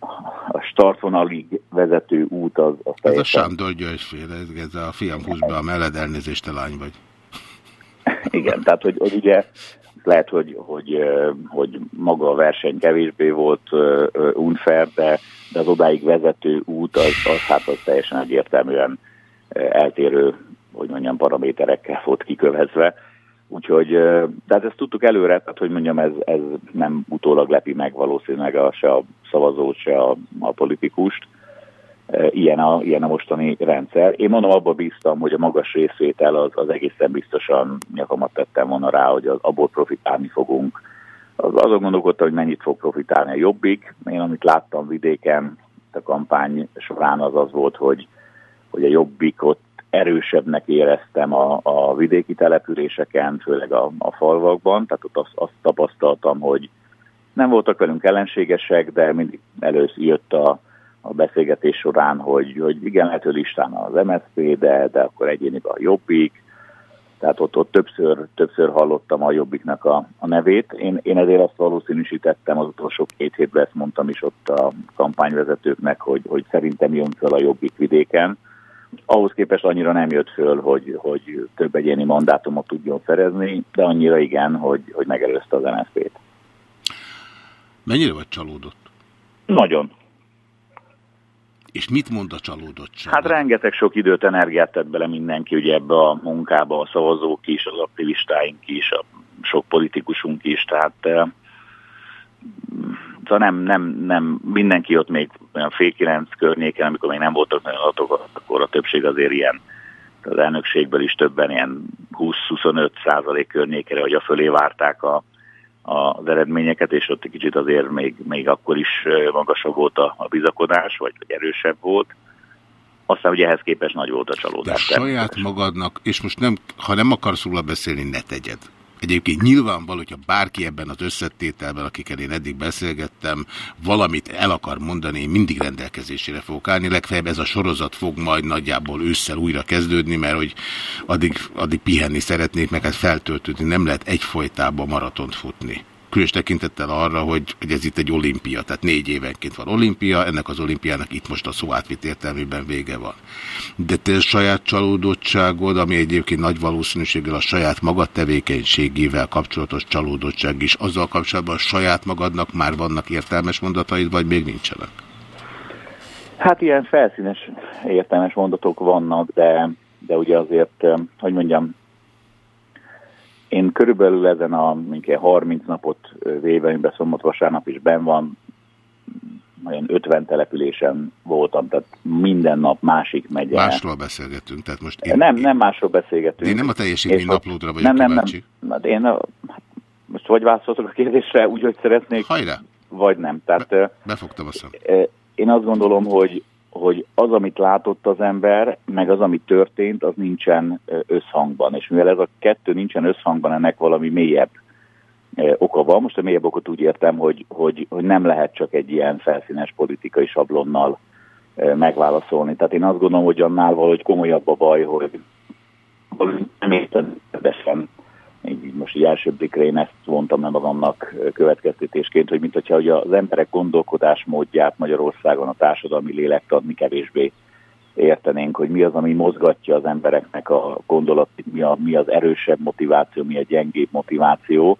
a startvonalig vezető út az, az Ez a Sándor Györgyféle, ez a fiam húz be a melled, elnézést, te lány vagy. (laughs) Igen, tehát hogy, hogy ugye lehet, hogy, hogy, hogy maga a verseny kevésbé volt unfair, de, de az odáig vezető út az, az hát az teljesen egyértelműen eltérő, hogy mondjam, paraméterekkel volt kikövezve. Úgyhogy, tehát ezt tudtuk előre, tehát hogy mondjam, ez, ez nem utólag lepi meg valószínűleg a, se a szavazót, se a, a politikust. Ilyen a, ilyen a mostani rendszer. Én mondom, abban bíztam, hogy a magas részvétel az, az egészen biztosan nyakamat tettem volna rá, hogy az, abból profitálni fogunk. Az, azon gondolkodtam, hogy mennyit fog profitálni a jobbik. Én amit láttam vidéken a kampány során az az volt, hogy, hogy a jobbikot erősebbnek éreztem a, a vidéki településeken, főleg a, a falvakban, tehát ott azt, azt tapasztaltam, hogy nem voltak velünk ellenségesek, de mindig először jött a, a beszélgetés során, hogy, hogy igen, lehet, hogy listán az MSZP, de, de akkor egyéniben a Jobbik, tehát ott, ott többször, többször hallottam a Jobbiknak a, a nevét. Én, én ezért azt valószínűsítettem, az utolsó két hétben ezt mondtam is ott a kampányvezetőknek, hogy, hogy szerintem jön fel a Jobbik vidéken, ahhoz képest annyira nem jött föl, hogy, hogy több egyéni mandátumot tudjon szerezni, de annyira igen, hogy, hogy megelőzte az NSZP-t. Mennyire vagy csalódott? Nagyon. És mit mond a csalódottság? Hát rengeteg sok időt, energiát tett bele mindenki ugye ebbe a munkába, a szavazók is, az aktivistáink is, a sok politikusunk is, tehát szóval nem, nem, nem, mindenki ott még olyan fél kilenc környéken, amikor még nem voltak nagyon adatok, akkor a többség azért ilyen, az elnökségből is többen ilyen 20-25 százalék környékere, hogy a fölé várták a, az eredményeket, és ott egy kicsit azért még, még akkor is magasabb volt a, a bizakodás, vagy, vagy erősebb volt. Aztán ugye ehhez képest nagy volt a csalódás. De saját magadnak, és most nem, ha nem akarsz róla beszélni, ne tegyed. Egyébként nyilvánvaló, hogyha bárki ebben az összetételben, akikkel én eddig beszélgettem, valamit el akar mondani, én mindig rendelkezésére fogok állni. Legfeljebb ez a sorozat fog majd nagyjából ősszel újra kezdődni, mert hogy addig, addig pihenni szeretnék, meg hát feltöltődni. Nem lehet egyfolytában maratont futni különös tekintettel arra, hogy, hogy ez itt egy olimpia, tehát négy évenként van olimpia, ennek az olimpiának itt most a szó átvitt értelmében vége van. De te saját csalódottságod, ami egyébként nagy valószínűséggel a saját magad tevékenységével kapcsolatos csalódottság is, azzal kapcsolatban a saját magadnak már vannak értelmes mondataid, vagy még nincsenek? Hát ilyen felszínes értelmes mondatok vannak, de, de ugye azért, hogy mondjam, én körülbelül ezen a minket 30 napot véve, amiben szombat vasárnap is ben van, olyan 50 településen voltam, tehát minden nap másik megye. Másról beszélgetünk, tehát most én... Nem, nem másról beszélgetünk. Én nem a teljesítmény naplódra vagyok nem, nem, nem, nem. Én a, hát most vagy válaszoltok a kérdésre úgy, hogy szeretnék, Hajrá. vagy nem. Tehát, Be, befogtam a szem. Én azt gondolom, hogy hogy az, amit látott az ember, meg az, ami történt, az nincsen összhangban. És mivel ez a kettő nincsen összhangban, ennek valami mélyebb oka van. Most a mélyebb okot úgy értem, hogy, hogy, hogy nem lehet csak egy ilyen felszínes politikai sablonnal megválaszolni. Tehát én azt gondolom, hogy annál valahogy komolyabb a baj, hogy nem értem így most így első blikre én ezt vontam meg magamnak következtetésként, hogy mint hogyha hogy az emberek gondolkodásmódját Magyarországon a társadalmi lélektan mi kevésbé értenénk, hogy mi az, ami mozgatja az embereknek a gondolatit, mi, a, mi az erősebb motiváció, mi a gyengébb motiváció.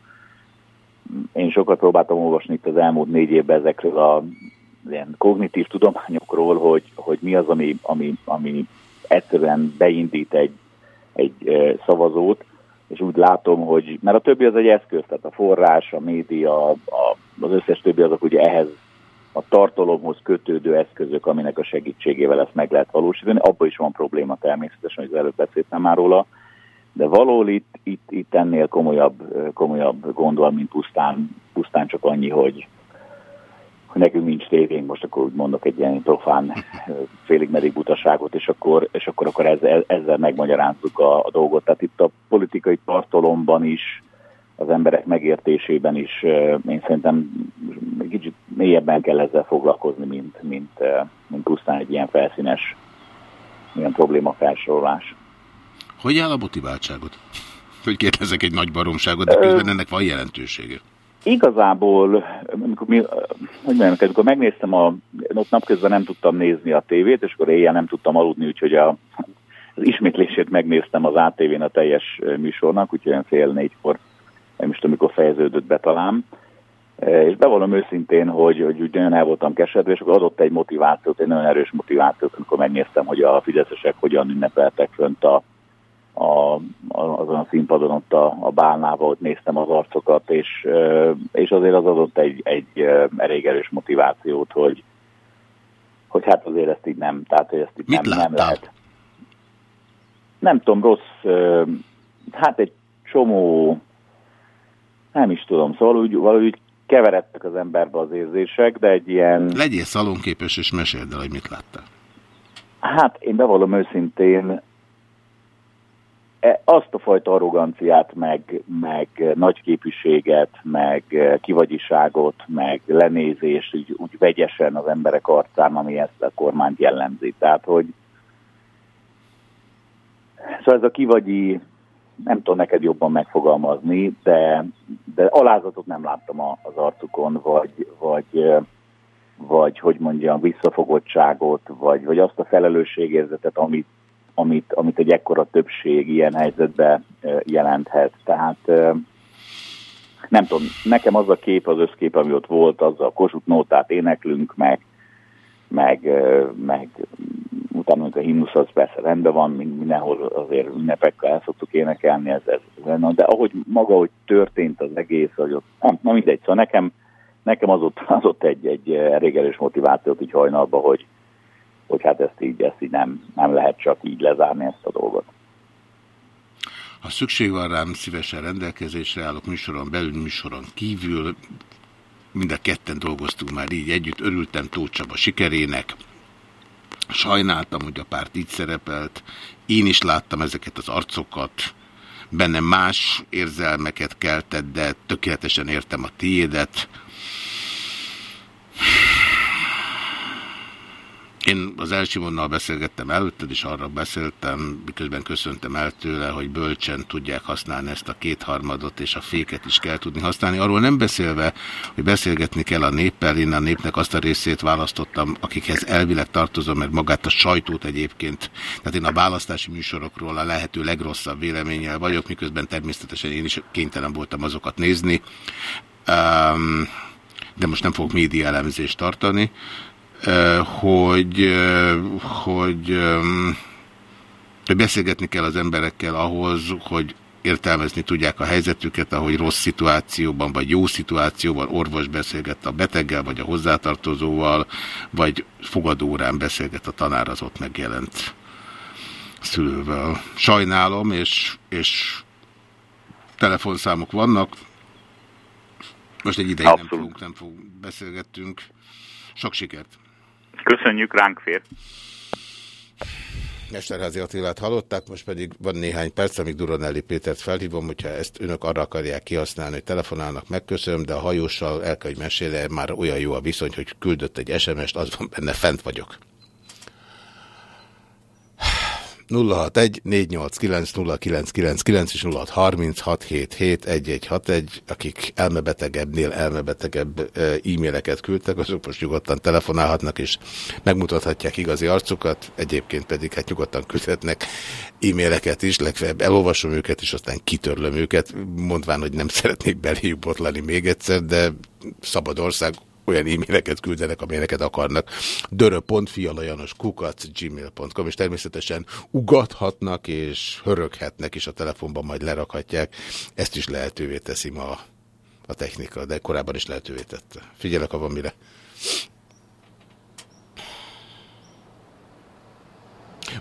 Én sokat próbáltam olvasni itt az elmúlt négy évben ezekről a ilyen kognitív tudományokról, hogy, hogy mi az, ami, ami, ami egyszerűen beindít egy, egy szavazót, és úgy látom, hogy, mert a többi az egy eszköz, tehát a forrás, a média, a, az összes többi azok ugye ehhez a tartalomhoz kötődő eszközök, aminek a segítségével ezt meg lehet valósítani. Abban is van probléma természetesen, hogy az előbb beszéltem már róla, de való itt, itt, itt ennél komolyabb, komolyabb gondol, mint pusztán, pusztán csak annyi, hogy, hogy nekünk nincs tévénk, most akkor úgy mondok egy ilyen profán félig meddig butaságot, és akkor, és akkor, akkor ezzel, ezzel megmagyarázzuk a, a dolgot. Tehát itt a politikai tartalomban is, az emberek megértésében is én szerintem egy kicsit mélyebben kell ezzel foglalkozni, mint, mint, mint pusztán egy ilyen felszínes ilyen probléma felsorolás. Hogy áll a motiváltságot? Hogy kérdezek egy nagy baromságot, de közben ennek van jelentősége. Igazából, amikor, mi, hogy mondjam, amikor megnéztem, a, ott napközben nem tudtam nézni a tévét, és akkor éjjel nem tudtam aludni, úgyhogy a, az ismétlését megnéztem az ATV-n a teljes műsornak, úgyhogy olyan fél négykor, nem is tudom, mikor fejeződött be talán. És bevallom őszintén, hogy, hogy úgy nagyon el voltam kesedve, és akkor adott egy motivációt, egy nagyon erős motivációt, amikor megnéztem, hogy a fizetesek hogyan ünnepeltek fönt a, a, azon a színpadon ott a, a bálnával, ott néztem az arcokat, és, és azért az adott egy, egy elég erős motivációt, hogy, hogy hát azért ezt így nem, tehát hogy ezt így Mit nem, nem lehet. Nem tudom, rossz, hát egy csomó, nem is tudom, szóval úgy, valahogy keveredtek az emberbe az érzések, de egy ilyen... Legyél szalonképes és meséld el, hogy mit láttál. Hát én bevallom őszintén, azt a fajta arroganciát, meg, meg nagyképűséget, meg kivagyiságot, meg lenézést úgy, úgy vegyesen az emberek arcán, ami ezt a kormányt jellemzi. Tehát, hogy szóval ez a kivagyi, nem tudom neked jobban megfogalmazni, de, de alázatot nem láttam az arcukon, vagy, vagy, vagy hogy mondjam, visszafogottságot, vagy, vagy azt a felelősségérzetet, amit amit, amit egy ekkora többség ilyen helyzetben jelenthet. Tehát nem tudom, nekem az a kép, az összkép, ami ott volt, az a Kossuth nótát éneklünk, meg, meg, meg utána a himnusz az persze rendben van, mindenhol azért ünnepekkel el szoktuk énekelni, ez, ez, de ahogy maga, hogy történt az egész, hogy ott, nem, na mindegy, szóval nekem, nekem az ott, az ott egy, egy elég erős motivációt így hajnalba, hogy, hogy hát ezt így, ezt így nem, nem lehet csak így lezárni ezt a dolgot. Ha szükség van rám, szívesen rendelkezésre állok műsoron belül, műsoron kívül. Mind a ketten dolgoztunk már így együtt. Örültem Tóth Csaba sikerének. Sajnáltam, hogy a párt így szerepelt. Én is láttam ezeket az arcokat. Bennem más érzelmeket keltett, de tökéletesen értem a tiédet. Én az Elsimonnal beszélgettem előtted, és arra beszéltem, miközben köszöntem el tőle, hogy bölcsen tudják használni ezt a kétharmadot, és a féket is kell tudni használni. Arról nem beszélve, hogy beszélgetni kell a néppel, én a népnek azt a részét választottam, akikhez elvileg tartozom, mert magát a sajtót egyébként, tehát én a választási műsorokról a lehető legrosszabb véleménnyel vagyok, miközben természetesen én is kénytelen voltam azokat nézni, de most nem fogok média elemzést tartani hogy, hogy, hogy beszélgetni kell az emberekkel ahhoz, hogy értelmezni tudják a helyzetüket, ahogy rossz szituációban, vagy jó szituációban orvos beszélget a beteggel, vagy a hozzátartozóval, vagy fogadórán beszélget a tanár az ott megjelent szülővel. Sajnálom, és, és telefonszámok vannak. Most egy ideig nem fogunk, nem fogunk, beszélgettünk. Sok sikert! Köszönjük, ránk fér. Mesterházi Attilát hallották, most pedig van néhány perc, amíg Duronelli Pétert felhívom, hogyha ezt önök arra akarják kihasználni, hogy telefonálnak, megköszönöm, de a hajóssal el kell, hogy mesélje, már olyan jó a viszony, hogy küldött egy SMS-t, az van benne, fent vagyok. 061 489 és 0636771161, akik elmebetegebbnél elmebetegebb e-maileket küldtek, azok most nyugodtan telefonálhatnak és megmutathatják igazi arcukat, egyébként pedig hát nyugodtan küldhetnek e-maileket is, legfeljebb elolvasom őket, és aztán kitörlöm őket, mondván, hogy nem szeretnék beléjük botlani még egyszer, de szabad ország, olyan e-maileket küldenek, amelyeket akarnak. kukac gmail.com és természetesen ugathatnak és höröghetnek, és a telefonban majd lerakhatják. Ezt is lehetővé teszi ma a technika, de korábban is lehetővé tette. Figyelek, ha van mire.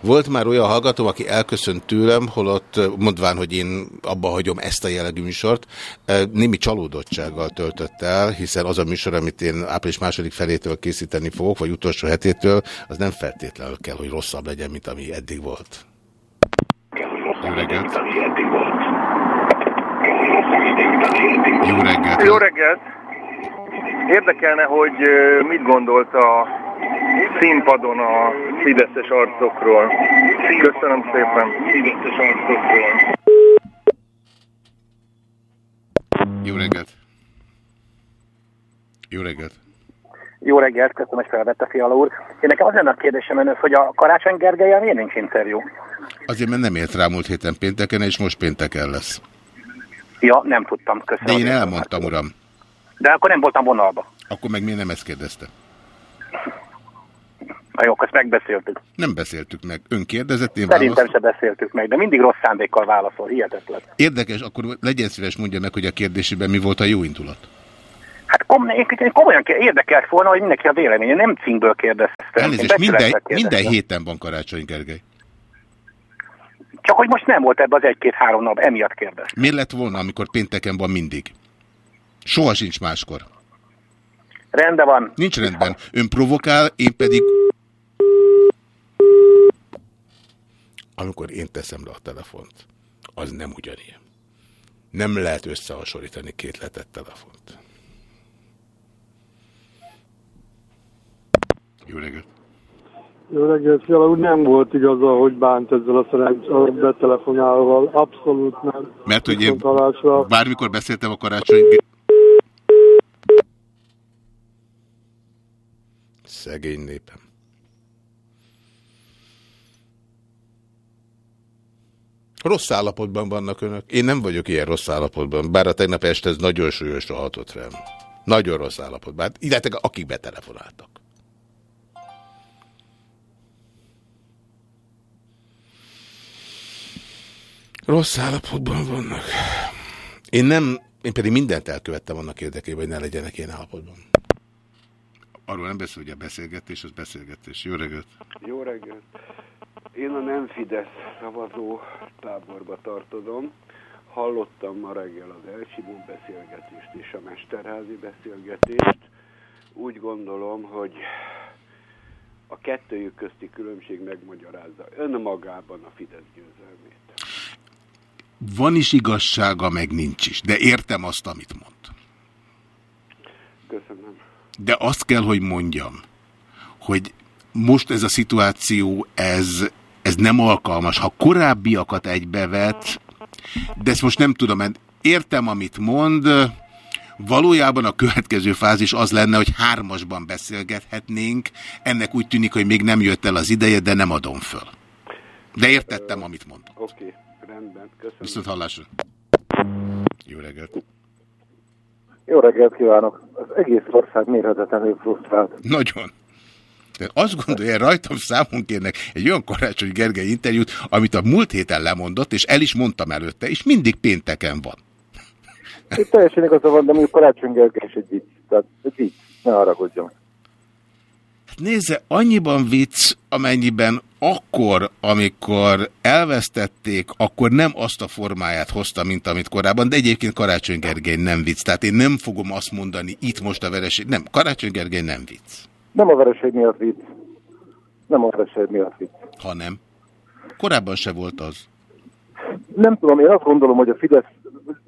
Volt már olyan hallgatóm, aki elköszönt tőlem, holott mondván, hogy én abba hagyom ezt a jellegű műsort, némi csalódottsággal töltött el, hiszen az a műsor, amit én április második felétől készíteni fogok, vagy utolsó hetétől, az nem feltétlenül kell, hogy rosszabb legyen, mint ami eddig volt. Jó reggelt! Jó reggelt! Jó reggelt! Érdekelne, hogy mit gondolt a színpadon a fideszes arcokról. Köszönöm szépen. Fideszes arcokról. Jó reggelt! Jó reggelt! Jó reggelt, köszönöm, hogy felvette Fiala úr. Én nekem az lenne a kérdésem önös, hogy a Karácsony Gergelyen miért nincs interjú? Azért, mert nem ért rá múlt héten pénteken, és most pénteken lesz. Ja, nem tudtam, köszönöm. De én elmondtam, uram. De akkor nem voltam vonalba. Akkor meg miért nem ezt kérdezte? Na jó, azt megbeszéltük. Nem beszéltük meg. Ön kérdezett, én Szerintem válasz... se beszéltük meg, de mindig rossz szándékkal válaszol, hihetetlen. Érdekes, akkor legyen szíves mondja meg, hogy a kérdésében mi volt a jó indulat. Hát kom komolyan érdekelt volna, hogy mindenki a véleménye, nem címből kérdeztem. Elnézést, minden, minden héten van Karácsony Gergely. Csak hogy most nem volt ebbe az egy-két-három nap, emiatt kérdeztem. Miért lett volna, amikor pénteken van mindig? Soha sincs máskor. Rendben van. Nincs rendben. Ön provokál, én pedig... Amikor én teszem le a telefont, az nem ugyanilyen. Nem lehet összehasonlítani két letett telefont. Jó reggelt! Jó reggelt, Fiala úgy nem volt igaza, hogy bánt ezzel a, szerencs, a betelefonálval. Abszolút nem. Mert hogy én bármikor beszéltem a karácsony... Szegény népem. Rossz állapotban vannak önök. Én nem vagyok ilyen rossz állapotban, bár a tegnap este ez nagyon súlyosra hatott rám. Nagyon rossz állapotban. Illetve akik betelefonáltak. Rossz állapotban vannak. Én nem, én pedig mindent elkövettem annak érdekében, hogy ne legyenek ilyen állapotban. Arról nem beszél, hogy a beszélgetés, az beszélgetés. Jó reggelt! Jó reggelt! Én a nem Fidesz szavazó táborba tartozom. Hallottam ma reggel az Elsimó beszélgetést és a Mesterházi beszélgetést. Úgy gondolom, hogy a kettőjük közti különbség megmagyarázza önmagában a Fidesz győzelmét. Van is igazsága, meg nincs is, de értem azt, amit mond. Köszönöm. De azt kell, hogy mondjam, hogy most ez a szituáció, ez, ez nem alkalmas. Ha korábbiakat egybevet, de ezt most nem tudom, mert értem, amit mond, valójában a következő fázis az lenne, hogy hármasban beszélgethetnénk, ennek úgy tűnik, hogy még nem jött el az ideje, de nem adom föl. De értettem, amit mond. Oké, okay, rendben, köszönöm. Viszont hallásra. Jó reggelt. Jó reggelt kívánok! Az egész ország mérhetetlenül frusztrált. Nagyon. De azt gondolja, rajtam számon kérnek egy olyan Karácsony Gergely interjút, amit a múlt héten lemondott, és el is mondtam előtte, és mindig pénteken van. Itt teljesen igaza van, de mondjuk Karácsony Gergely is egy vicc. Tehát egy vicc, ne haragudjon. Nézze, annyiban vicc, amennyiben akkor, amikor elvesztették, akkor nem azt a formáját hozta, mint amit korábban, de egyébként Karácsony Gergely nem vicc. Tehát én nem fogom azt mondani itt most a vereség. Nem, Karácsony Gergely nem vicc. Nem a vereség miatt vicc. Nem a vereség miatt vicc. Ha nem. Korábban se volt az. Nem tudom, én azt gondolom, hogy a Fidesz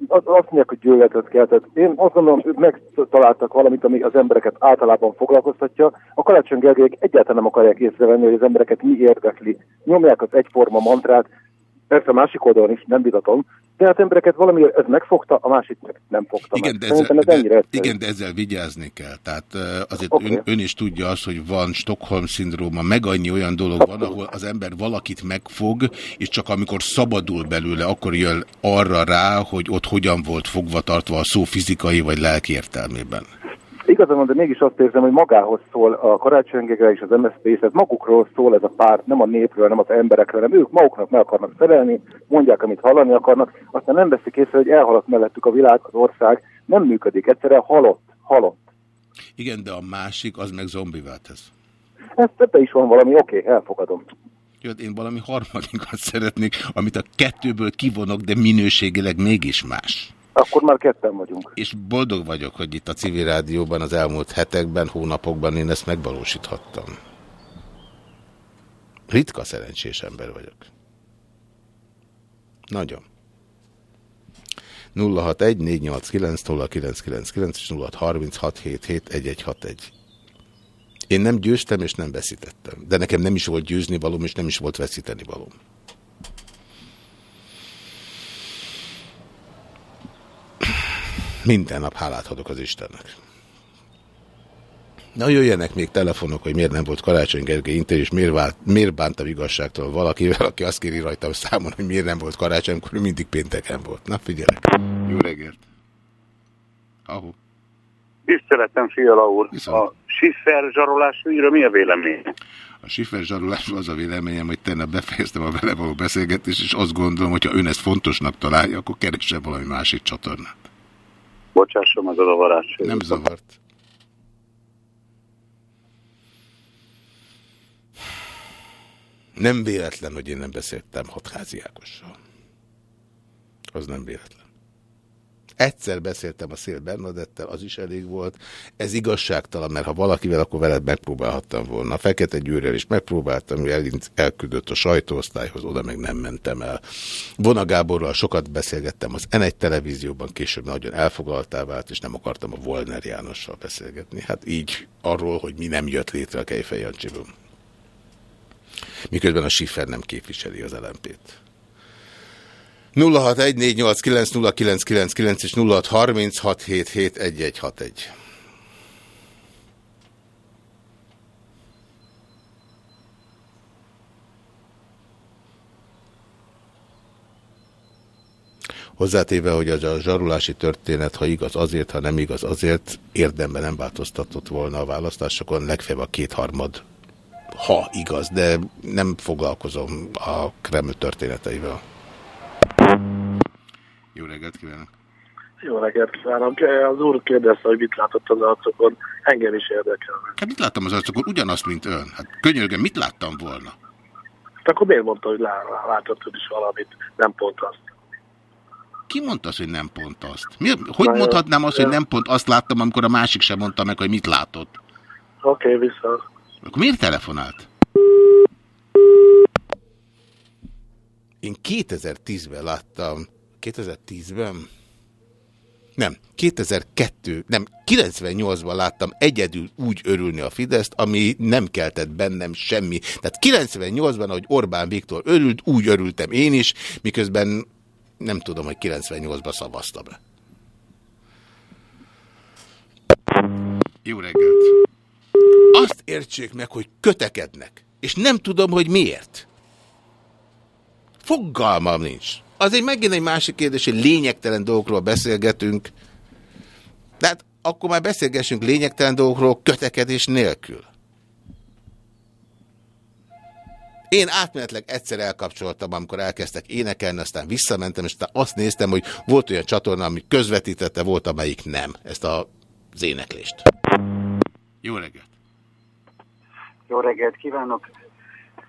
azt mondják, hogy gyűlöletet keltett. Én azt gondolom, hogy megtaláltak valamit, ami az embereket általában foglalkoztatja. A Karácsony Gergelyek egyáltalán nem akarják észrevenni, hogy az embereket mi érdekli. Nyomják az egyforma mantrát, persze a másik oldalon is, nem vitatom, tehát embereket valami, ez megfogta, a másik nem fogta igen, meg. De ezzel, ez de, igen, de ezzel vigyázni kell. Tehát azért okay. ön, ön is tudja azt, hogy van Stockholm-szindróma, meg annyi olyan dolog van, ahol az ember valakit megfog, és csak amikor szabadul belőle, akkor jön arra rá, hogy ott hogyan volt fogva tartva a szó fizikai vagy lelki értelmében. Igazán van, de mégis azt érzem, hogy magához szól a karácsonygegre és az MSZP, ez magukról szól ez a pár, nem a népről, nem az emberekről, hanem ők maguknak meg akarnak felelni, mondják, amit hallani akarnak, aztán nem veszik észre, hogy elhaladt mellettük a világ, az ország, nem működik, egyszerűen halott, halott. Igen, de a másik, az meg zombivá tesz. Ez ebbe is van valami, oké, okay, elfogadom. Jó, én valami harmadikat (laughs) szeretnék, amit a kettőből kivonok, de minőségileg mégis más. Akkor már ketten vagyunk. És boldog vagyok, hogy itt a civil rádióban az elmúlt hetekben, hónapokban én ezt megvalósíthattam. Ritka szerencsés ember vagyok. Nagyon. 061 és 0636771161. Én nem győztem és nem veszítettem. De nekem nem is volt győzni valóm, és nem is volt veszíteni valóm. Minden nap hálát adok az Istennek. Na jöjjenek még telefonok, hogy miért nem volt Karácsony Gergely interjú, és miért, vált, miért bántam igazságtól valakivel, aki azt kéri rajtam számon, hogy miért nem volt Karácsony, amikor mindig pénteken volt. Na figyelek. Jó reggelt. Ahu. Tiszteletem, Fiala úr. Viszont. A Schiffer zsarolásra mi a vélemény? A Schiffer zsarolásról az a véleményem, hogy tenne befejeztem a vele való beszélgetést, és azt gondolom, hogy ha ön ezt fontosnak találja, akkor keresse valami másik csatornát. Bocsássom az zavarás. Nem zavart. Nem véletlen, hogy én nem beszéltem hatházi Ákossal. Az nem véletlen. Egyszer beszéltem a Szél Bernadettel, az is elég volt. Ez igazságtalan, mert ha valakivel, akkor veled megpróbálhattam volna. Fekete Győrrel is megpróbáltam, hogy elküldött a sajtóosztályhoz, oda meg nem mentem el. Vona Gáborral sokat beszélgettem az N1 televízióban, később nagyon elfogaltá vált, és nem akartam a Volner Jánossal beszélgetni. Hát így arról, hogy mi nem jött létre a Kejfej Jancsiből. Miközben a Schiffer nem képviseli az LMP-t. 0614890999 és 0636771161. Hozzátéve, hogy az a zsarulási történet, ha igaz azért, ha nem igaz azért, érdemben nem változtatott volna a választásokon, legfeljebb a kétharmad, ha igaz, de nem foglalkozom a Kreml történeteivel. Jó reggelt kívánok! Jó reggelt kívánok! Az úr kérdezte, hogy mit látott az arcokon. Engem is érdekel. Hát mit láttam az arcokon? Ugyanazt, mint ön. Hát könyörgöm, mit láttam volna? Hát akkor miért mondta, hogy lá, látott ön is valamit, nem pont azt? Ki mondta azt, hogy nem pont azt? Mi, hogy Na, mondhatnám azt, hogy nem pont azt láttam, amikor a másik sem mondta meg, hogy mit látott? Oké, okay, vissza. Akkor miért telefonált? Én 2010-ben láttam, 2010-ben? Nem, 2002, nem, 98-ban láttam egyedül úgy örülni a Fideszt, ami nem keltett bennem semmi. Tehát 98-ban, ahogy Orbán Viktor örült, úgy örültem én is, miközben nem tudom, hogy 98-ban szavaztam be. Jó reggelt! Azt értsék meg, hogy kötekednek, és nem tudom, hogy miért. Fogalmam nincs. Azért megint egy másik kérdés, hogy lényegtelen dolgokról beszélgetünk, de hát akkor már beszélgessünk lényegtelen dolgokról kötekedés nélkül. Én átmenetleg egyszer elkapcsoltam, amikor elkezdtek énekelni, aztán visszamentem, és aztán azt néztem, hogy volt olyan csatorna, ami közvetítette, volt, amelyik nem, ezt a, az éneklést. Jó reggelt! Jó reggelt kívánok!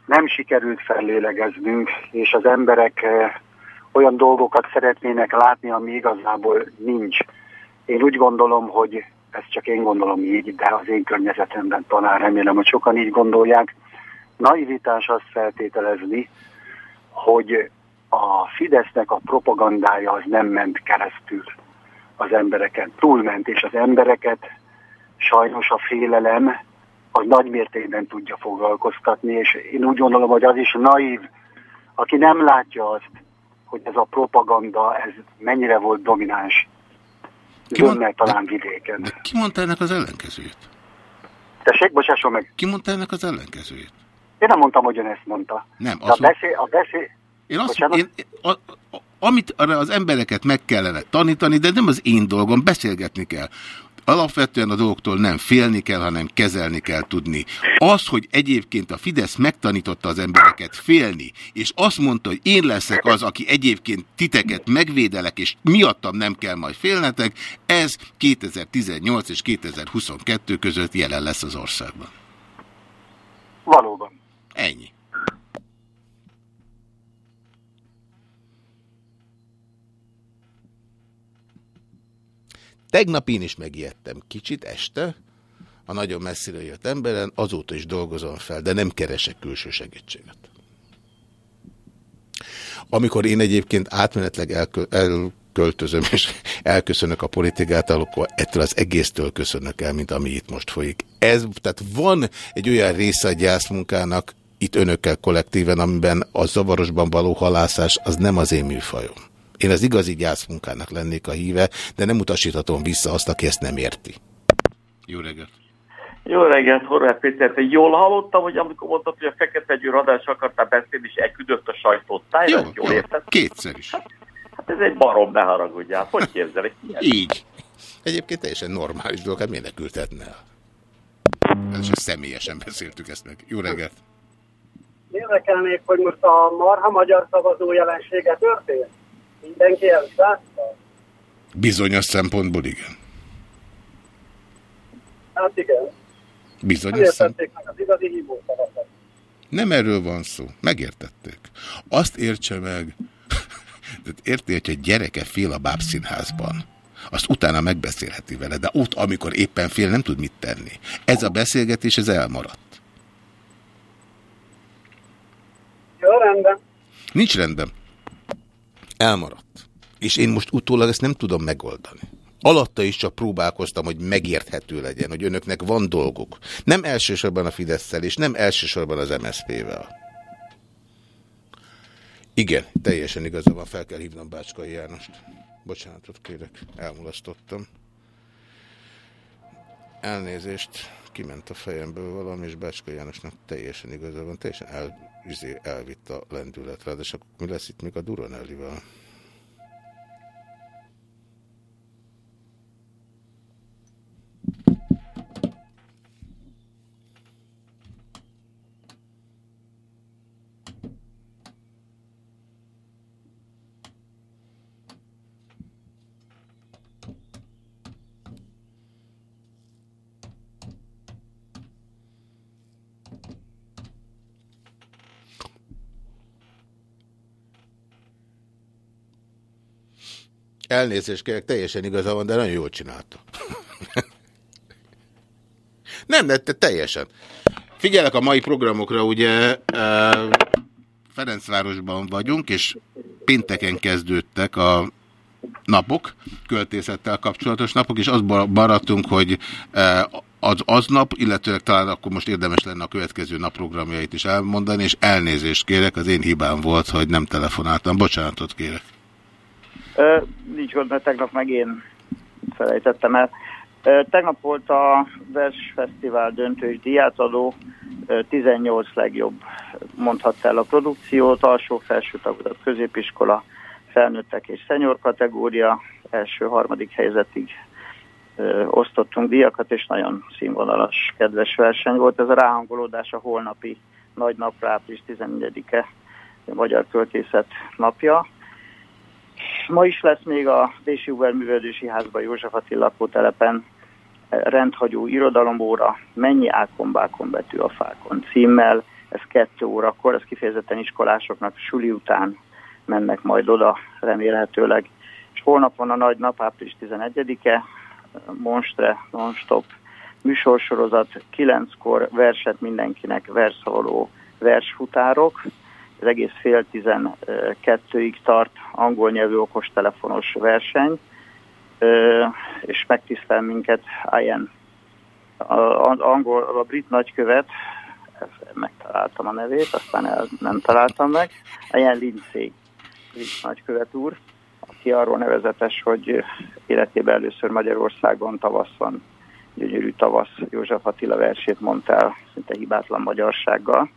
Nem sikerült fellélegeznünk, és az emberek eh, olyan dolgokat szeretnének látni, ami igazából nincs. Én úgy gondolom, hogy ezt csak én gondolom így, de az én környezetemben talán remélem, hogy sokan így gondolják, naivitás azt feltételezni, hogy a Fidesznek a propagandája az nem ment keresztül az embereken. Túlment, és az embereket sajnos a félelem az nagy mértékben tudja foglalkoztatni, és én úgy gondolom, hogy az is naív, aki nem látja azt, hogy ez a propaganda, ez mennyire volt domináns mond... talán vidéken. De ki mondta ennek az ellenkezőjét? Tessék, bocsásson meg. Ki mondta ennek az ellenkezőjét? Én nem mondtam, hogy ön ezt mondta. Nem, azt a beszél, a beszél... Én azt én, a, a, amit arra az embereket meg kellene tanítani, de nem az én dolgom, beszélgetni kell. Alapvetően a dolgoktól nem félni kell, hanem kezelni kell tudni. Az, hogy egyébként a Fidesz megtanította az embereket félni, és azt mondta, hogy én leszek az, aki egyébként titeket megvédelek, és miattam nem kell majd félnetek, ez 2018 és 2022 között jelen lesz az országban. Valóban. Ennyi. Tegnap én is megijedtem kicsit este, a nagyon messzire jött emberen, azóta is dolgozom fel, de nem keresek külső segítséget. Amikor én egyébként átmenetleg elköltözöm és elköszönök a politikától, akkor ettől az egésztől köszönök el, mint ami itt most folyik. Ez, tehát van egy olyan része a gyászmunkának, itt önökkel kollektíven, amiben a zavarosban való halászás az nem az én műfajom. Én az igazi gyászmunkának lennék a híve, de nem utasíthatom vissza azt, aki ezt nem érti. Jó reggelt! Jó reggelt, Horváth Péter, te jól hallottam, hogy amikor mondtad, hogy a Fekete Győr adás akartál beszélni, és elküldött a sajtótájra? Jó, jól jó, érted? kétszer is. Hát, hát ez egy barom, ne haragudjál. Hogy képzelek? Így. Egyébként teljesen normális dolog, hát miért ne küldhetne el? Ez csak személyesen beszéltük ezt meg. Jó reggelt! Érdekelnék, hogy most a marha magyar szavazó jelensége történt? Mindenki elszállta? Bizonyos szempontból igen. Hát igen. Bizonyos szempontból. az igazi. Nem erről van szó. Megértették. Azt értse meg, (laughs) érti, hogy egy gyereke fél a bábszínházban, azt utána megbeszélheti vele, de ott, amikor éppen fél, nem tud mit tenni. Ez a beszélgetés, ez elmaradt. Jó, rendben. Nincs rendben. Elmaradt. És én most utólag ezt nem tudom megoldani. Alatta is csak próbálkoztam, hogy megérthető legyen, hogy önöknek van dolguk. Nem elsősorban a fidesz és nem elsősorban az MSZP-vel. Igen, teljesen igaza van, fel kell hívnom Bácskai Jánost. Bocsánatot kérek, elmulasztottam. Elnézést, kiment a fejemből valami, és Bácskai Jánosnak teljesen igaza van, teljesen el, izé, elvitt a lendületre, de akkor mi lesz itt még a Duronellivel? Elnézést kérek, teljesen igaza van, de nagyon jól csinálta. (laughs) Nem, de te teljesen. Figyelek a mai programokra, ugye Ferencvárosban vagyunk, és pénteken kezdődtek a napok, költészettel kapcsolatos napok, és azt maradtunk, hogy az aznap, illetőleg talán akkor most érdemes lenne a következő nap programjait is elmondani, és elnézést kérek, az én hibám volt, hogy nem telefonáltam. Bocsánatot kérek. Ö, nincs gond, mert tegnap meg én felejtettem el. Ö, tegnap volt a Versfesztivál döntő és diátadó, 18 legjobb mondhatta el a produkciót, alsó-felső tagozat középiskola, felnőttek és szenyor kategória, első-harmadik helyzetig ö, osztottunk díjakat, és nagyon színvonalas, kedves verseny volt. Ez a ráhangolódás a holnapi nagy napra, április 14-e Magyar Költészet napja. Ma is lesz még a Dési Uber Művelődési Házban József Attila lakótelepen rendhagyó irodalomóra, mennyi ákon betű a fákon címmel, ez kettő órakor, ez kifejezetten iskolásoknak suli után mennek majd oda remélhetőleg. És holnap van a nagy nap, április 11-e, Monstre, non-stop műsorsorozat, kilenckor verset mindenkinek verszavaló versfutárok, az egész fél tizenkettőig tart angol nyelvű okostelefonos verseny, és megtisztel minket Ian, a, angol, a brit nagykövet, megtaláltam a nevét, aztán el, nem találtam meg, Ian Lindsay, brit nagykövet úr, aki arról nevezetes, hogy életében először Magyarországon tavaszon, gyönyörű tavasz József Attila versét mondta el, szinte hibátlan magyarsággal.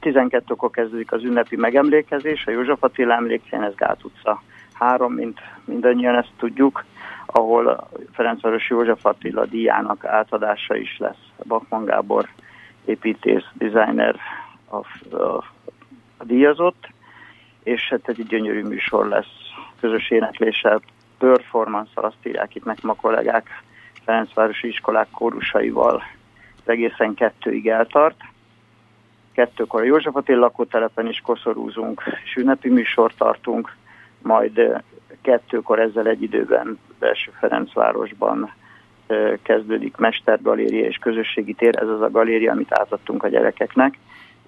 12-kor kezdődik az ünnepi megemlékezés, a József Attila emlékén, ez Gát utca 3, mint mindannyian ezt tudjuk, ahol Ferencváros József Attila díjának átadása is lesz. Bakman Gábor építész, designer a, a, a díjazott, és hát egy gyönyörű műsor lesz közös énekléssel, performance azt írják itt nekem a kollégák, Ferencvárosi iskolák kórusaival egészen kettőig eltart. Kettőkor a József Attila lakótelepen is koszorúzunk, és ünnepi műsort tartunk, majd kettőkor ezzel egy időben Belső Ferencvárosban kezdődik Mestergaléria és Közösségi tér. Ez az a galéria, amit átadtunk a gyerekeknek.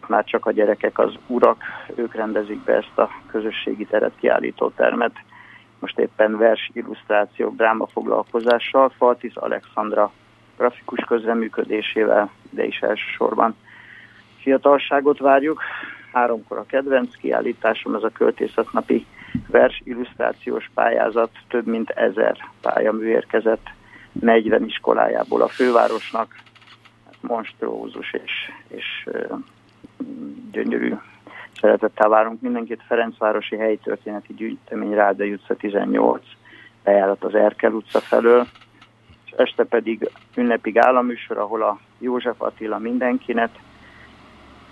Már csak a gyerekek az urak, ők rendezik be ezt a közösségi teret kiállító termet. Most éppen vers, illusztrációk, drámafoglalkozással, Faltis Alexandra grafikus közreműködésével, de is elsősorban fiatalságot várjuk. Háromkor a kedvenc kiállításom, ez a költészetnapi vers illusztrációs pályázat több mint ezer pályamű érkezett 40 iskolájából a fővárosnak. Monstrózus és, és gyönyörű szeretettel várunk mindenkit. Ferencvárosi helytörténeti gyűjtemény Ráda utca 18, bejárat az Erkel utca felől, és este pedig ünnepig államűsor, ahol a József Attila mindenkinek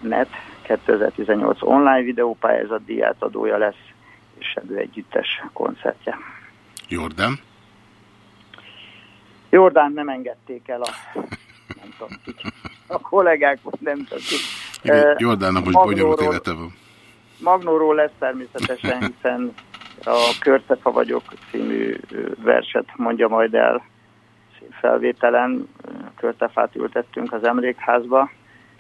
net 2018 online videópályázat díját adója lesz, képviselő együttes koncertje. Jordán? Jordán nem engedték el a, nem tudom, a kollégák, nem tudom. Jordánnak most bonyolult élete van. Magnóról lesz természetesen, hiszen a Körtefa vagyok című verset mondja majd el szép felvételen. Körtefát ültettünk az emlékházba,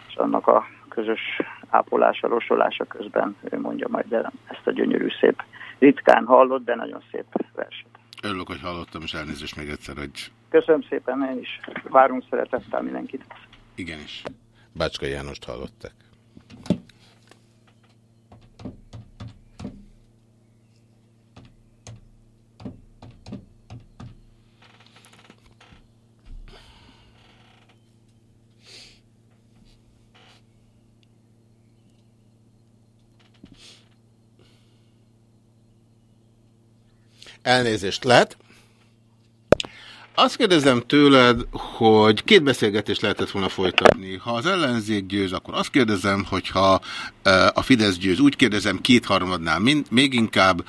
és annak a közös ápolása, rosolása közben ő mondja majd el ezt a gyönyörű szép, ritkán hallott, de nagyon szép verset. Örülök, hogy hallottam, és elnézést még egyszer, hogy... Köszönöm szépen, én is. Várunk szeretettel mindenkit. Igenis. Bácska Jánost hallották. Elnézést lehet. Azt kérdezem tőled, hogy két beszélgetést lehetett volna folytatni. Ha az ellenzék győz, akkor azt kérdezem, hogyha a Fidesz győz, úgy kérdezem kétharmadnál még inkább,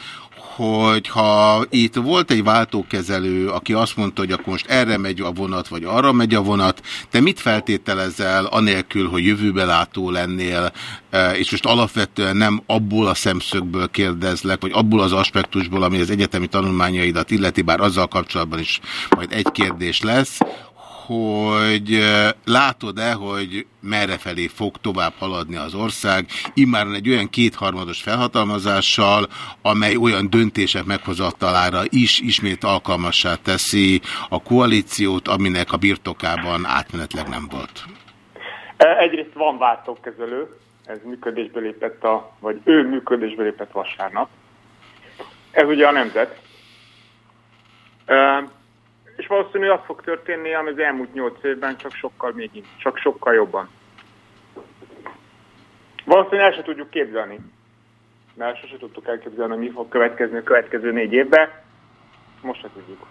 hogy ha itt volt egy váltókezelő, aki azt mondta, hogy akkor most erre megy a vonat, vagy arra megy a vonat, te mit feltételezel anélkül, hogy jövőbe látó lennél, e, és most alapvetően nem abból a szemszögből kérdezlek, vagy abból az aspektusból, ami az egyetemi tanulmányaidat illeti, bár azzal kapcsolatban is majd egy kérdés lesz, hogy látod-e, hogy merre felé fog tovább haladni az ország, immár egy olyan kétharmados felhatalmazással, amely olyan döntések meghozatalára is ismét alkalmassá teszi a koalíciót, aminek a birtokában átmenetleg nem volt. Egyrészt van váltókezelő, ez működésbe lépett, a, vagy ő működésbe lépett vasárnap. Ez ugye a nemzet. És valószínű az fog történni, ami az elmúlt nyolc évben csak sokkal még csak sokkal jobban. Valószínűleg el se tudjuk képzelni. Mert sose tudtuk elképzelni, hogy mi fog következni a következő négy évben. Most se tudjuk.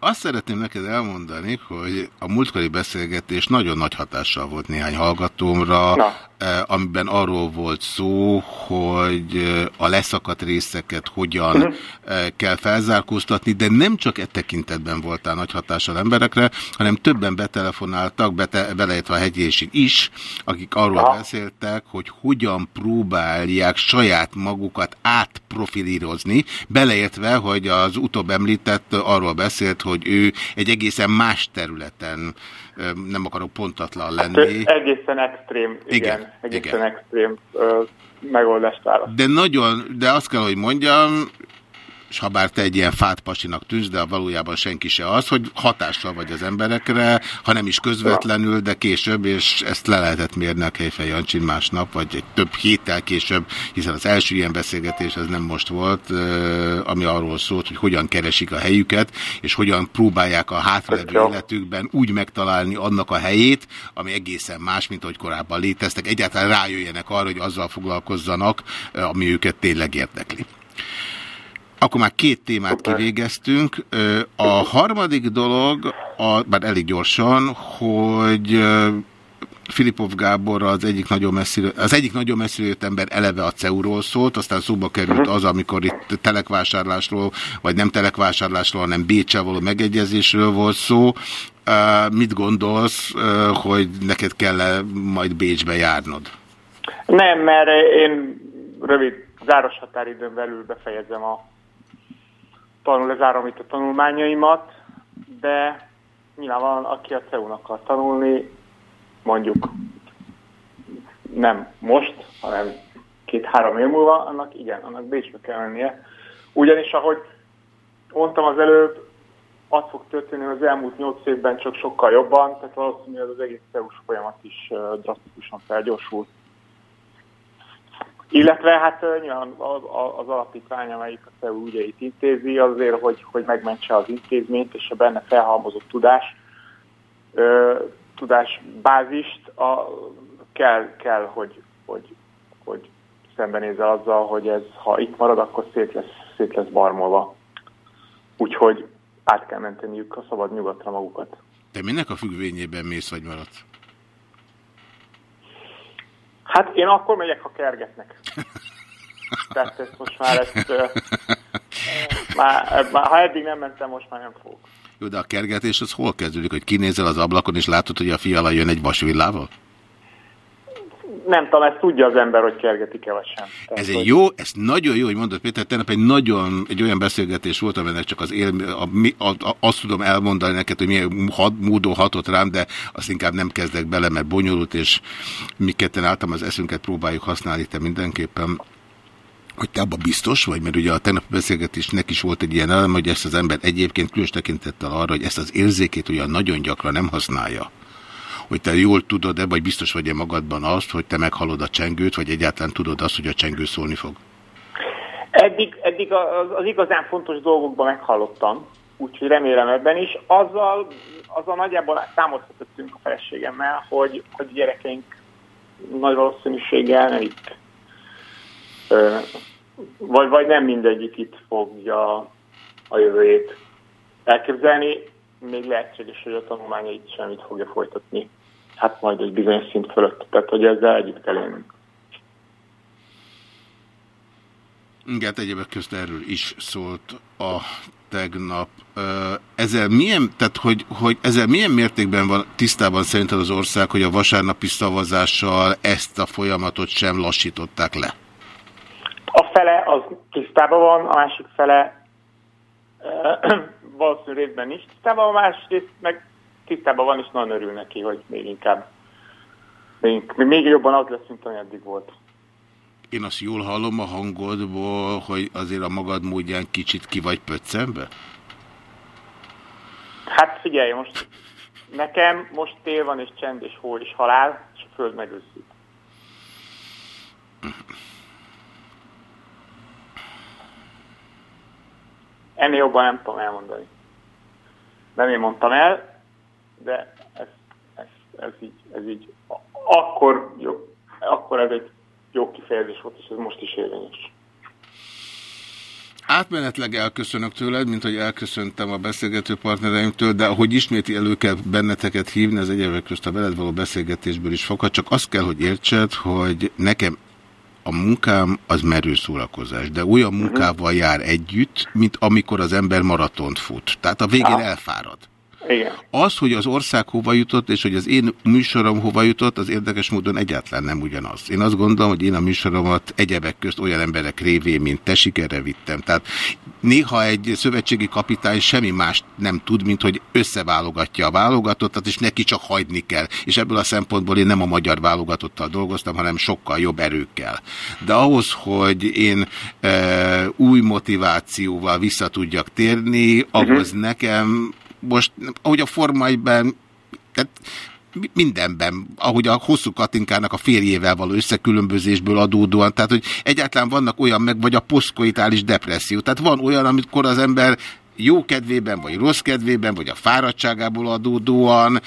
Azt szeretném neked elmondani, hogy a múltkori beszélgetés nagyon nagy hatással volt néhány hallgatómra, Na. Eh, amiben arról volt szó, hogy eh, a leszakadt részeket hogyan uh mhm. eh, -huh. kell felzárkóztatni, de nem csak e tekintetben voltál nagy hatással emberekre, hanem többen betelefonáltak, bete, beleértve a hegyésig is, akik arról Aha. beszéltek, hogy hogyan próbálják saját magukat átprofilírozni, beleértve, hogy az utóbb említett arról beszélt, hogy ő egy egészen más területen nem akarok pontatlan lenni. Hát, egészen extrém, igen, igen egészen igen. extrém megoldást választ. De nagyon, de azt kell, hogy mondjam, és ha bár te egy ilyen fát pasinak tűnsz, de valójában senki se az, hogy hatással vagy az emberekre, ha nem is közvetlenül, de később, és ezt le lehetett mérni a Kejfej Jancsin másnap, vagy egy több héttel később, hiszen az első ilyen beszélgetés az nem most volt, ami arról szólt, hogy hogyan keresik a helyüket, és hogyan próbálják a hátralevő életükben úgy megtalálni annak a helyét, ami egészen más, mint ahogy korábban léteztek. Egyáltalán rájöjjenek arra, hogy azzal foglalkozzanak, ami őket tényleg érdekli. Akkor már két témát kivégeztünk. A harmadik dolog, a, bár elég gyorsan, hogy Filipov Gábor az egyik nagyon messzire, az egyik nagyon messzire jött ember eleve a CEU-ról szólt, aztán szóba került az, amikor itt telekvásárlásról, vagy nem telekvásárlásról, hanem Bécsel való megegyezésről volt szó. Uh, mit gondolsz, uh, hogy neked kell -e majd Bécsbe járnod? Nem, mert én rövid záros határidőn belül befejezem a tanul, lezárom itt a tanulmányaimat, de nyilvánvalóan aki a CEU-n akar tanulni, mondjuk nem most, hanem két-három év múlva, annak igen, annak Bécsbe kell mennie. Ugyanis, ahogy mondtam az előbb, az fog történni, hogy az elmúlt nyolc évben csak sokkal jobban, tehát valószínűleg az egész CEU-s folyamat is drasztikusan felgyorsult. Illetve hát nyilván az alapítvány, amelyik a CEU ügyeit intézi, azért, hogy, hogy megmentse az intézményt, és a benne felhalmozott tudás, tudásbázist a, kell, kell hogy, hogy, hogy szembenézze azzal, hogy ez, ha itt marad, akkor szét lesz, szét lesz barmolva. Úgyhogy át kell menteniük a szabad nyugatra magukat. Te minek a függvényében mész vagy maradsz? Hát én akkor megyek, ha kergetnek. (laughs) Tehát ezt most már ezt... Uh, már, már, ha eddig nem mentem, most már nem fogok. Jó, de a kergetés az hol kezdődik? Hogy kinézel az ablakon, és látod, hogy a fiala jön egy vasvillával? Nem talán ezt tudja az ember, hogy kergetik-e vagy sem. Tehát, ez egy hogy... jó, ez nagyon jó, hogy mondott Péter, tegnap egy nagyon, egy olyan beszélgetés volt, amelynek csak az él, a, a, a, azt tudom elmondani neked, hogy milyen hat, módon hatott rám, de azt inkább nem kezdek bele, mert bonyolult, és mi ketten álltam az eszünket próbáljuk használni, te mindenképpen. Hogy te abban biztos vagy, mert ugye a tegnap beszélgetésnek is volt egy ilyen elem, hogy ezt az ember egyébként különös tekintettel arra, hogy ezt az érzékét olyan nagyon gyakran nem használja hogy te jól tudod-e, vagy biztos vagy-e magadban azt, hogy te meghalod a csengőt, vagy egyáltalán tudod azt, hogy a csengő szólni fog? Eddig, eddig az, az igazán fontos dolgokban meghallottam, úgyhogy remélem ebben is. Azzal, azzal nagyjából támasztottunk a feleségemmel, hogy, hogy a gyerekeink nagy valószínűséggel nem itt, vagy, vagy nem mindegyik itt fogja a jövőjét elképzelni. Még lehetséges, hogy a tanulmányait semmit fogja folytatni hát majd egy bizonyos szint fölött. Tehát, hogy ezzel együtt kell élnünk. Igen, egyébként közt erről is szólt a tegnap. Ezzel milyen, tehát hogy, hogy ezzel milyen mértékben van tisztában szerinted az ország, hogy a vasárnapi szavazással ezt a folyamatot sem lassították le? A fele az tisztában van, a másik fele (clears throat) valószínű részben nincs tisztában, a másrészt meg tisztában van, és nagyon örül neki, hogy még inkább még, még jobban az lesz, mint ami eddig volt. Én azt jól hallom a hangodból, hogy azért a magad módján kicsit ki vagy pöccembe? Hát figyelj, most nekem most tél van, és csend, és hó, és halál, és a föld megőszít. Ennél jobban nem tudom elmondani. Nem én mondtam el, de ez, ez, ez, így, ez így akkor, jó, akkor ez egy jó kifejezés volt, és ez most is érvényes. Átmenetleg elköszönök tőled, mint hogy elköszöntem a beszélgető partnereimtől, de hogy ismét elő kell benneteket hívni, az egyébként közt a veled való beszélgetésből is fogad, csak azt kell, hogy értsed, hogy nekem a munkám az merő szórakozás, de olyan mhm. munkával jár együtt, mint amikor az ember maratont fut. Tehát a végén elfárad. Igen. Az, hogy az ország hova jutott, és hogy az én műsorom hova jutott, az érdekes módon egyáltalán nem ugyanaz. Én azt gondolom, hogy én a műsoromat egyebek közt olyan emberek révé, mint te sikerre vittem. Tehát néha egy szövetségi kapitány semmi más nem tud, mint hogy összeválogatja a válogatottat, és neki csak hagyni kell. És ebből a szempontból én nem a magyar válogatottal dolgoztam, hanem sokkal jobb erőkkel. De ahhoz, hogy én e, új motivációval vissza tudjak térni, ahhoz uh mhm. -huh. nekem most, ahogy a formájban, tehát mindenben, ahogy a hosszú Katinkának a férjével való összekülönbözésből adódóan, tehát hogy egyáltalán vannak olyan meg, vagy a poszkoitális depresszió. Tehát van olyan, amikor az ember jó kedvében, vagy rossz kedvében, vagy a fáradtságából adódóan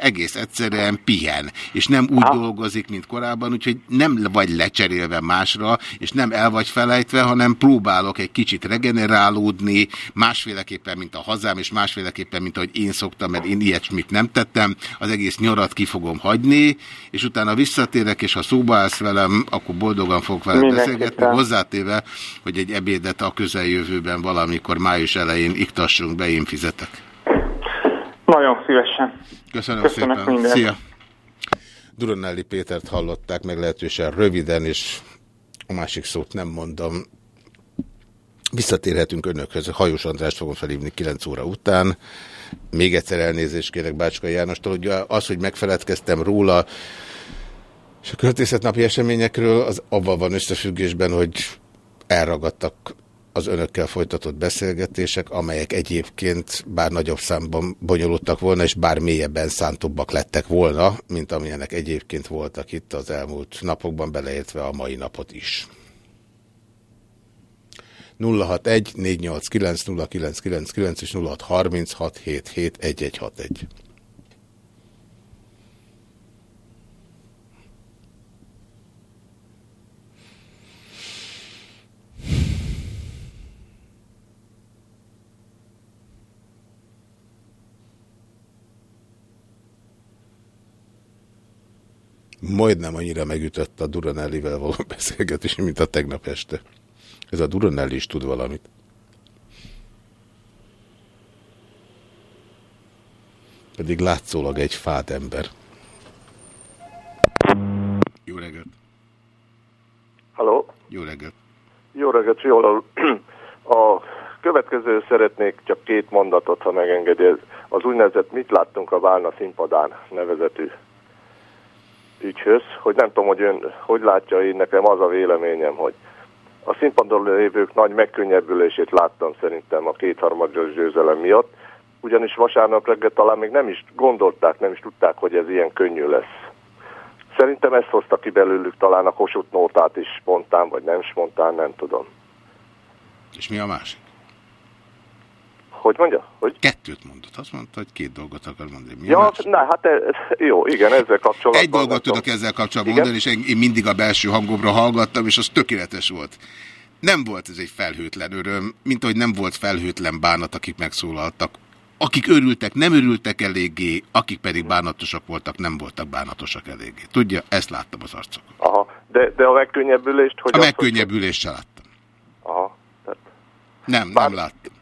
egész egyszerűen pihen, és nem úgy dolgozik, mint korábban, úgyhogy nem vagy lecserélve másra, és nem el vagy felejtve, hanem próbálok egy kicsit regenerálódni, másféleképpen, mint a hazám, és másféleképpen, mint ahogy én szoktam, mert én ilyesmit nem tettem, az egész nyarat ki fogom hagyni, és utána visszatérek, és ha szóba állsz velem, akkor boldogan fogok vele beszélgetni, hozzátéve, hogy egy ebédet a közeljövőben valamikor május elején én iktassunk be, én fizetek. Nagyon szívesen. Köszönöm Köszönöm szépen. Minden. Szia! Duronelli Pétert hallották meglehetősen röviden, és a másik szót nem mondom. Visszatérhetünk önökhöz. Hajós Andrást fogom felhívni 9 óra után. Még egyszer elnézést kérek Bácska Jánostól, hogy az, hogy megfeledkeztem róla, és a költészetnapi eseményekről, az abban van összefüggésben, hogy elragadtak az önökkel folytatott beszélgetések, amelyek egyébként bár nagyobb számban bonyolultak volna, és bár mélyebben szántóbbak lettek volna, mint amilyenek egyébként voltak itt az elmúlt napokban, beleértve a mai napot is. 061 489 0999 és 0636 771161. majdnem annyira megütött a Duranellivel való (laughs) beszélgetés, mint a tegnap este. Ez a Duranelli is tud valamit. Pedig látszólag egy fád ember. Jó reggelt! Halló? Jó reggelt! Jó reggelt, jól a következő szeretnék csak két mondatot, ha megengedi. Az úgynevezett Mit láttunk a Válna színpadán nevezetű ügyhöz, hogy nem tudom, hogy ön hogy látja, én nekem az a véleményem, hogy a színpadon lévők nagy megkönnyebbülését láttam szerintem a kétharmados győzelem miatt, ugyanis vasárnap reggel talán még nem is gondolták, nem is tudták, hogy ez ilyen könnyű lesz. Szerintem ezt hozta ki belőlük talán a Kossuth nótát is spontán, vagy nem spontán, nem tudom. És mi a másik? Hogy mondja? Hogy? Kettőt mondott. Azt mondta, hogy két dolgot akar mondani. Mi ja, na, hát e, jó, igen, ezzel kapcsolatban. Egy dolgot tudok ezzel kapcsolatban igen? mondani, és én, én mindig a belső hangomra hallgattam, és az tökéletes volt. Nem volt ez egy felhőtlen öröm, mint ahogy nem volt felhőtlen bánat, akik megszólaltak. Akik örültek, nem örültek eléggé, akik pedig bánatosak voltak, nem voltak bánatosak eléggé. Tudja, ezt láttam az arcokon. Aha, de, de a megkönnyebbülést... Hogy a megkönnyebbülést se láttam. Aha. Tehát... Nem, nem láttam.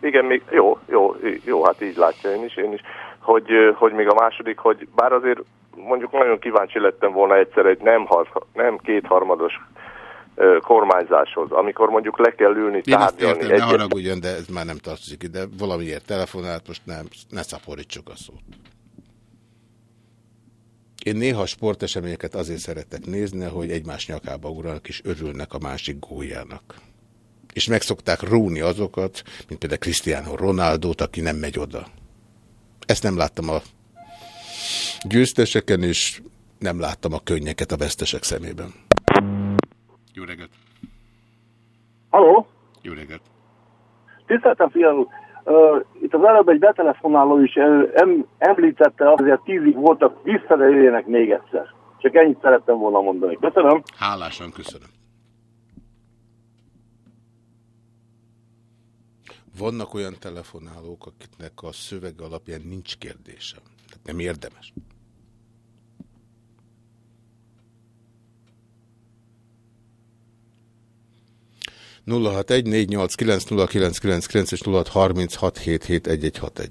Igen, még jó, jó, jó, hát így látja én is, én is, hogy, hogy még a második, hogy bár azért mondjuk nagyon kíváncsi lettem volna egyszer egy nem, nem kétharmados kormányzáshoz, amikor mondjuk le kell ülni, Én azt értem, egyet... ne haragudjon, de ez már nem tartozik ide. Valamiért telefonált, most nem, ne szaporítsuk a szót. Én néha sporteseményeket azért szeretek nézni, hogy egymás nyakába ugranak és örülnek a másik góljának. És megszokták rúni azokat, mint például Cristiano ronaldo aki nem megy oda. Ezt nem láttam a győzteseken, és nem láttam a könnyeket a vesztesek szemében. Jó reggelt! Halló? Jó reggelt! Tiszteltem, fiam! Uh, itt az előbb egy betelefonáló is em, említette, azért tízig voltak, visszajöjjenek még egyszer. Csak ennyit szerettem volna mondani. Köszönöm. Hálásan köszönöm. Vannak olyan telefonálók, akiknek a szöveg alapján nincs kérdésem. Tehát nem érdemes. 0614890999 és 0636771161.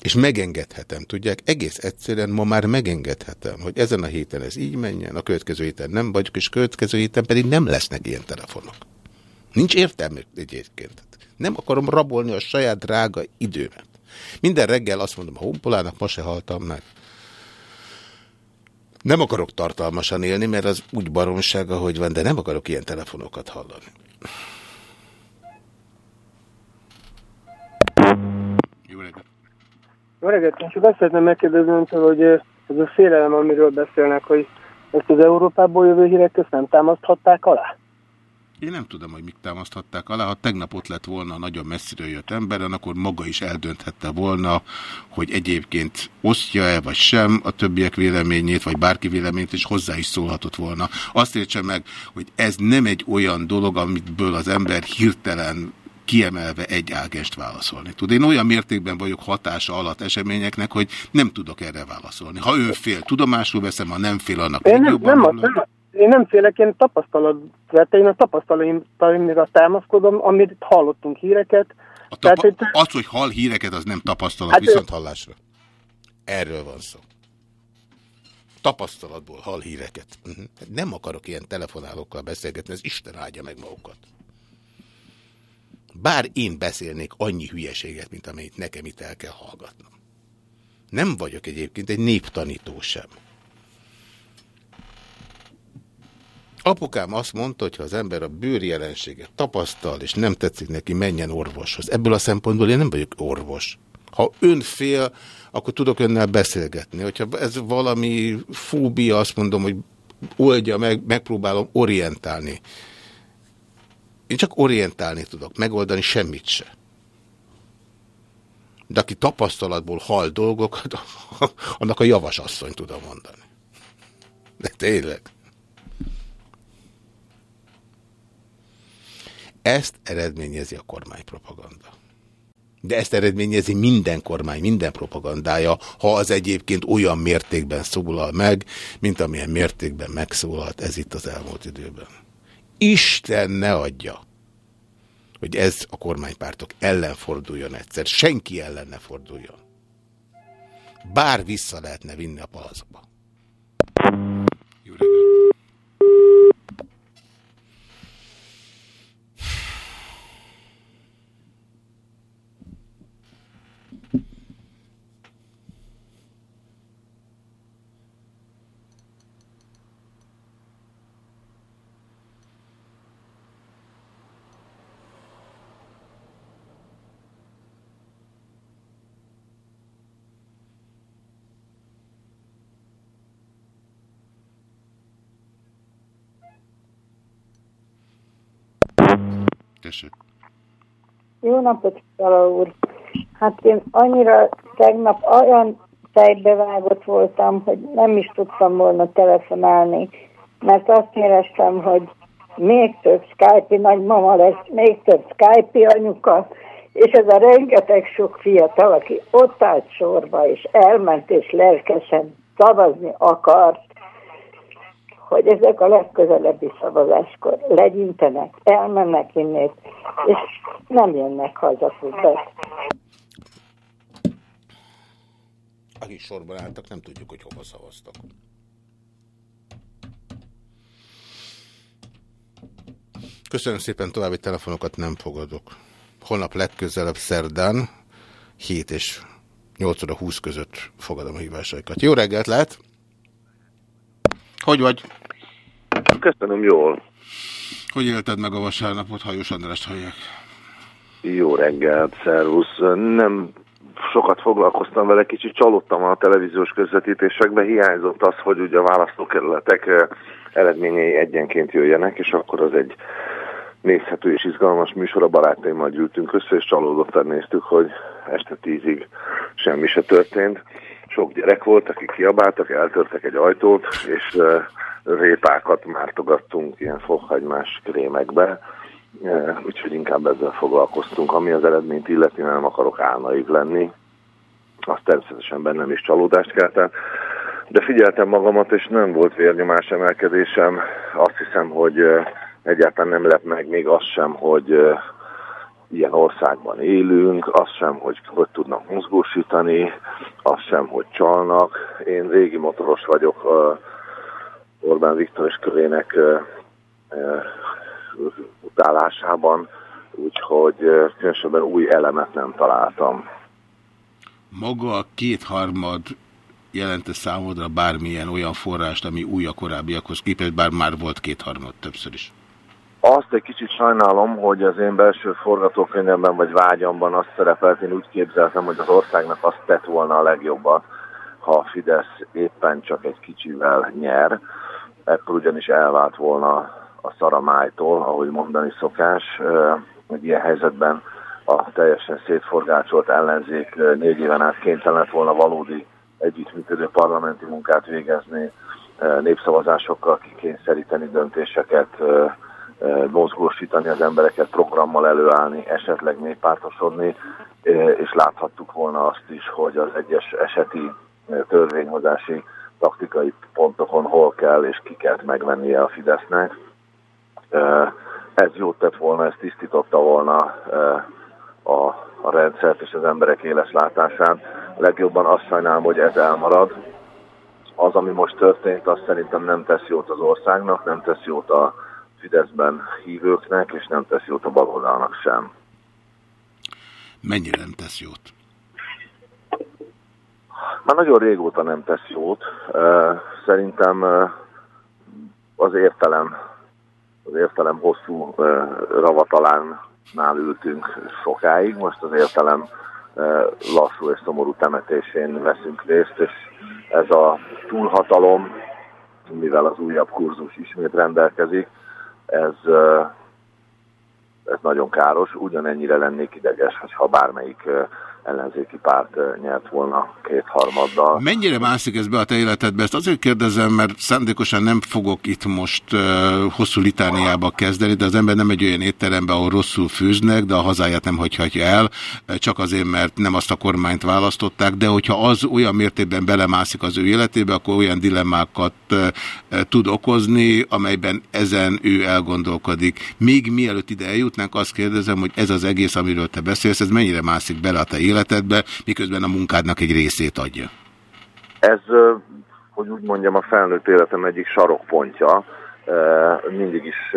És megengedhetem, tudják, egész egyszerűen ma már megengedhetem, hogy ezen a héten ez így menjen, a következő héten nem vagyok, és következő héten pedig nem lesznek ilyen telefonok. Nincs értelme egyébként. Nem akarom rabolni a saját drága időmet. Minden reggel azt mondom a honpolának, ma se haltam meg. Nem akarok tartalmasan élni, mert az úgy baromság, ahogy van, de nem akarok ilyen telefonokat hallani. Jó reggelt! Jó reggelt! Én csak azt szeretném megkérdezni, hogy ez a félelem, amiről beszélnek, hogy ezt az Európából jövő hírek közt nem támaszthatták alá? Én nem tudom, hogy mik támaszthatták alá. Ha tegnap ott lett volna nagyon messziről jött ember, akkor maga is eldönthette volna, hogy egyébként osztja-e vagy sem a többiek véleményét, vagy bárki véleményét, és hozzá is szólhatott volna. Azt értse meg, hogy ez nem egy olyan dolog, amitből az ember hirtelen kiemelve egy ágest válaszolni tud. Én olyan mértékben vagyok hatása alatt eseményeknek, hogy nem tudok erre válaszolni. Ha ő fél, tudomásul veszem, ha nem fél, annak Én nem, nem, nem, én nem félek, én tapasztalat, én a tapasztalataimra támaszkodom, amit hallottunk híreket. A Tehát, az, hogy hall híreket, az nem tapasztalat, hát viszont hallásra. Erről van szó. Tapasztalatból hall híreket. Uh mhm. -huh. Nem akarok ilyen telefonálókkal beszélgetni, ez Isten áldja meg magukat. Bár én beszélnék annyi hülyeséget, mint amennyit nekem itt el kell hallgatnom. Nem vagyok egyébként egy néptanító sem. Apukám azt mondta, hogy ha az ember a bőrjelenséget tapasztal, és nem tetszik neki, menjen orvoshoz. Ebből a szempontból én nem vagyok orvos. Ha ön fél, akkor tudok önnel beszélgetni. Hogyha ez valami fóbia, azt mondom, hogy oldja meg, megpróbálom orientálni. Én csak orientálni tudok, megoldani semmit se. De aki tapasztalatból hal dolgokat, (laughs) annak a javas asszony tudom mondani. De tényleg. Ezt eredményezi a kormánypropaganda. De ezt eredményezi minden kormány, minden propagandája, ha az egyébként olyan mértékben szólal meg, mint amilyen mértékben megszólalt ez itt az elmúlt időben. Isten ne adja, hogy ez a kormánypártok ellen forduljon egyszer. Senki ellen ne forduljon. Bár vissza lehetne vinni a palacba. Jó reggelt! Tessék. Jó napot, Kala úr! Hát én annyira tegnap olyan tejbevágott voltam, hogy nem is tudtam volna telefonálni, mert azt éreztem, hogy még több Skype nagymama lesz, még több Skype anyuka, és ez a rengeteg sok fiatal, aki ott állt sorba, és elment, és lelkesen szavazni akart, hogy ezek a legközelebbi szavazáskor legyintenek, elmennek innét, és nem jönnek haza többet. Akik sorban álltak, nem tudjuk, hogy hova szavaztak. Köszönöm szépen, további telefonokat nem fogadok. Holnap legközelebb szerdán, 7 és 8 óra 20 között fogadom a hívásaikat. Jó reggelt lehet! Hogy vagy? Köszönöm, jól. Hogy élted meg a vasárnapot, Hajós Andrást hallják? Jó reggelt, szervusz. Nem sokat foglalkoztam vele, kicsit csalódtam a televíziós közvetítésekben, hiányzott az, hogy ugye a választókerületek eh, eredményei egyenként jöjjenek, és akkor az egy nézhető és izgalmas műsor, a barátaimmal gyűltünk össze, és csalódottan néztük, hogy este tízig semmi se történt. Sok gyerek volt, akik kiabáltak, eltörtek egy ajtót, és répákat mártogattunk ilyen fokhagymás krémekbe, úgyhogy inkább ezzel foglalkoztunk. Ami az eredményt illeti, nem akarok álnaig lenni, azt természetesen bennem is csalódást keltett, de figyeltem magamat, és nem volt vérnyomás emelkedésem. Azt hiszem, hogy egyáltalán nem lep meg még az sem, hogy ilyen országban élünk, az sem, hogy hogy tudnak mozgósítani, az sem, hogy csalnak. Én régi motoros vagyok uh, Orbán Viktor és körének uh, uh, utálásában, úgyhogy uh, különösebben új elemet nem találtam. Maga a kétharmad jelente számodra bármilyen olyan forrást, ami új a korábbiakhoz képest, bár már volt kétharmad többször is? Azt egy kicsit sajnálom, hogy az én belső forgatókönyvemben vagy vágyamban azt szerepelt, én úgy képzeltem, hogy az országnak azt tett volna a legjobbat, ha a Fidesz éppen csak egy kicsivel nyer, ekkor ugyanis elvált volna a szaramájtól, ahogy mondani szokás, hogy ilyen helyzetben a teljesen szétforgácsolt ellenzék négy éven át kénytelen lett volna valódi együttműködő parlamenti munkát végezni, népszavazásokkal kikényszeríteni döntéseket, mozgósítani az embereket, programmal előállni, esetleg néppártosodni, és láthattuk volna azt is, hogy az egyes eseti törvényhozási taktikai pontokon hol kell és ki kell megvennie a Fidesznek. Ez jót tett volna, ez tisztította volna a, a rendszert és az emberek éles látásán. Legjobban azt sajnálom, hogy ez elmarad. Az, ami most történt, az szerintem nem tesz jót az országnak, nem tesz jót a Fideszben hívőknek, és nem tesz jót a baloldalnak sem. Mennyire nem tesz jót? Már nagyon régóta nem tesz jót. Szerintem az értelem, az értelem hosszú ravatalánál ültünk sokáig, most az értelem lassú és szomorú temetésén veszünk részt, és ez a túlhatalom, mivel az újabb kurzus ismét rendelkezik, ez, ez nagyon káros. Ugyanennyire lennék ideges, ha bármelyik ellenzéki párt nyert volna kétharmaddal. Mennyire mászik ez be a te életedbe? Ezt azért kérdezem, mert szándékosan nem fogok itt most uh, hosszú litániába kezdeni, de az ember nem egy olyan étteremben, ahol rosszul főznek, de a hazáját nem hagyhatja el, csak azért, mert nem azt a kormányt választották, de hogyha az olyan mértékben belemászik az ő életébe, akkor olyan dilemmákat uh, tud okozni, amelyben ezen ő elgondolkodik. Még mielőtt ide eljutnánk, azt kérdezem, hogy ez az egész, amiről te beszélsz, ez mennyire mászik bele a te életedbe, életedbe, miközben a munkádnak egy részét adja? Ez, hogy úgy mondjam, a felnőtt életem egyik sarokpontja. Mindig is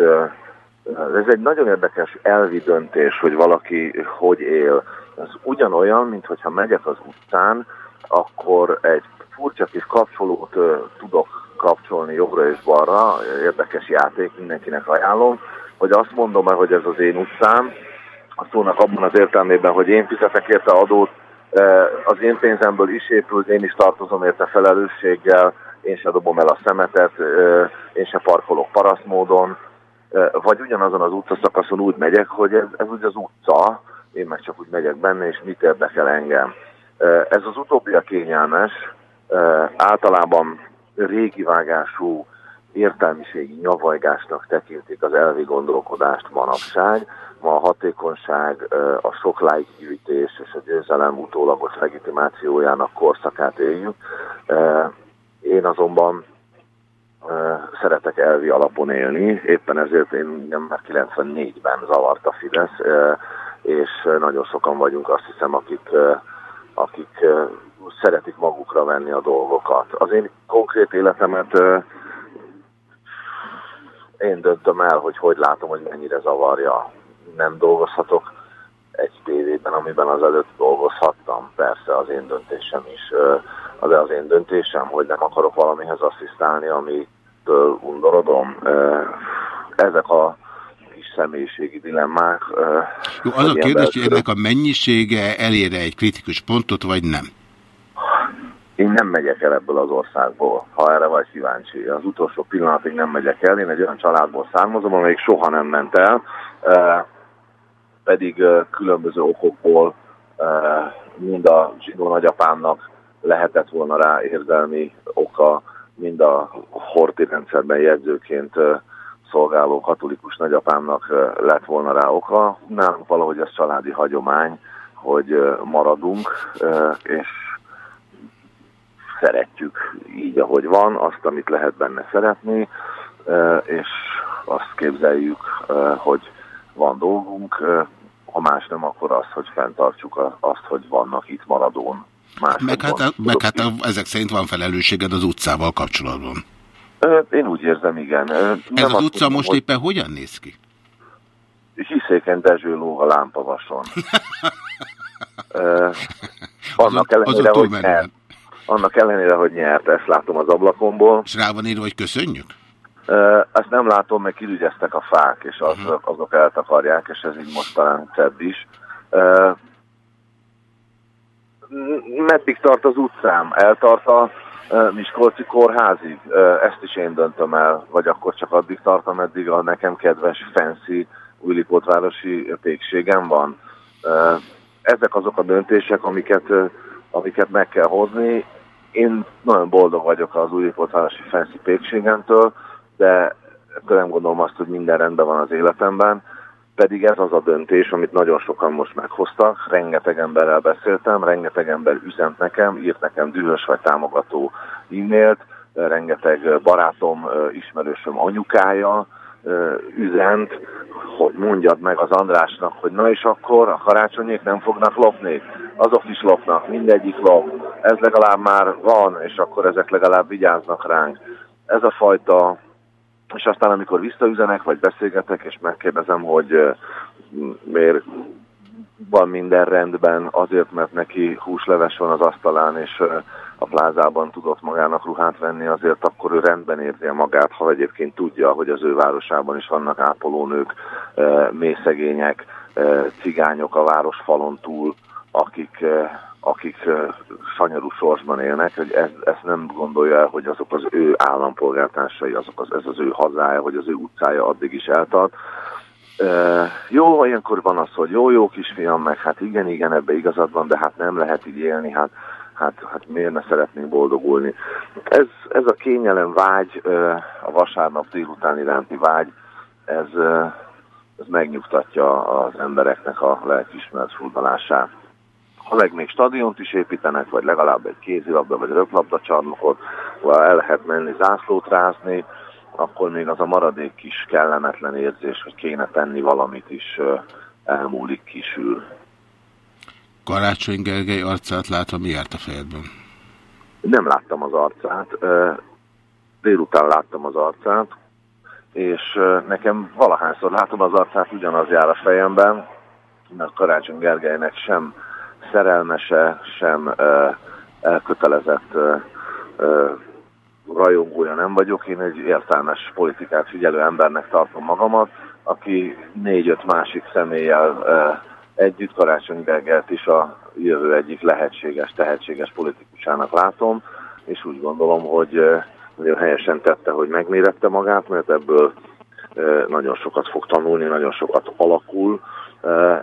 ez egy nagyon érdekes elvi döntés, hogy valaki hogy él. Ez ugyanolyan, mint hogyha megyek az utcán, akkor egy furcsa kis kapcsolót tudok kapcsolni jobbra és balra, érdekes játék, mindenkinek ajánlom, hogy azt mondom el, hogy ez az én utcám, a szónak abban az értelmében, hogy én fizetek érte adót, e, az én pénzemből is épült, én is tartozom érte felelősséggel, én se dobom el a szemetet, e, én se parkolok parasztmódon, e, vagy ugyanazon az utcaszakaszon úgy megyek, hogy ez, ez úgy az utca, én meg csak úgy megyek benne, és mit érdekel engem. Ez az utóbbi a kényelmes, általában régi vágású értelmiségi nyavajgásnak tekintik az elvi gondolkodást manapság, ma a hatékonyság, a sok lájkgyűjtés és a győzelem utólagos legitimációjának korszakát éljük. Én azonban szeretek elvi alapon élni, éppen ezért én már 94-ben zavart a Fidesz, és nagyon sokan vagyunk azt hiszem, akik, akik szeretik magukra venni a dolgokat. Az én konkrét életemet én döntöm el, hogy hogy látom, hogy mennyire zavarja. Nem dolgozhatok egy tévében, amiben az előtt dolgozhattam. Persze az én döntésem is. De az én döntésem, hogy nem akarok valamihez asszisztálni, amitől undorodom. Ezek a kis személyiségi dilemmák. Jó, az a kérdés, hogy ennek a mennyisége elére egy kritikus pontot, vagy nem? Én nem megyek el ebből az országból, ha erre vagy kíváncsi. Az utolsó pillanatig nem megyek el. Én egy olyan családból származom, amelyik soha nem ment el, pedig különböző okokból mind a zsidó nagyapámnak lehetett volna rá érzelmi oka, mind a horti rendszerben jegyzőként szolgáló katolikus nagyapámnak lett volna rá oka. Nálunk valahogy ez családi hagyomány, hogy maradunk, és szeretjük így, ahogy van, azt, amit lehet benne szeretni, és azt képzeljük, hogy van dolgunk, ha más nem, akkor az, hogy fenntartsuk azt, hogy vannak itt maradón. Más meg hát, meg hát ezek szerint van felelősséged az utcával kapcsolatban. Én úgy érzem, igen. Nem Ez az utca most hogy... éppen hogyan néz ki? Hiszéken Dezső ló a lámpavason. (laughs) annak ellenére, hogy nyert. Annak ellenére, hogy nyert, ezt látom az ablakomból. És rá van írva, hogy köszönjük? Ezt nem látom, meg kirügyeztek a fák, és az, uh -huh. azok eltakarják, és ez így most talán szebb is. Meddig tart az utcám? Eltart a Miskolci kórházig? Ezt is én döntöm el, vagy akkor csak addig tart, ameddig a nekem kedves, fancy Újlipótvárosi pékségem van. Ezek azok a döntések, amiket, amiket meg kell hozni. Én nagyon boldog vagyok az Újlipótvárosi fancy pékségemtől, de nem gondolom azt, hogy minden rendben van az életemben, pedig ez az a döntés, amit nagyon sokan most meghoztak, rengeteg emberrel beszéltem, rengeteg ember üzent nekem, írt nekem dühös vagy támogató e-mailt, rengeteg barátom, ismerősöm anyukája üzent, hogy mondjad meg az Andrásnak, hogy na és akkor a karácsonyék nem fognak lopni. Azok is lopnak, mindegyik lop. Ez legalább már van, és akkor ezek legalább vigyáznak ránk. Ez a fajta és aztán amikor visszaüzenek, vagy beszélgetek, és megkérdezem, hogy miért van minden rendben, azért, mert neki húsleves van az asztalán, és a plázában tudott magának ruhát venni, azért akkor ő rendben érzi magát, ha egyébként tudja, hogy az ő városában is vannak ápolónők, mészegények, cigányok a városfalon túl, akik akik sanyarú sorsban élnek, hogy ez, ezt nem gondolja el, hogy azok az ő állampolgártársai, azok az, ez az ő hazája, hogy az ő utcája addig is eltart. Uh, jó, ilyenkor van az, hogy jó-jó kisfiam, meg hát igen, igen, ebbe igazad van, de hát nem lehet így élni, hát, hát, hát miért ne szeretnénk boldogulni. Ez, ez a kényelem vágy, uh, a vasárnap délután iránti vágy, ez, uh, ez megnyugtatja az embereknek a lelkismert furdalását ha meg még stadiont is építenek, vagy legalább egy kézilabda vagy röplabda csarnokot, el lehet menni zászlót rázni, akkor még az a maradék kis kellemetlen érzés, hogy kéne tenni valamit is elmúlik, kisül. Karácsony Gergely arcát látva mi járt a fejedben? Nem láttam az arcát. Délután láttam az arcát, és nekem valahányszor látom az arcát, ugyanaz jár a fejemben, mert Karácsony Gergelynek sem szerelmese, sem elkötelezett rajongója nem vagyok. Én egy értelmes politikát figyelő embernek tartom magamat, aki négy-öt másik személlyel együtt Karácsony Gergelt is a jövő egyik lehetséges, tehetséges politikusának látom, és úgy gondolom, hogy nagyon helyesen tette, hogy megmérette magát, mert ebből nagyon sokat fog tanulni, nagyon sokat alakul.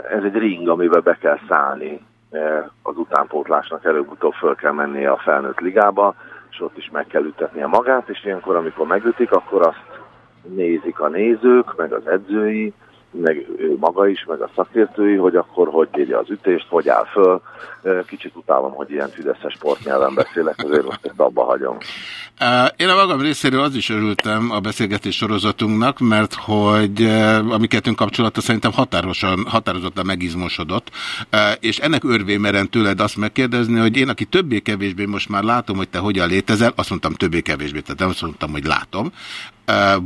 Ez egy ring, amiben be kell szállni. E, az utánpótlásnak előbb-utóbb föl kell mennie a felnőtt ligába, és ott is meg kell ütetnie magát, és ilyenkor, amikor megütik, akkor azt nézik a nézők, meg az edzői, meg ő maga is, meg a szakértői, hogy akkor hogy írja az ütést, hogy áll föl. Kicsit utálom, hogy ilyen fideszes sportnyelven beszélek, azért most ezt abba hagyom. Én a magam részéről az is örültem a beszélgetés sorozatunknak, mert hogy a mi kettőnk kapcsolata szerintem határosan, határozottan megizmosodott, és ennek örvén meren tőled azt megkérdezni, hogy én, aki többé-kevésbé most már látom, hogy te hogyan létezel, azt mondtam többé-kevésbé, tehát nem azt mondtam, hogy látom,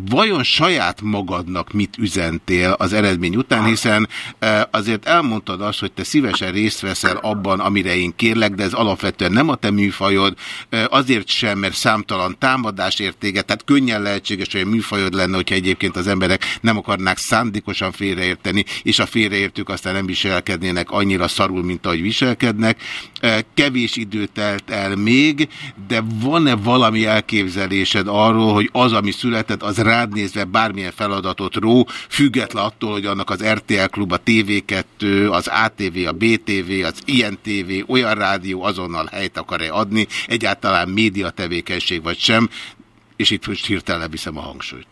vajon saját magadnak mit üzentél az eredmény után, hiszen azért elmondtad azt, hogy te szívesen részt veszel abban, amire én kérlek, de ez alapvetően nem a te műfajod, azért sem, mert számtalan támadás értége, tehát könnyen lehetséges, hogy a műfajod lenne, hogyha egyébként az emberek nem akarnák szándékosan félreérteni, és a félreértők aztán nem viselkednének annyira szarul, mint ahogy viselkednek. Kevés idő telt el még, de van-e valami elképzelésed arról, hogy az, ami született, tehát az rád nézve bármilyen feladatot ró, független attól, hogy annak az RTL klub, a TV2, az ATV, a BTV, az INTV, olyan rádió azonnal helyt akar-e adni, egyáltalán média tevékenység vagy sem, és itt most hirtelen viszem a hangsúlyt.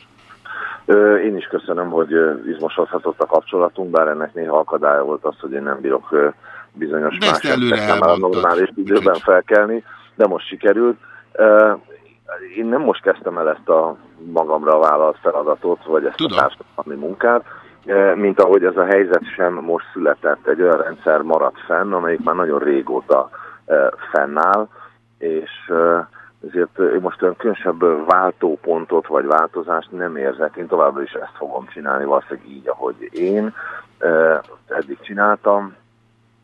Én is köszönöm, hogy izmosodhatott a kapcsolatunk, bár ennek néha akadálya volt az, hogy én nem bírok bizonyos más nem a normális időben felkelni, de most sikerült én nem most kezdtem el ezt a magamra vállalt feladatot, vagy ezt Tudom. a társadalmi munkát, e, mint ahogy ez a helyzet sem most született. Egy olyan rendszer maradt fenn, amelyik már nagyon régóta e, fennáll, és e, ezért én most olyan különösebb váltópontot vagy változást nem érzek. Én továbbra is ezt fogom csinálni, valószínűleg így, ahogy én eddig csináltam,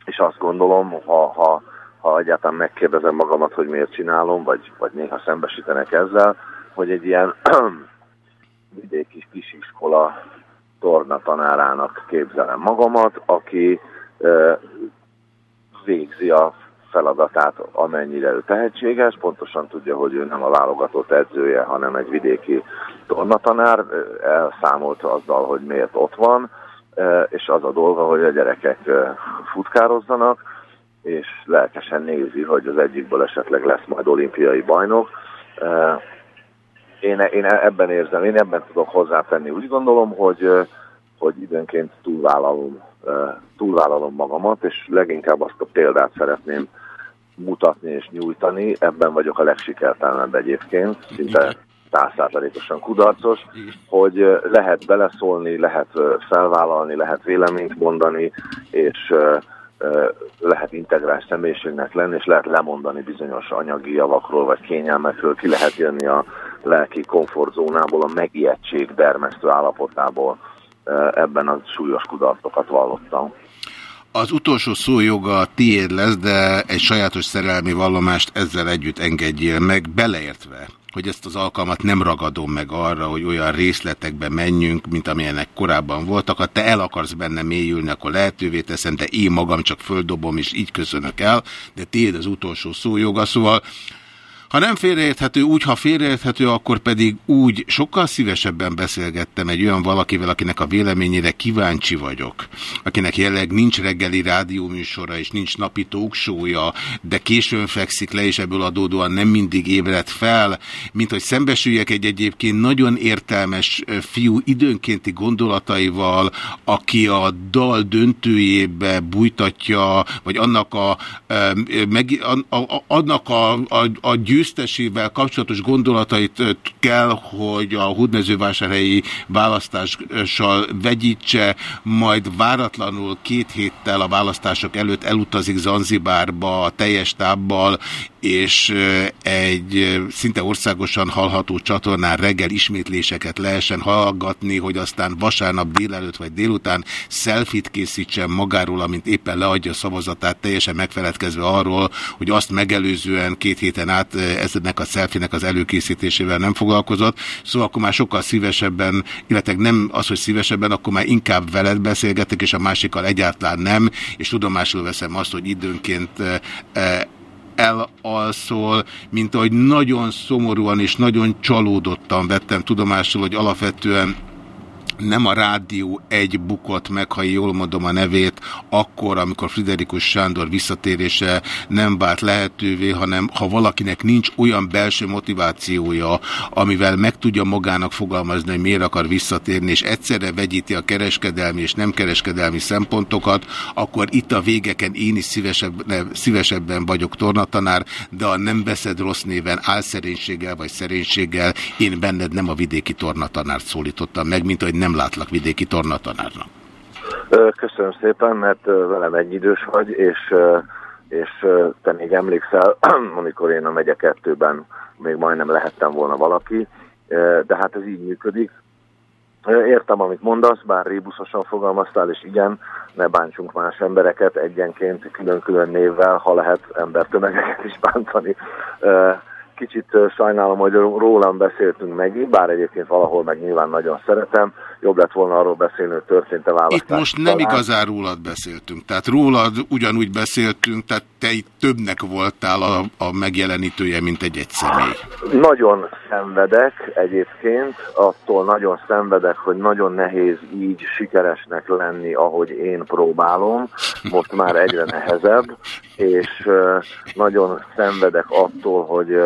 és azt gondolom, ha, ha ha egyáltalán megkérdezem magamat, hogy miért csinálom, vagy, vagy néha szembesítenek ezzel, hogy egy ilyen (clears throat) vidéki kisiskola torna tanárának képzelem magamat, aki e, végzi a feladatát, amennyire ő tehetséges, pontosan tudja, hogy ő nem a válogatott edzője, hanem egy vidéki tornatanár, elszámolt azzal, hogy miért ott van, és az a dolga, hogy a gyerekek futkározzanak, és lelkesen nézi, hogy az egyikből esetleg lesz majd olimpiai bajnok. Én, én ebben érzem, én ebben tudok hozzátenni. Úgy gondolom, hogy, hogy időnként túlvállalom, túlvállalom magamat, és leginkább azt a példát szeretném mutatni és nyújtani. Ebben vagyok a legsikertelenebb egyébként, szinte százszázalékosan kudarcos, hogy lehet beleszólni, lehet felvállalni, lehet véleményt mondani, és lehet integráns személyiségnek lenni, és lehet lemondani bizonyos anyagi javakról, vagy kényelmekről, ki lehet jönni a lelki komfortzónából, a megijegység dermesztő állapotából. Ebben a súlyos kudarcokat vallottam. Az utolsó szó joga tiéd lesz, de egy sajátos szerelmi vallomást ezzel együtt engedjél meg, beleértve hogy ezt az alkalmat nem ragadom meg arra, hogy olyan részletekbe menjünk, mint amilyenek korábban voltak. Ha te el akarsz benne mélyülni, akkor lehetővé teszem, de én magam csak földobom, és így köszönök el, de tiéd az utolsó szójoga, szóval ha nem félreérthető, úgy, ha félreérthető, akkor pedig úgy sokkal szívesebben beszélgettem egy olyan valakivel, akinek a véleményére kíváncsi vagyok, akinek jelleg nincs reggeli rádióműsora és nincs napi talkshow de későn fekszik le, és ebből adódóan nem mindig ébred fel, mint hogy szembesüljek egy egyébként nagyon értelmes fiú időnkénti gondolataival, aki a dal döntőjébe bújtatja, vagy annak a, meg, a, a, annak a, a, a győ győztesével kapcsolatos gondolatait kell, hogy a hudmezővásárhelyi választással vegyítse, majd váratlanul két héttel a választások előtt elutazik Zanzibárba a teljes tábbal, és egy szinte országosan hallható csatornán reggel ismétléseket lehessen hallgatni, hogy aztán vasárnap délelőtt vagy délután szelfit készítsen magáról, amint éppen leadja szavazatát, teljesen megfeledkezve arról, hogy azt megelőzően két héten át eznek a szelfinek az előkészítésével nem foglalkozott, szóval akkor már sokkal szívesebben, illetve nem az, hogy szívesebben, akkor már inkább veled beszélgetek, és a másikkal egyáltalán nem, és tudomásul veszem azt, hogy időnként elalszol, mint ahogy nagyon szomorúan és nagyon csalódottan vettem tudomásul, hogy alapvetően nem a Rádió egy bukott meg, ha jól mondom a nevét, akkor, amikor Friderikus Sándor visszatérése nem vált lehetővé, hanem ha valakinek nincs olyan belső motivációja, amivel meg tudja magának fogalmazni, hogy miért akar visszatérni, és egyszerre vegyíti a kereskedelmi és nem kereskedelmi szempontokat, akkor itt a végeken én is szívesebben, szívesebben vagyok tornatanár, de a nem veszed rossz néven álszerénységgel vagy szerénységgel én benned nem a vidéki tornatanárt szólítottam meg, mint hogy nem látlak vidéki tornatanárnak. Köszönöm szépen, mert velem egy idős vagy, és, és te még emlékszel, (clears throat) amikor én a megye kettőben még majdnem lehettem volna valaki, de hát ez így működik. Értem, amit mondasz, bár rébuszosan fogalmaztál, és igen, ne bántsunk más embereket egyenként, külön-külön névvel, ha lehet embertömegeket is bántani. Kicsit sajnálom, hogy rólam beszéltünk megint, bár egyébként valahol meg nyilván nagyon szeretem. Jobb lett volna arról beszélni, hogy történt-e választás. Itt most nem talán. igazán rólad beszéltünk. Tehát rólad ugyanúgy beszéltünk, tehát te itt többnek voltál a, a megjelenítője, mint egy egy személy. Nagyon szenvedek egyébként, attól nagyon szenvedek, hogy nagyon nehéz így sikeresnek lenni, ahogy én próbálom. Most már egyre nehezebb, és nagyon szenvedek attól, hogy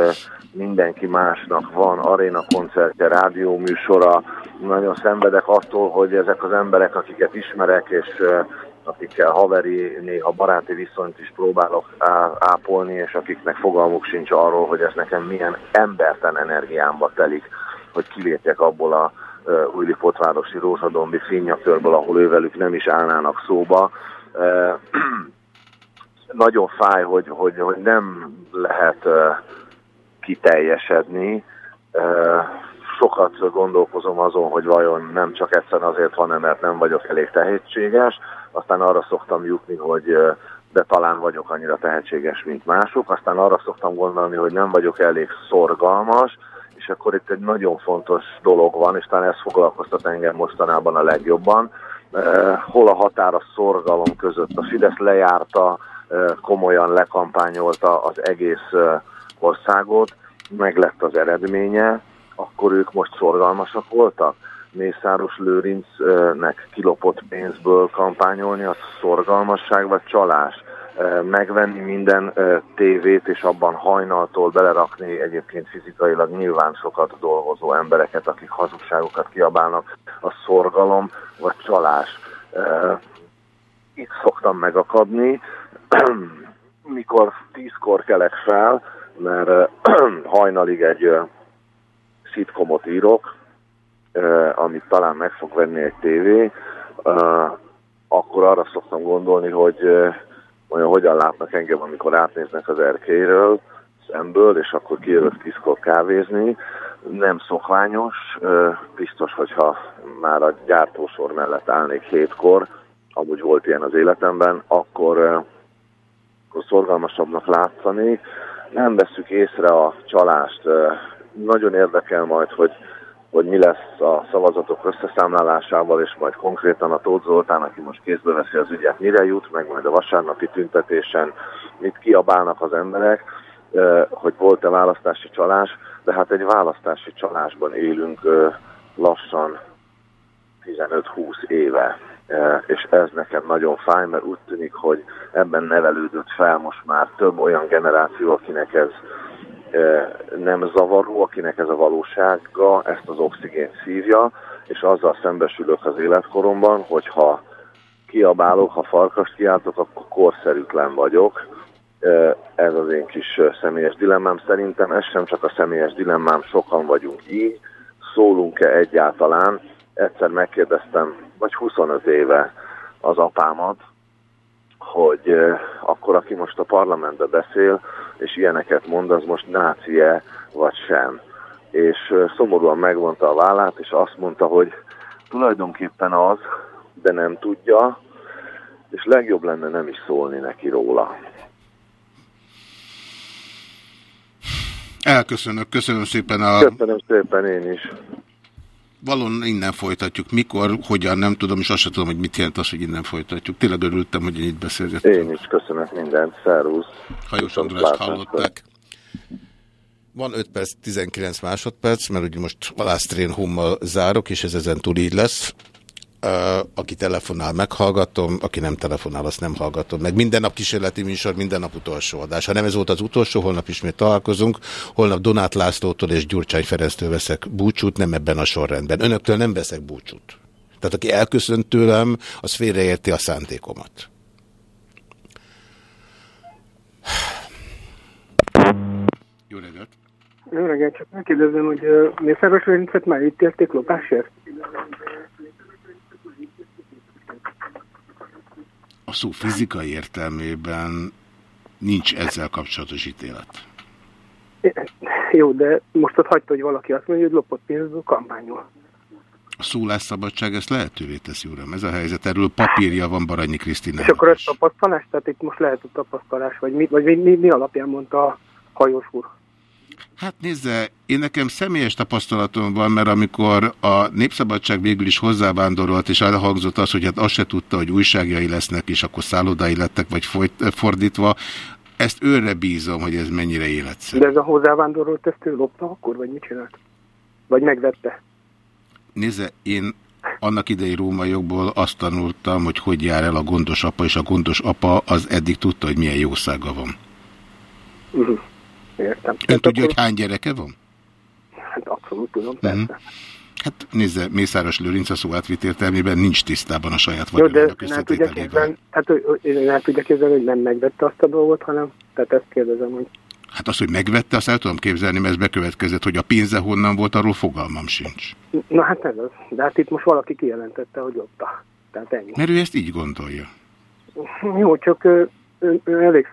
mindenki másnak van aréna koncertje, rádióműsora. Nagyon szenvedek attól, hogy ezek az emberek, akiket ismerek, és akikkel haveri, néha baráti viszonyt is próbálok ápolni, és akiknek fogalmuk sincs arról, hogy ez nekem milyen emberten energiámba telik, hogy kilépjek abból a újlipotvárosi rózsadombi fényakörből, ahol ővelük nem is állnának szóba. (clears throat) Nagyon fáj, hogy, hogy, hogy nem lehet kiteljesedni. Sokat gondolkozom azon, hogy vajon nem csak egyszerűen azért van, mert nem vagyok elég tehetséges, aztán arra szoktam jutni, hogy de talán vagyok annyira tehetséges, mint mások, aztán arra szoktam gondolni, hogy nem vagyok elég szorgalmas, és akkor itt egy nagyon fontos dolog van, és talán ez foglalkoztat engem mostanában a legjobban, hol a határ a szorgalom között. A Fidesz lejárta, komolyan lekampányolta az egész országot, meg lett az eredménye, akkor ők most szorgalmasak voltak. Mészáros Lőrincnek kilopott pénzből kampányolni, az szorgalmasság vagy csalás. Megvenni minden tévét és abban hajnaltól belerakni egyébként fizikailag nyilván sokat dolgozó embereket, akik hazugságokat kiabálnak, a szorgalom vagy csalás. Itt szoktam megakadni, (clears throat) mikor tízkor kelek fel, mert (clears throat) hajnalig egy szitkomot írok, amit talán meg fog venni egy tévé, akkor arra szoktam gondolni, hogy olyan hogyan látnak engem, amikor átnéznek az erkéről, szemből, és akkor kijövök tízkor kávézni. Nem szokványos, biztos, hogyha már a gyártósor mellett állnék hétkor, amúgy volt ilyen az életemben, akkor, akkor szorgalmasabbnak látszani, nem veszük észre a csalást. Nagyon érdekel majd, hogy, hogy mi lesz a szavazatok összeszámlálásával, és majd konkrétan a Tóth Zoltán, aki most kézbe veszi az ügyet, mire jut, meg majd a vasárnapi tüntetésen mit kiabálnak az emberek, hogy volt-e választási csalás, de hát egy választási csalásban élünk lassan 15-20 éve. És ez nekem nagyon fáj, mert úgy tűnik, hogy ebben nevelődött fel most már több olyan generáció, akinek ez nem zavaró, akinek ez a valósága, ezt az oxigént szívja, és azzal szembesülök az életkoromban, hogyha kiabálok, ha farkast kiáltok, akkor korszerűtlen vagyok. Ez az én kis személyes dilemmám. Szerintem ez sem csak a személyes dilemmám, sokan vagyunk így. Szólunk-e egyáltalán? Egyszer megkérdeztem vagy 25 éve az apámat, hogy akkor, aki most a parlamentbe beszél, és ilyeneket mond, az most nácie vagy sem. És szomorúan megvonta a vállát, és azt mondta, hogy tulajdonképpen az, de nem tudja, és legjobb lenne nem is szólni neki róla. Elköszönök, köszönöm szépen a... Köszönöm szépen én is. Valon innen folytatjuk. Mikor, hogyan, nem tudom, és azt sem tudom, hogy mit jelent az, hogy innen folytatjuk. Tényleg örültem, hogy én itt beszélgettem. Én is köszönök mindent. Szervusz. Hajós András hallották. Van 5 perc, 19 másodperc, mert ugye most Valásztrén hummal zárok, és ez ezen túl így lesz. Aki telefonál, meghallgatom, aki nem telefonál, azt nem hallgatom. Meg minden nap kísérleti műsor, minden nap utolsó adás. Ha nem ez volt az utolsó, holnap ismét találkozunk. Holnap Donát Lászlótól és Gyurcsány Ferenctől veszek búcsút, nem ebben a sorrendben. Önöktől nem veszek búcsút. Tehát aki elköszönt tőlem, az félreérti a szántékomat. Jó reggelt! Jó reggelt, csak megkérdezem, hogy uh, Mészáros Lőrincet már ítélték lopásért? A szó fizikai értelmében nincs ezzel kapcsolatos ítélet. Jó, de most ott hagyta, hogy valaki azt mondja, hogy lopott pénzből kampányol. A szólásszabadság ezt lehetővé teszi, uram. Ez a helyzet. Erről papírja van Baranyi Krisztinának. És akkor ez tapasztalás? Tehát itt most lehet a tapasztalás, vagy mi, vagy mi, mi, mi alapján mondta a hajós úr? Hát nézze, én nekem személyes tapasztalatom van, mert amikor a Népszabadság végül is hozzávándorolt, és elhangzott az, hogy hát azt se tudta, hogy újságjai lesznek, és akkor szállodai lettek, vagy folyt, fordítva, ezt őre bízom, hogy ez mennyire életszerű. De ez a hozzávándorolt, ezt ő lopta akkor, vagy mit csinált? Vagy megvette? Nézze, én annak idei római jogból azt tanultam, hogy hogy jár el a gondos apa, és a gondos apa az eddig tudta, hogy milyen jószága van. Uh mhm. -huh. Értem. Ön tudja, akkor... hogy hány gyereke van? Hát abszolút tudom, persze. Uh -huh. Hát nézze, Mészáros Lőrinc a szó átvit értelmében nincs tisztában a saját vagyonának összetételével. Hát én nem tudja képzelni, hogy nem megvette azt a dolgot, hanem tehát ezt kérdezem, hogy... Hát az, hogy megvette, azt el tudom képzelni, mert ez bekövetkezett, hogy a pénze honnan volt, arról fogalmam sincs. Na hát ez az. De hát itt most valaki kijelentette, hogy otta. Tehát ennyi. Mert ő ezt így gondolja. Jó, csak ő, ő elég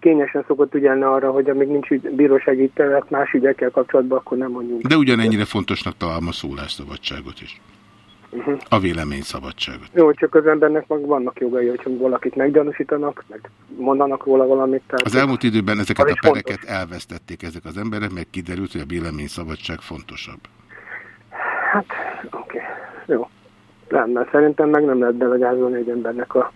kényesen szokott ügyelni arra, hogy amíg nincs ügy, bírósági ítélet más ügyekkel kapcsolatban, akkor nem mondjuk. De ugyanennyire fontosnak találom a szólásszabadságot is. Uh -huh. A véleményszabadságot. Jó, csak az embernek meg vannak jogai, hogyha valakit meggyanúsítanak, meg mondanak róla valamit. Tehát az elmúlt időben ezeket a pereket fontos. elvesztették ezek az emberek, meg kiderült, hogy a véleményszabadság fontosabb. Hát, oké. Okay. Jó. Nem, mert szerintem meg nem lehet belegázolni egy embernek a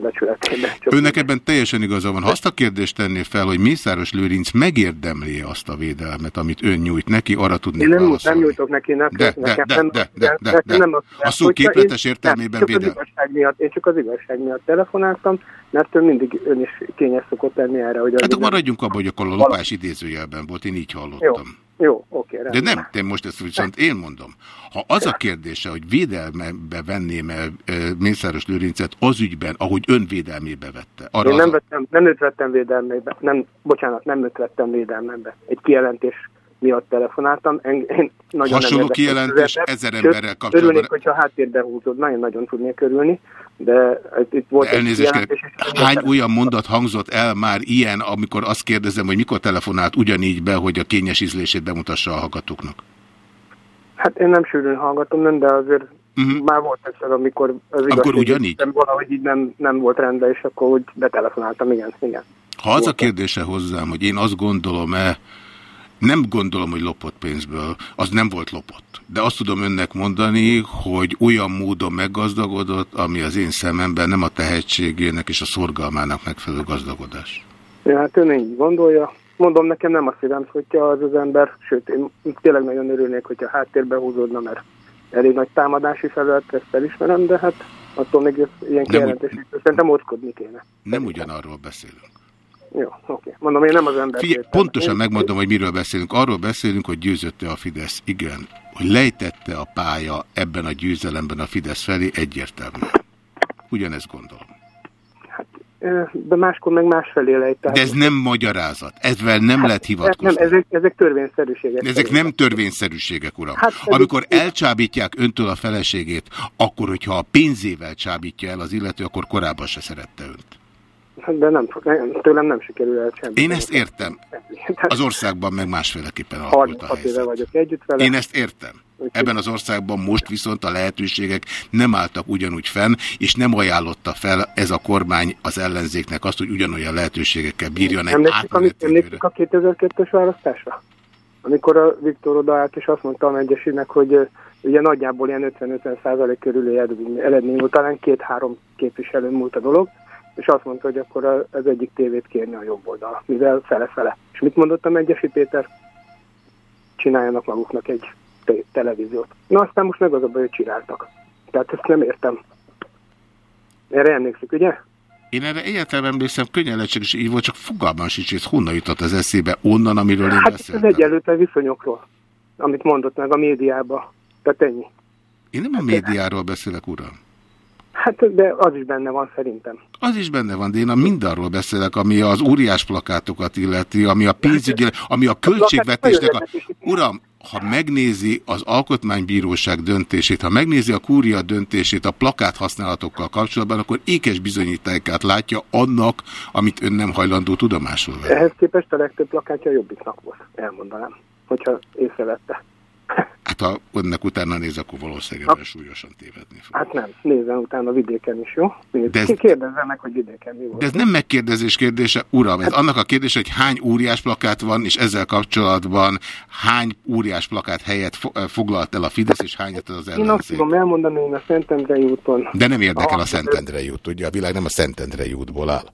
becsületében. Önnek ebben teljesen igaza van. Ha azt a kérdést tenné fel, hogy Mészáros Lőrinc megérdemli azt a védelmet, amit ön nyújt neki, arra tudnék Én nem, válaszolni. nem nyújtok neki, nem, de, de, de, de, de, de, de. Nem, a szó képletes én, értelmében védel. Miatt, én csak az igazság miatt telefonáltam, mert ön mindig ön is kényes szokott lenni erre. Hogy hát akkor maradjunk abban, hogy akkor a lopás idézőjelben volt, én így hallottam. Jó. Jó, oké. De nem, te most ezt viszont én mondom. Ha az a kérdése, hogy védelmebe venném el e, Mészáros Lőrincet az ügyben, ahogy ön védelmébe vette. Arra én nem, vettem, nem őt vettem védelmébe. Nem, bocsánat, nem őt vettem védelmébe. Egy kijelentés miatt telefonáltam. Én, én nagyon Hasonló kijelentés ezer emberrel kapcsolatban. Örülnék, hogyha háttérbe húzod. Nagyon-nagyon tudnék örülni. De itt volt de elnézést egy Hány olyan mondat hangzott el már ilyen, amikor azt kérdezem, hogy mikor telefonált ugyanígy be, hogy a kényes ízlését bemutassa a hallgatóknak? Hát én nem sűrűn hallgatom, nem, de azért uh -huh. már volt egyszer, amikor az Akkor ugyanígy? Valahogy így nem, nem volt rendben, és akkor úgy betelefonáltam, igen, igen. Ha az a kérdése hozzám, hogy én azt gondolom-e, nem gondolom, hogy lopott pénzből, az nem volt lopott. De azt tudom önnek mondani, hogy olyan módon meggazdagodott, ami az én szememben nem a tehetségének és a szorgalmának megfelelő gazdagodás. Ja, hát ön így gondolja. Mondom, nekem nem a szívem hogyha az az ember, sőt, én tényleg nagyon örülnék, hogyha háttérbe húzódna, mert elég nagy támadási felület, ezt elismerem, de hát attól még ilyen kijelentés, szerintem óckodni kéne. Nem ugyanarról beszélünk. Jó, oké. Mondom, én nem az ember. Figyelj, pontosan én... megmondom, hogy miről beszélünk. Arról beszélünk, hogy győzötte a Fidesz. Igen. Hogy lejtette a pálya ebben a győzelemben a Fidesz felé egyértelmű. Ugyanezt gondolom. Hát, de máskor meg másfelé lejtett. De ez nem magyarázat. Ezzel nem hát, lehet hivatkozni. Nem, ezek, ezek törvényszerűségek. Ezek nem törvényszerűségek, uram. Hát, Amikor elcsábítják öntől a feleségét, akkor, hogyha a pénzével csábítja el az illető, akkor korábban se szerette önt. Hát de nem, tőlem nem sikerül el semmi. Én ezt értem. Az országban meg másféleképpen alakult a helyzet. vagyok együtt vele. Én ezt értem. Ebben az országban most viszont a lehetőségek nem álltak ugyanúgy fenn, és nem ajánlotta fel ez a kormány az ellenzéknek azt, hogy ugyanolyan lehetőségekkel bírjon egy átmenetek a 2002-es választásra? Amikor a Viktor odaállt, és azt mondta a Megyesinek, hogy ugye nagyjából ilyen 50-50 százalék körüli eredmény volt, talán két-három képviselő múlt a dolog, és azt mondta, hogy akkor az egyik tévét kérni a jobb oldal, mivel fele-fele. És mit mondott a Megyesi Péter? Csináljanak maguknak egy te televíziót. Na aztán most meg az a baj, hogy csináltak. Tehát ezt nem értem. Erre emlékszik, ugye? Én erre egyáltalán emlékszem, könnyen lehetséges, így volt, csak fogalmam sincs, hogy honnan jutott az eszébe, onnan, amiről én hát beszéltem. ez egyelőtte viszonyokról, amit mondott meg a médiába. Tehát ennyi. Én nem a médiáról beszélek, uram. Hát, de az is benne van szerintem. Az is benne van, de én a mindarról beszélek, ami az óriás plakátokat illeti, ami a pénzügyi, ami a költségvetésnek a... Uram, ha megnézi az Alkotmánybíróság döntését, ha megnézi a kúria döntését a plakát használatokkal kapcsolatban, akkor ékes bizonyítékát látja annak, amit ön nem hajlandó tudomásul venni. Ehhez képest a legtöbb plakátja jobbiknak volt, elmondanám, hogyha észrevette. Hát ha önnek utána néz, akkor valószínűleg ebben súlyosan tévedni fog. Hát nem, nézzen utána vidéken is, jó? Nézz. De ez- Ki kérdezze meg, hogy vidéken mi volt. De ez nem megkérdezés kérdése, uram, ez annak a kérdése, hogy hány óriás plakát van, és ezzel kapcsolatban hány óriás plakát helyet fo- eh, foglalt el a Fidesz, és hányat az Én azt ellenzék. tudom elmondani, én a Szentendrei úton... De nem érdekel a Ah, Szentendrei út, ugye a világ nem a Szentendrei útból áll.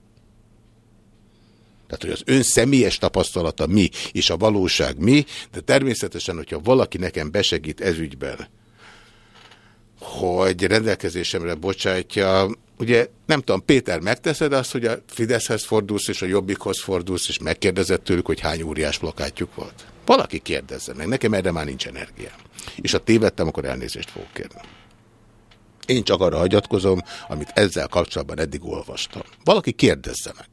Tehát, hogy az ön személyes tapasztalata mi, és a valóság mi, de természetesen, hogyha valaki nekem besegít ezügyben, hogy rendelkezésemre bocsátja, ugye nem tudom, Péter, megteszed azt, hogy a Fideszhez fordulsz, és a Jobbikhoz fordulsz, és megkérdezed tőlük, hogy hány óriás plakátjuk volt? Valaki kérdezze meg, nekem erre már nincs energiám. És ha tévedtem, akkor elnézést fogok kérni. Én csak arra hagyatkozom, amit ezzel kapcsolatban eddig olvastam. Valaki kérdezze meg.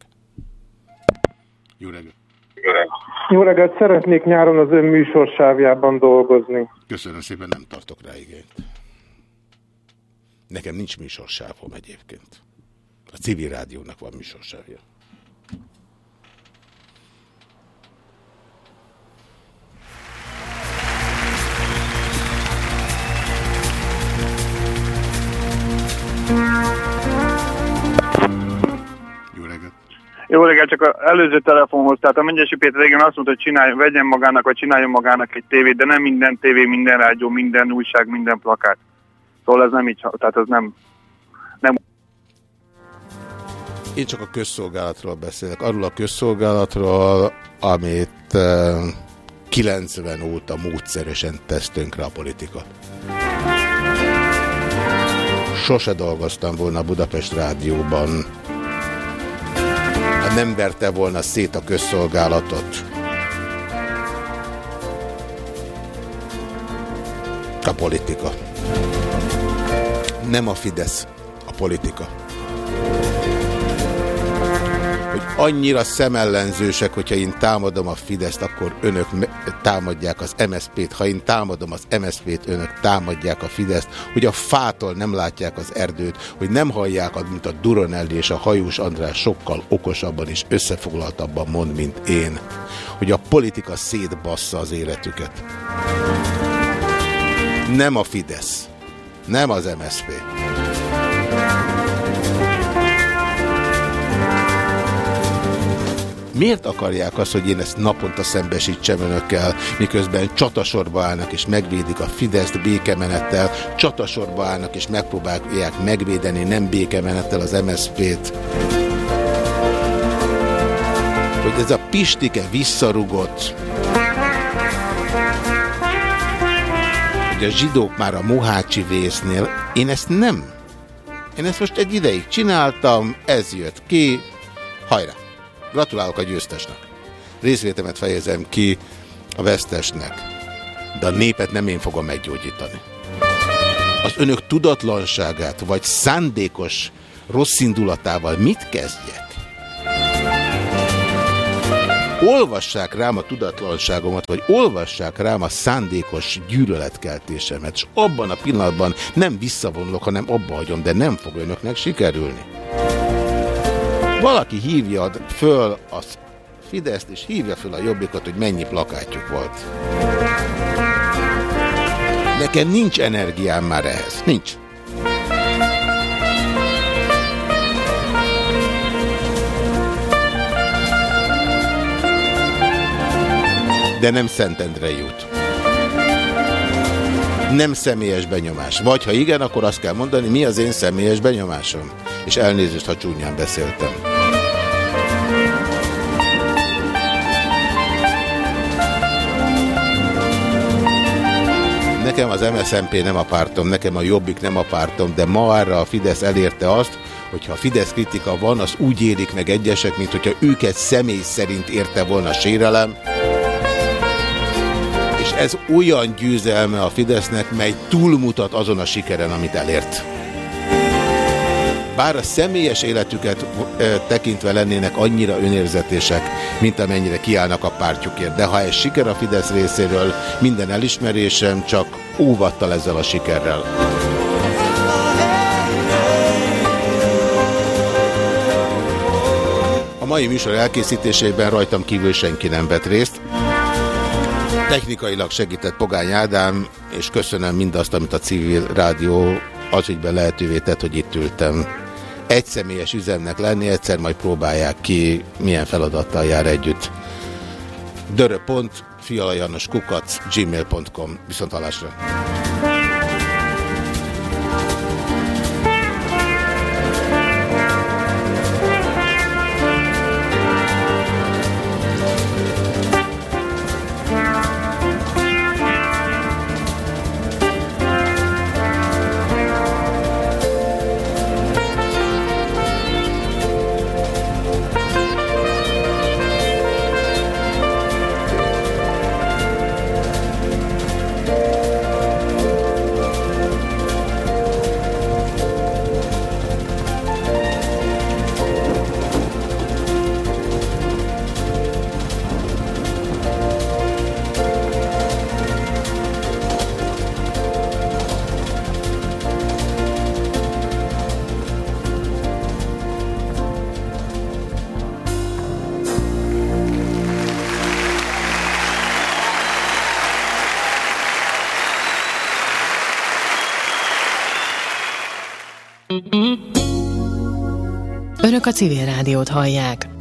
Jó reggelt! Jó reggelt, szeretnék nyáron az ön műsorsávjában dolgozni. Köszönöm szépen, nem tartok rá igényt. Nekem nincs műsorsávom egyébként. A civil rádiónak van műsorsávja. Jó reggelt, csak az előző telefonhoz, tehát a Megyesi Péter régen azt mondta, hogy csináljon, vegyen magának, vagy csináljon magának egy tévét, de nem minden tévé, minden rádió, minden újság, minden plakát. Szóval ez nem így, tehát ez nem, nem Én csak a közszolgálatról beszélek. Arról a közszolgálatról, amit eh, 90 óta módszeresen tesz tönkre a politika. Sose dolgoztam volna Budapest Rádióban, nem verte volna szét a közszolgálatot. A politika. Nem a Fidesz, a politika. Annyira szemellenzősek, hogyha én támadom a Fideszt, akkor önök támadják az MSZP-t. Ha én támadom az MSZP-t, önök támadják a Fideszt. Hogy a fától nem látják az erdőt, hogy nem hallják, mint a Duronelli és a Hajós András sokkal okosabban és összefoglaltabban mond, mint én. Hogy a politika szétbassza az életüket. Nem a Fidesz. Nem az MSZP. Miért akarják azt, hogy én ezt naponta szembesítsem önökkel, miközben csatasorba állnak és megvédik a Fideszt békemenettel, csatasorba állnak és megpróbálják megvédeni nem békemenettel az MSZP-t? Hogy ez a pistike visszarugott, hogy a zsidók már a Mohácsi vésznél, én ezt nem. Én ezt most egy ideig csináltam, ez jött ki, hajrá! Gratulálok a győztesnek. Részvétemet fejezem ki a vesztesnek. De a népet nem én fogom meggyógyítani. Az önök tudatlanságát, vagy szándékos rossz indulatával mit kezdjek? Olvassák rám a tudatlanságomat, vagy olvassák rám a szándékos gyűlöletkeltésemet, és abban a pillanatban nem visszavonulok, hanem abba hagyom, de nem fog önöknek sikerülni. Valaki hívja föl a Fideszt, és hívja föl a Jobbikot, hogy mennyi plakátjuk volt. Nekem nincs energiám már ehhez. Nincs. De nem Szentendrei út. Nem személyes benyomás. Vagy ha igen, akkor azt kell mondani, mi az én személyes benyomásom. és elnézést, ha csúnyán beszéltem. Nekem az MSZNP nem a pártom, nekem a Jobbik nem a pártom, de ma arra a Fidesz elérte azt, hogyha a Fidesz kritika van, az úgy élik meg egyesek, mint hogyha őket személy szerint érte volna sérelem. És ez olyan győzelme a Fidesznek, mely túlmutat azon a sikeren, amit elért. Bár a személyes életüket tekintve lennének annyira önérzetések, mint amennyire kiállnak a pártjukért. De ha ez siker a Fidesz részéről, minden elismerésem csak óvattal ezzel a sikerrel. A mai műsor elkészítésében rajtam kívül senki nem vett részt. Technikailag segített Pogány Ádám, és köszönöm mindazt, amit a civil rádió az ügyben lehetővé tett, hogy itt ültem. Egy személyes üzemnek lenni, egyszer majd próbálják ki, milyen feladattal jár együtt. dörö.fialajanoskukac gmail.com Viszont hallásra! A civil rádiót hallják.